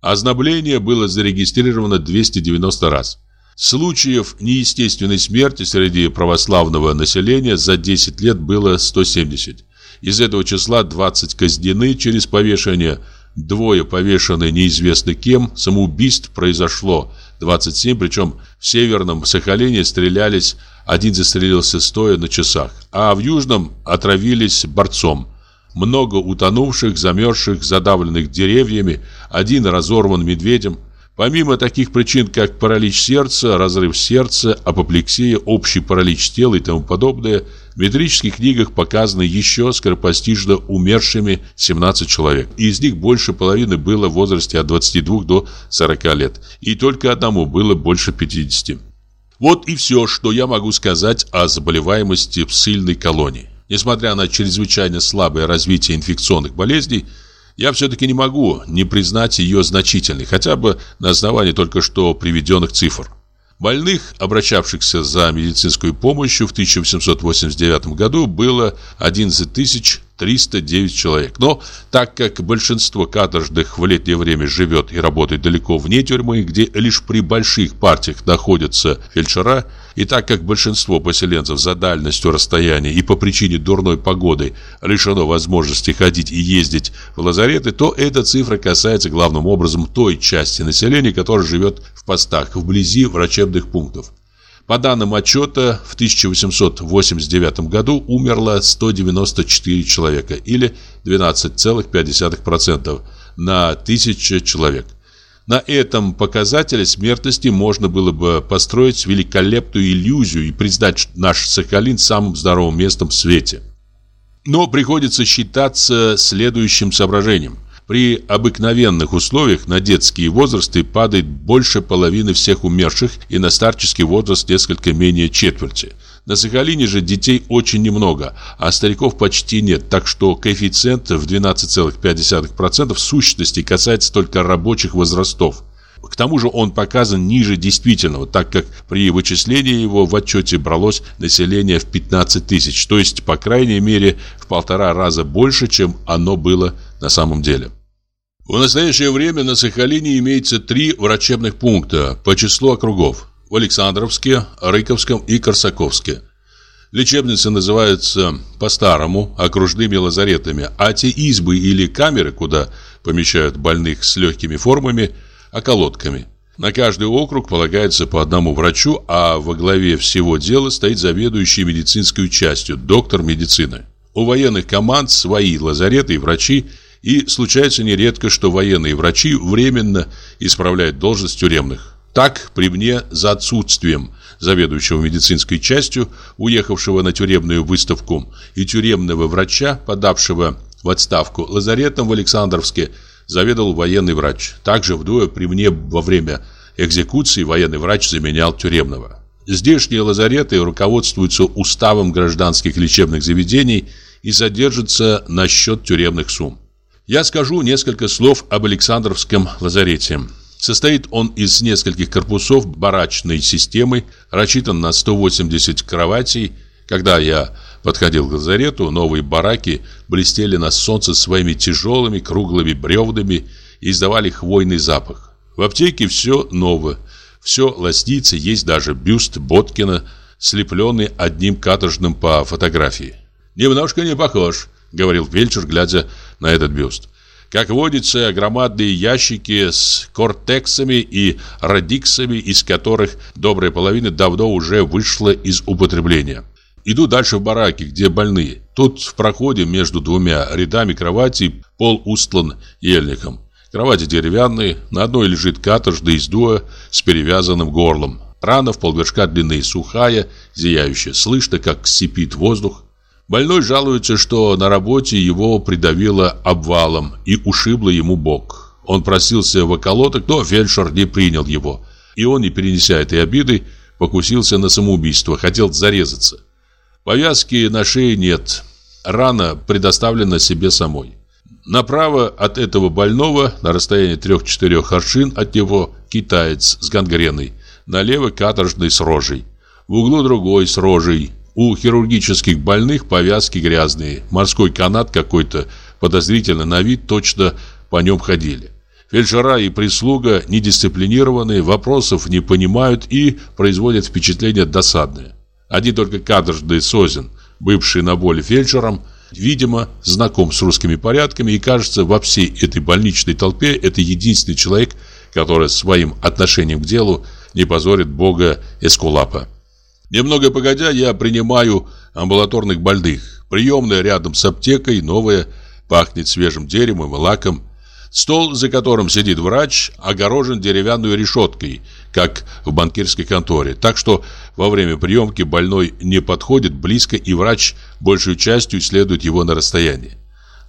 Ознобление было зарегистрировано 290 раз. Случаев неестественной смерти среди православного населения за 10 лет было 170. Из этого числа 20 казнены через повешение – Двое повешены неизвестно кем, самоубийств произошло 27, причем в северном Сахалине стрелялись, один застрелился стоя на часах, а в южном отравились борцом. Много утонувших, замерзших, задавленных деревьями, один разорван медведем – Помимо таких причин, как паралич сердца, разрыв сердца, апоплексия, общий паралич тела и тому подобное, в метрических книгах показаны еще скоропостижно умершими 17 человек. Из них больше половины было в возрасте от 22 до 40 лет, и только одному было больше 50. Вот и все, что я могу сказать о заболеваемости в ссыльной колонии. Несмотря на чрезвычайно слабое развитие инфекционных болезней, я все-таки не могу не признать ее значительной, хотя бы на основании только что приведенных цифр. Больных, обращавшихся за медицинской помощью в 1889 году, было 11 тысяч 309 человек. Но так как большинство каторжных в летнее время живет и работает далеко вне тюрьмы, где лишь при больших партиях находятся фельдшера, и так как большинство поселенцев за дальностью расстояния и по причине дурной погоды лишено возможности ходить и ездить в лазареты, то эта цифра касается главным образом той части населения, которая живет в постах вблизи врачебных пунктов. По данным отчета, в 1889 году умерло 194 человека или 12,5% на 1000 человек. На этом показателе смертности можно было бы построить великолепную иллюзию и признать наш Сахалин самым здоровым местом в свете. Но приходится считаться следующим соображением – При обыкновенных условиях на детские возрасты падает больше половины всех умерших и на старческий возраст несколько менее четверти. На Сахалине же детей очень немного, а стариков почти нет, так что коэффициент в 12,5% в сущности касается только рабочих возрастов. К тому же он показан ниже действительного, так как при вычислении его в отчете бралось население в 15 тысяч, то есть, по крайней мере, в полтора раза больше, чем оно было на самом деле. В настоящее время на Сахалине имеется три врачебных пункта по числу округов в Александровске, Рыковском и Корсаковске. Лечебницы называются по-старому окружными лазаретами, а те избы или камеры, куда помещают больных с легкими формами, околотками. На каждый округ полагается по одному врачу, а во главе всего дела стоит заведующий медицинской частью, доктор медицины. У военных команд свои лазареты и врачи, и случается нередко, что военные врачи временно исправляют должность тюремных. Так, при мне за отсутствием заведующего медицинской частью, уехавшего на тюремную выставку, и тюремного врача, подавшего в отставку лазаретом в Александровске, заведовал военный врач. Также вдвое при мне во время экзекуции военный врач заменял тюремного. Здешние лазареты руководствуются уставом гражданских лечебных заведений и содержатся на счет тюремных сумм. Я скажу несколько слов об Александровском лазарете. Состоит он из нескольких корпусов барачной системы, рассчитан на 180 кроватей. Когда я подходил к лазарету, новые бараки блестели на солнце своими тяжелыми круглыми бревнами и издавали хвойный запах. В аптеке все новое, все лоснится, есть даже бюст Боткина, слепленный одним каторжным по фотографии. «Немножко не похож», — говорил фельдшер, глядя на этот бюст. Как водится, громадные ящики с кортексами и радиксами, из которых добрая половина давно уже вышла из употребления. Иду дальше в бараки, где больные. Тут в проходе между двумя рядами кроватей пол устлан ельником. Кровати деревянные, на одной лежит каторжда из дуа с перевязанным горлом. Рана в полвершка длины, сухая, зияющая. Слышно, как сипит воздух. Больной жалуется, что на работе его придавило обвалом и ушибло ему бок. Он просился в околоток, но фельдшер не принял его. И он, не перенеся этой обиды, покусился на самоубийство, хотел зарезаться. Повязки на шее нет. Рана предоставлена себе самой. Направо от этого больного, на расстоянии трех-четырех аршин от него, китаец с гангреной. Налево каторжный с рожей. В углу другой с рожей. У хирургических больных повязки грязные, морской канат какой-то, подозрительно на вид, точно по нем ходили. Фельдшера и прислуга недисциплинированные, вопросов не понимают и производят впечатление досадное. Один только кадржный Созин, бывший на боли фельдшером, видимо, знаком с русскими порядками и, кажется, во всей этой больничной толпе это единственный человек, который своим отношением к делу не позорит бога Эскулапа. Немного погодя, я принимаю амбулаторных больных. Приемная рядом с аптекой, новая, пахнет свежим деревом и лаком. Стол, за которым сидит врач, огорожен деревянной решеткой, как в банкирской конторе. Так что во время приемки больной не подходит близко, и врач большей частью исследует его на расстоянии.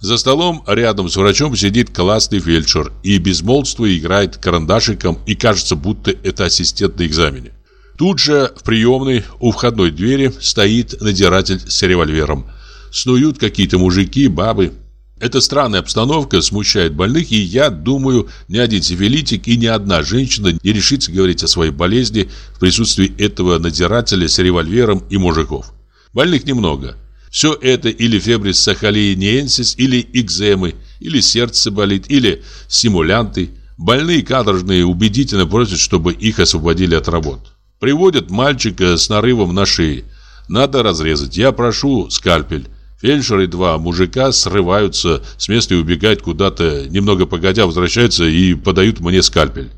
За столом рядом с врачом сидит классный фельдшер и безмолвство играет карандашиком, и кажется, будто это ассистент на экзамене. Тут же в приемной у входной двери стоит надиратель с револьвером. Снуют какие-то мужики, бабы. Эта странная обстановка смущает больных, и я думаю, ни один сифилитик и ни одна женщина не решится говорить о своей болезни в присутствии этого надирателя с револьвером и мужиков. Больных немного. Все это или фебрис сахалиенсис, или экземы, или сердце болит, или симулянты. Больные каторжные убедительно просят, чтобы их освободили от работ. Приводят мальчика с нарывом на шее. Надо разрезать. Я прошу скальпель. Фельдшер и два мужика срываются с места и убегают куда-то. Немного погодя возвращаются и подают мне скальпель.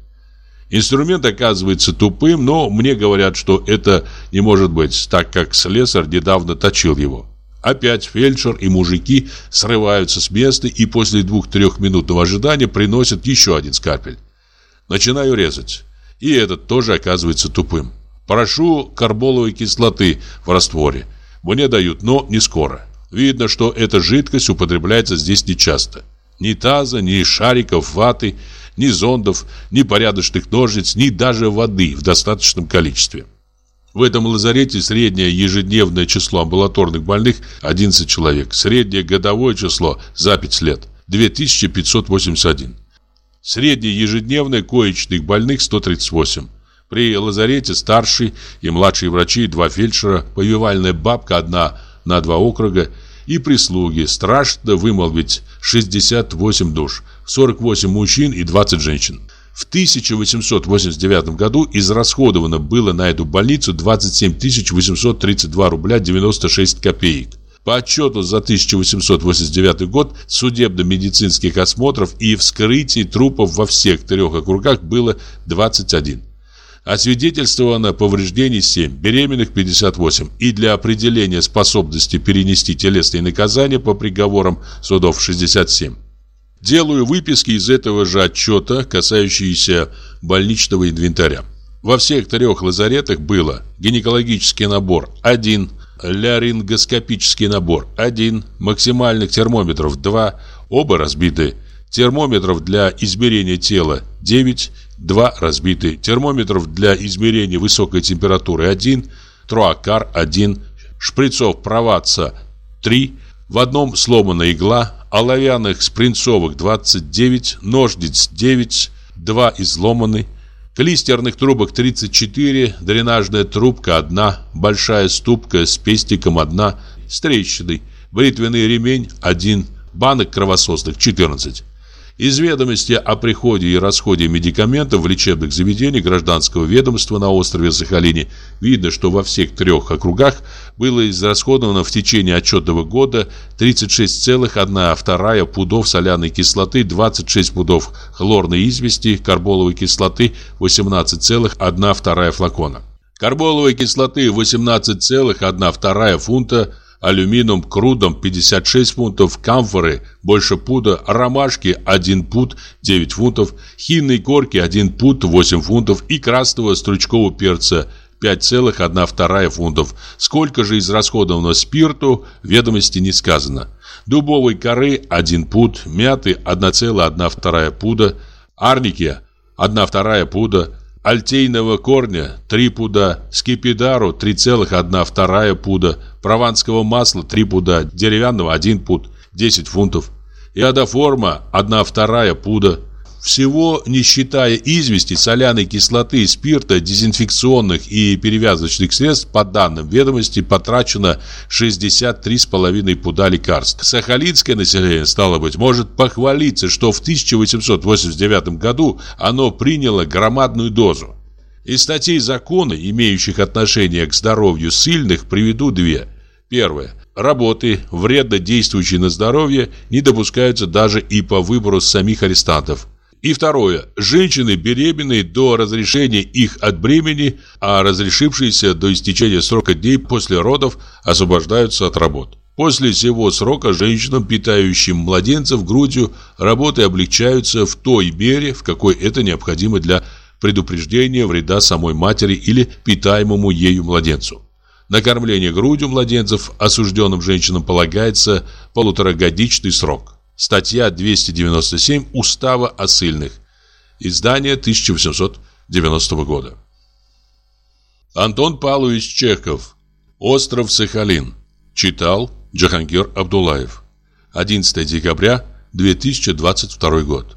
Инструмент оказывается тупым, но мне говорят, что это не может быть, так как слесарь недавно точил его. Опять фельдшер и мужики срываются с места и после двух-трехминутного ожидания приносят еще один скальпель. Начинаю резать. И этот тоже оказывается тупым. Прошу карболовой кислоты в растворе. Мне дают, но не скоро. Видно, что эта жидкость употребляется здесь нечасто. Ни таза, ни шариков ваты, ни зондов, ни порядочных ножниц, ни даже воды в достаточном количестве. В этом лазарете среднее ежедневное число амбулаторных больных 11 человек. Среднее годовое число за 5 лет 2581. Среднее ежедневное коечных больных 138. При лазарете старший и младшие врачи, два фельдшера, повивальная бабка одна на два округа и прислуги. Страшно вымолвить 68 душ, 48 мужчин и 20 женщин. В 1889 году израсходовано было на эту больницу 27 832 рубля 96 копеек. По отчету за 1889 год судебно-медицинских осмотров и вскрытий трупов во всех трех округах было 21. Освидетельствовано повреждений 7, беременных 58 и для определения способности перенести телесные наказания по приговорам судов 67. Делаю выписки из этого же отчета, касающиеся больничного инвентаря. Во всех трех лазаретах было гинекологический набор 1, ларингоскопический набор. 1, максимальных термометров 2, оба разбиты, термометров для измерения тела 9, 2 разбиты, термометров для измерения высокой температуры 1, троакар 1, шприцов проваца 3, в одном сломана игла, оловянных спринцовых 29, ножниц 9, 2 изломаны, клистерных трубок 34, дренажная трубка 1, большая ступка с пестиком 1, с трещиной, бритвенный ремень 1, банок кровососных 14. Из ведомости о приходе и расходе медикаментов в лечебных заведениях гражданского ведомства на острове Сахалине видно, что во всех трех округах было израсходовано в течение отчетного года 36,1 пудов соляной кислоты, 26 пудов хлорной извести, карболовой кислоты 18,1 флакона. Карболовой кислоты 18,1 фунта – алюминиум крудом 56 фунтов, камфоры больше пуда, ромашки 1 пуд 9 фунтов, хинной корки 1 пуд 8 фунтов и красного стручкового перца 5,1 фунтов. Сколько же израсходовано спирту, ведомости не сказано. Дубовой коры 1 пуд, мяты 1,1 пуда, арники 1,2 пуда, альтейного корня 3 пуда, скипидару 3,1 пуда, прованского масла 3 пуда, деревянного 1 пуд, 10 фунтов, иодоформа 1,2 пуда. Всего, не считая извести, соляной кислоты, спирта, дезинфекционных и перевязочных средств, по данным ведомости, потрачено 63,5 пуда лекарств. Сахалинское население, стало быть, может похвалиться, что в 1889 году оно приняло громадную дозу. Из статей закона, имеющих отношение к здоровью сильных, приведу две. Первое. Работы, вредно действующие на здоровье, не допускаются даже и по выбору самих арестантов. И второе. Женщины беременные до разрешения их от бремени, а разрешившиеся до истечения срока дней после родов освобождаются от работ. После всего срока женщинам, питающим младенцев грудью, работы облегчаются в той мере, в какой это необходимо для предупреждения вреда самой матери или питаемому ею младенцу. На кормление грудью младенцев осужденным женщинам полагается полуторагодичный срок. Статья 297 Устава о ссыльных. Издание 1890 года. Антон Павлович Чехов. Остров Сахалин. Читал Джахангир Абдулаев. 11 декабря 2022 год.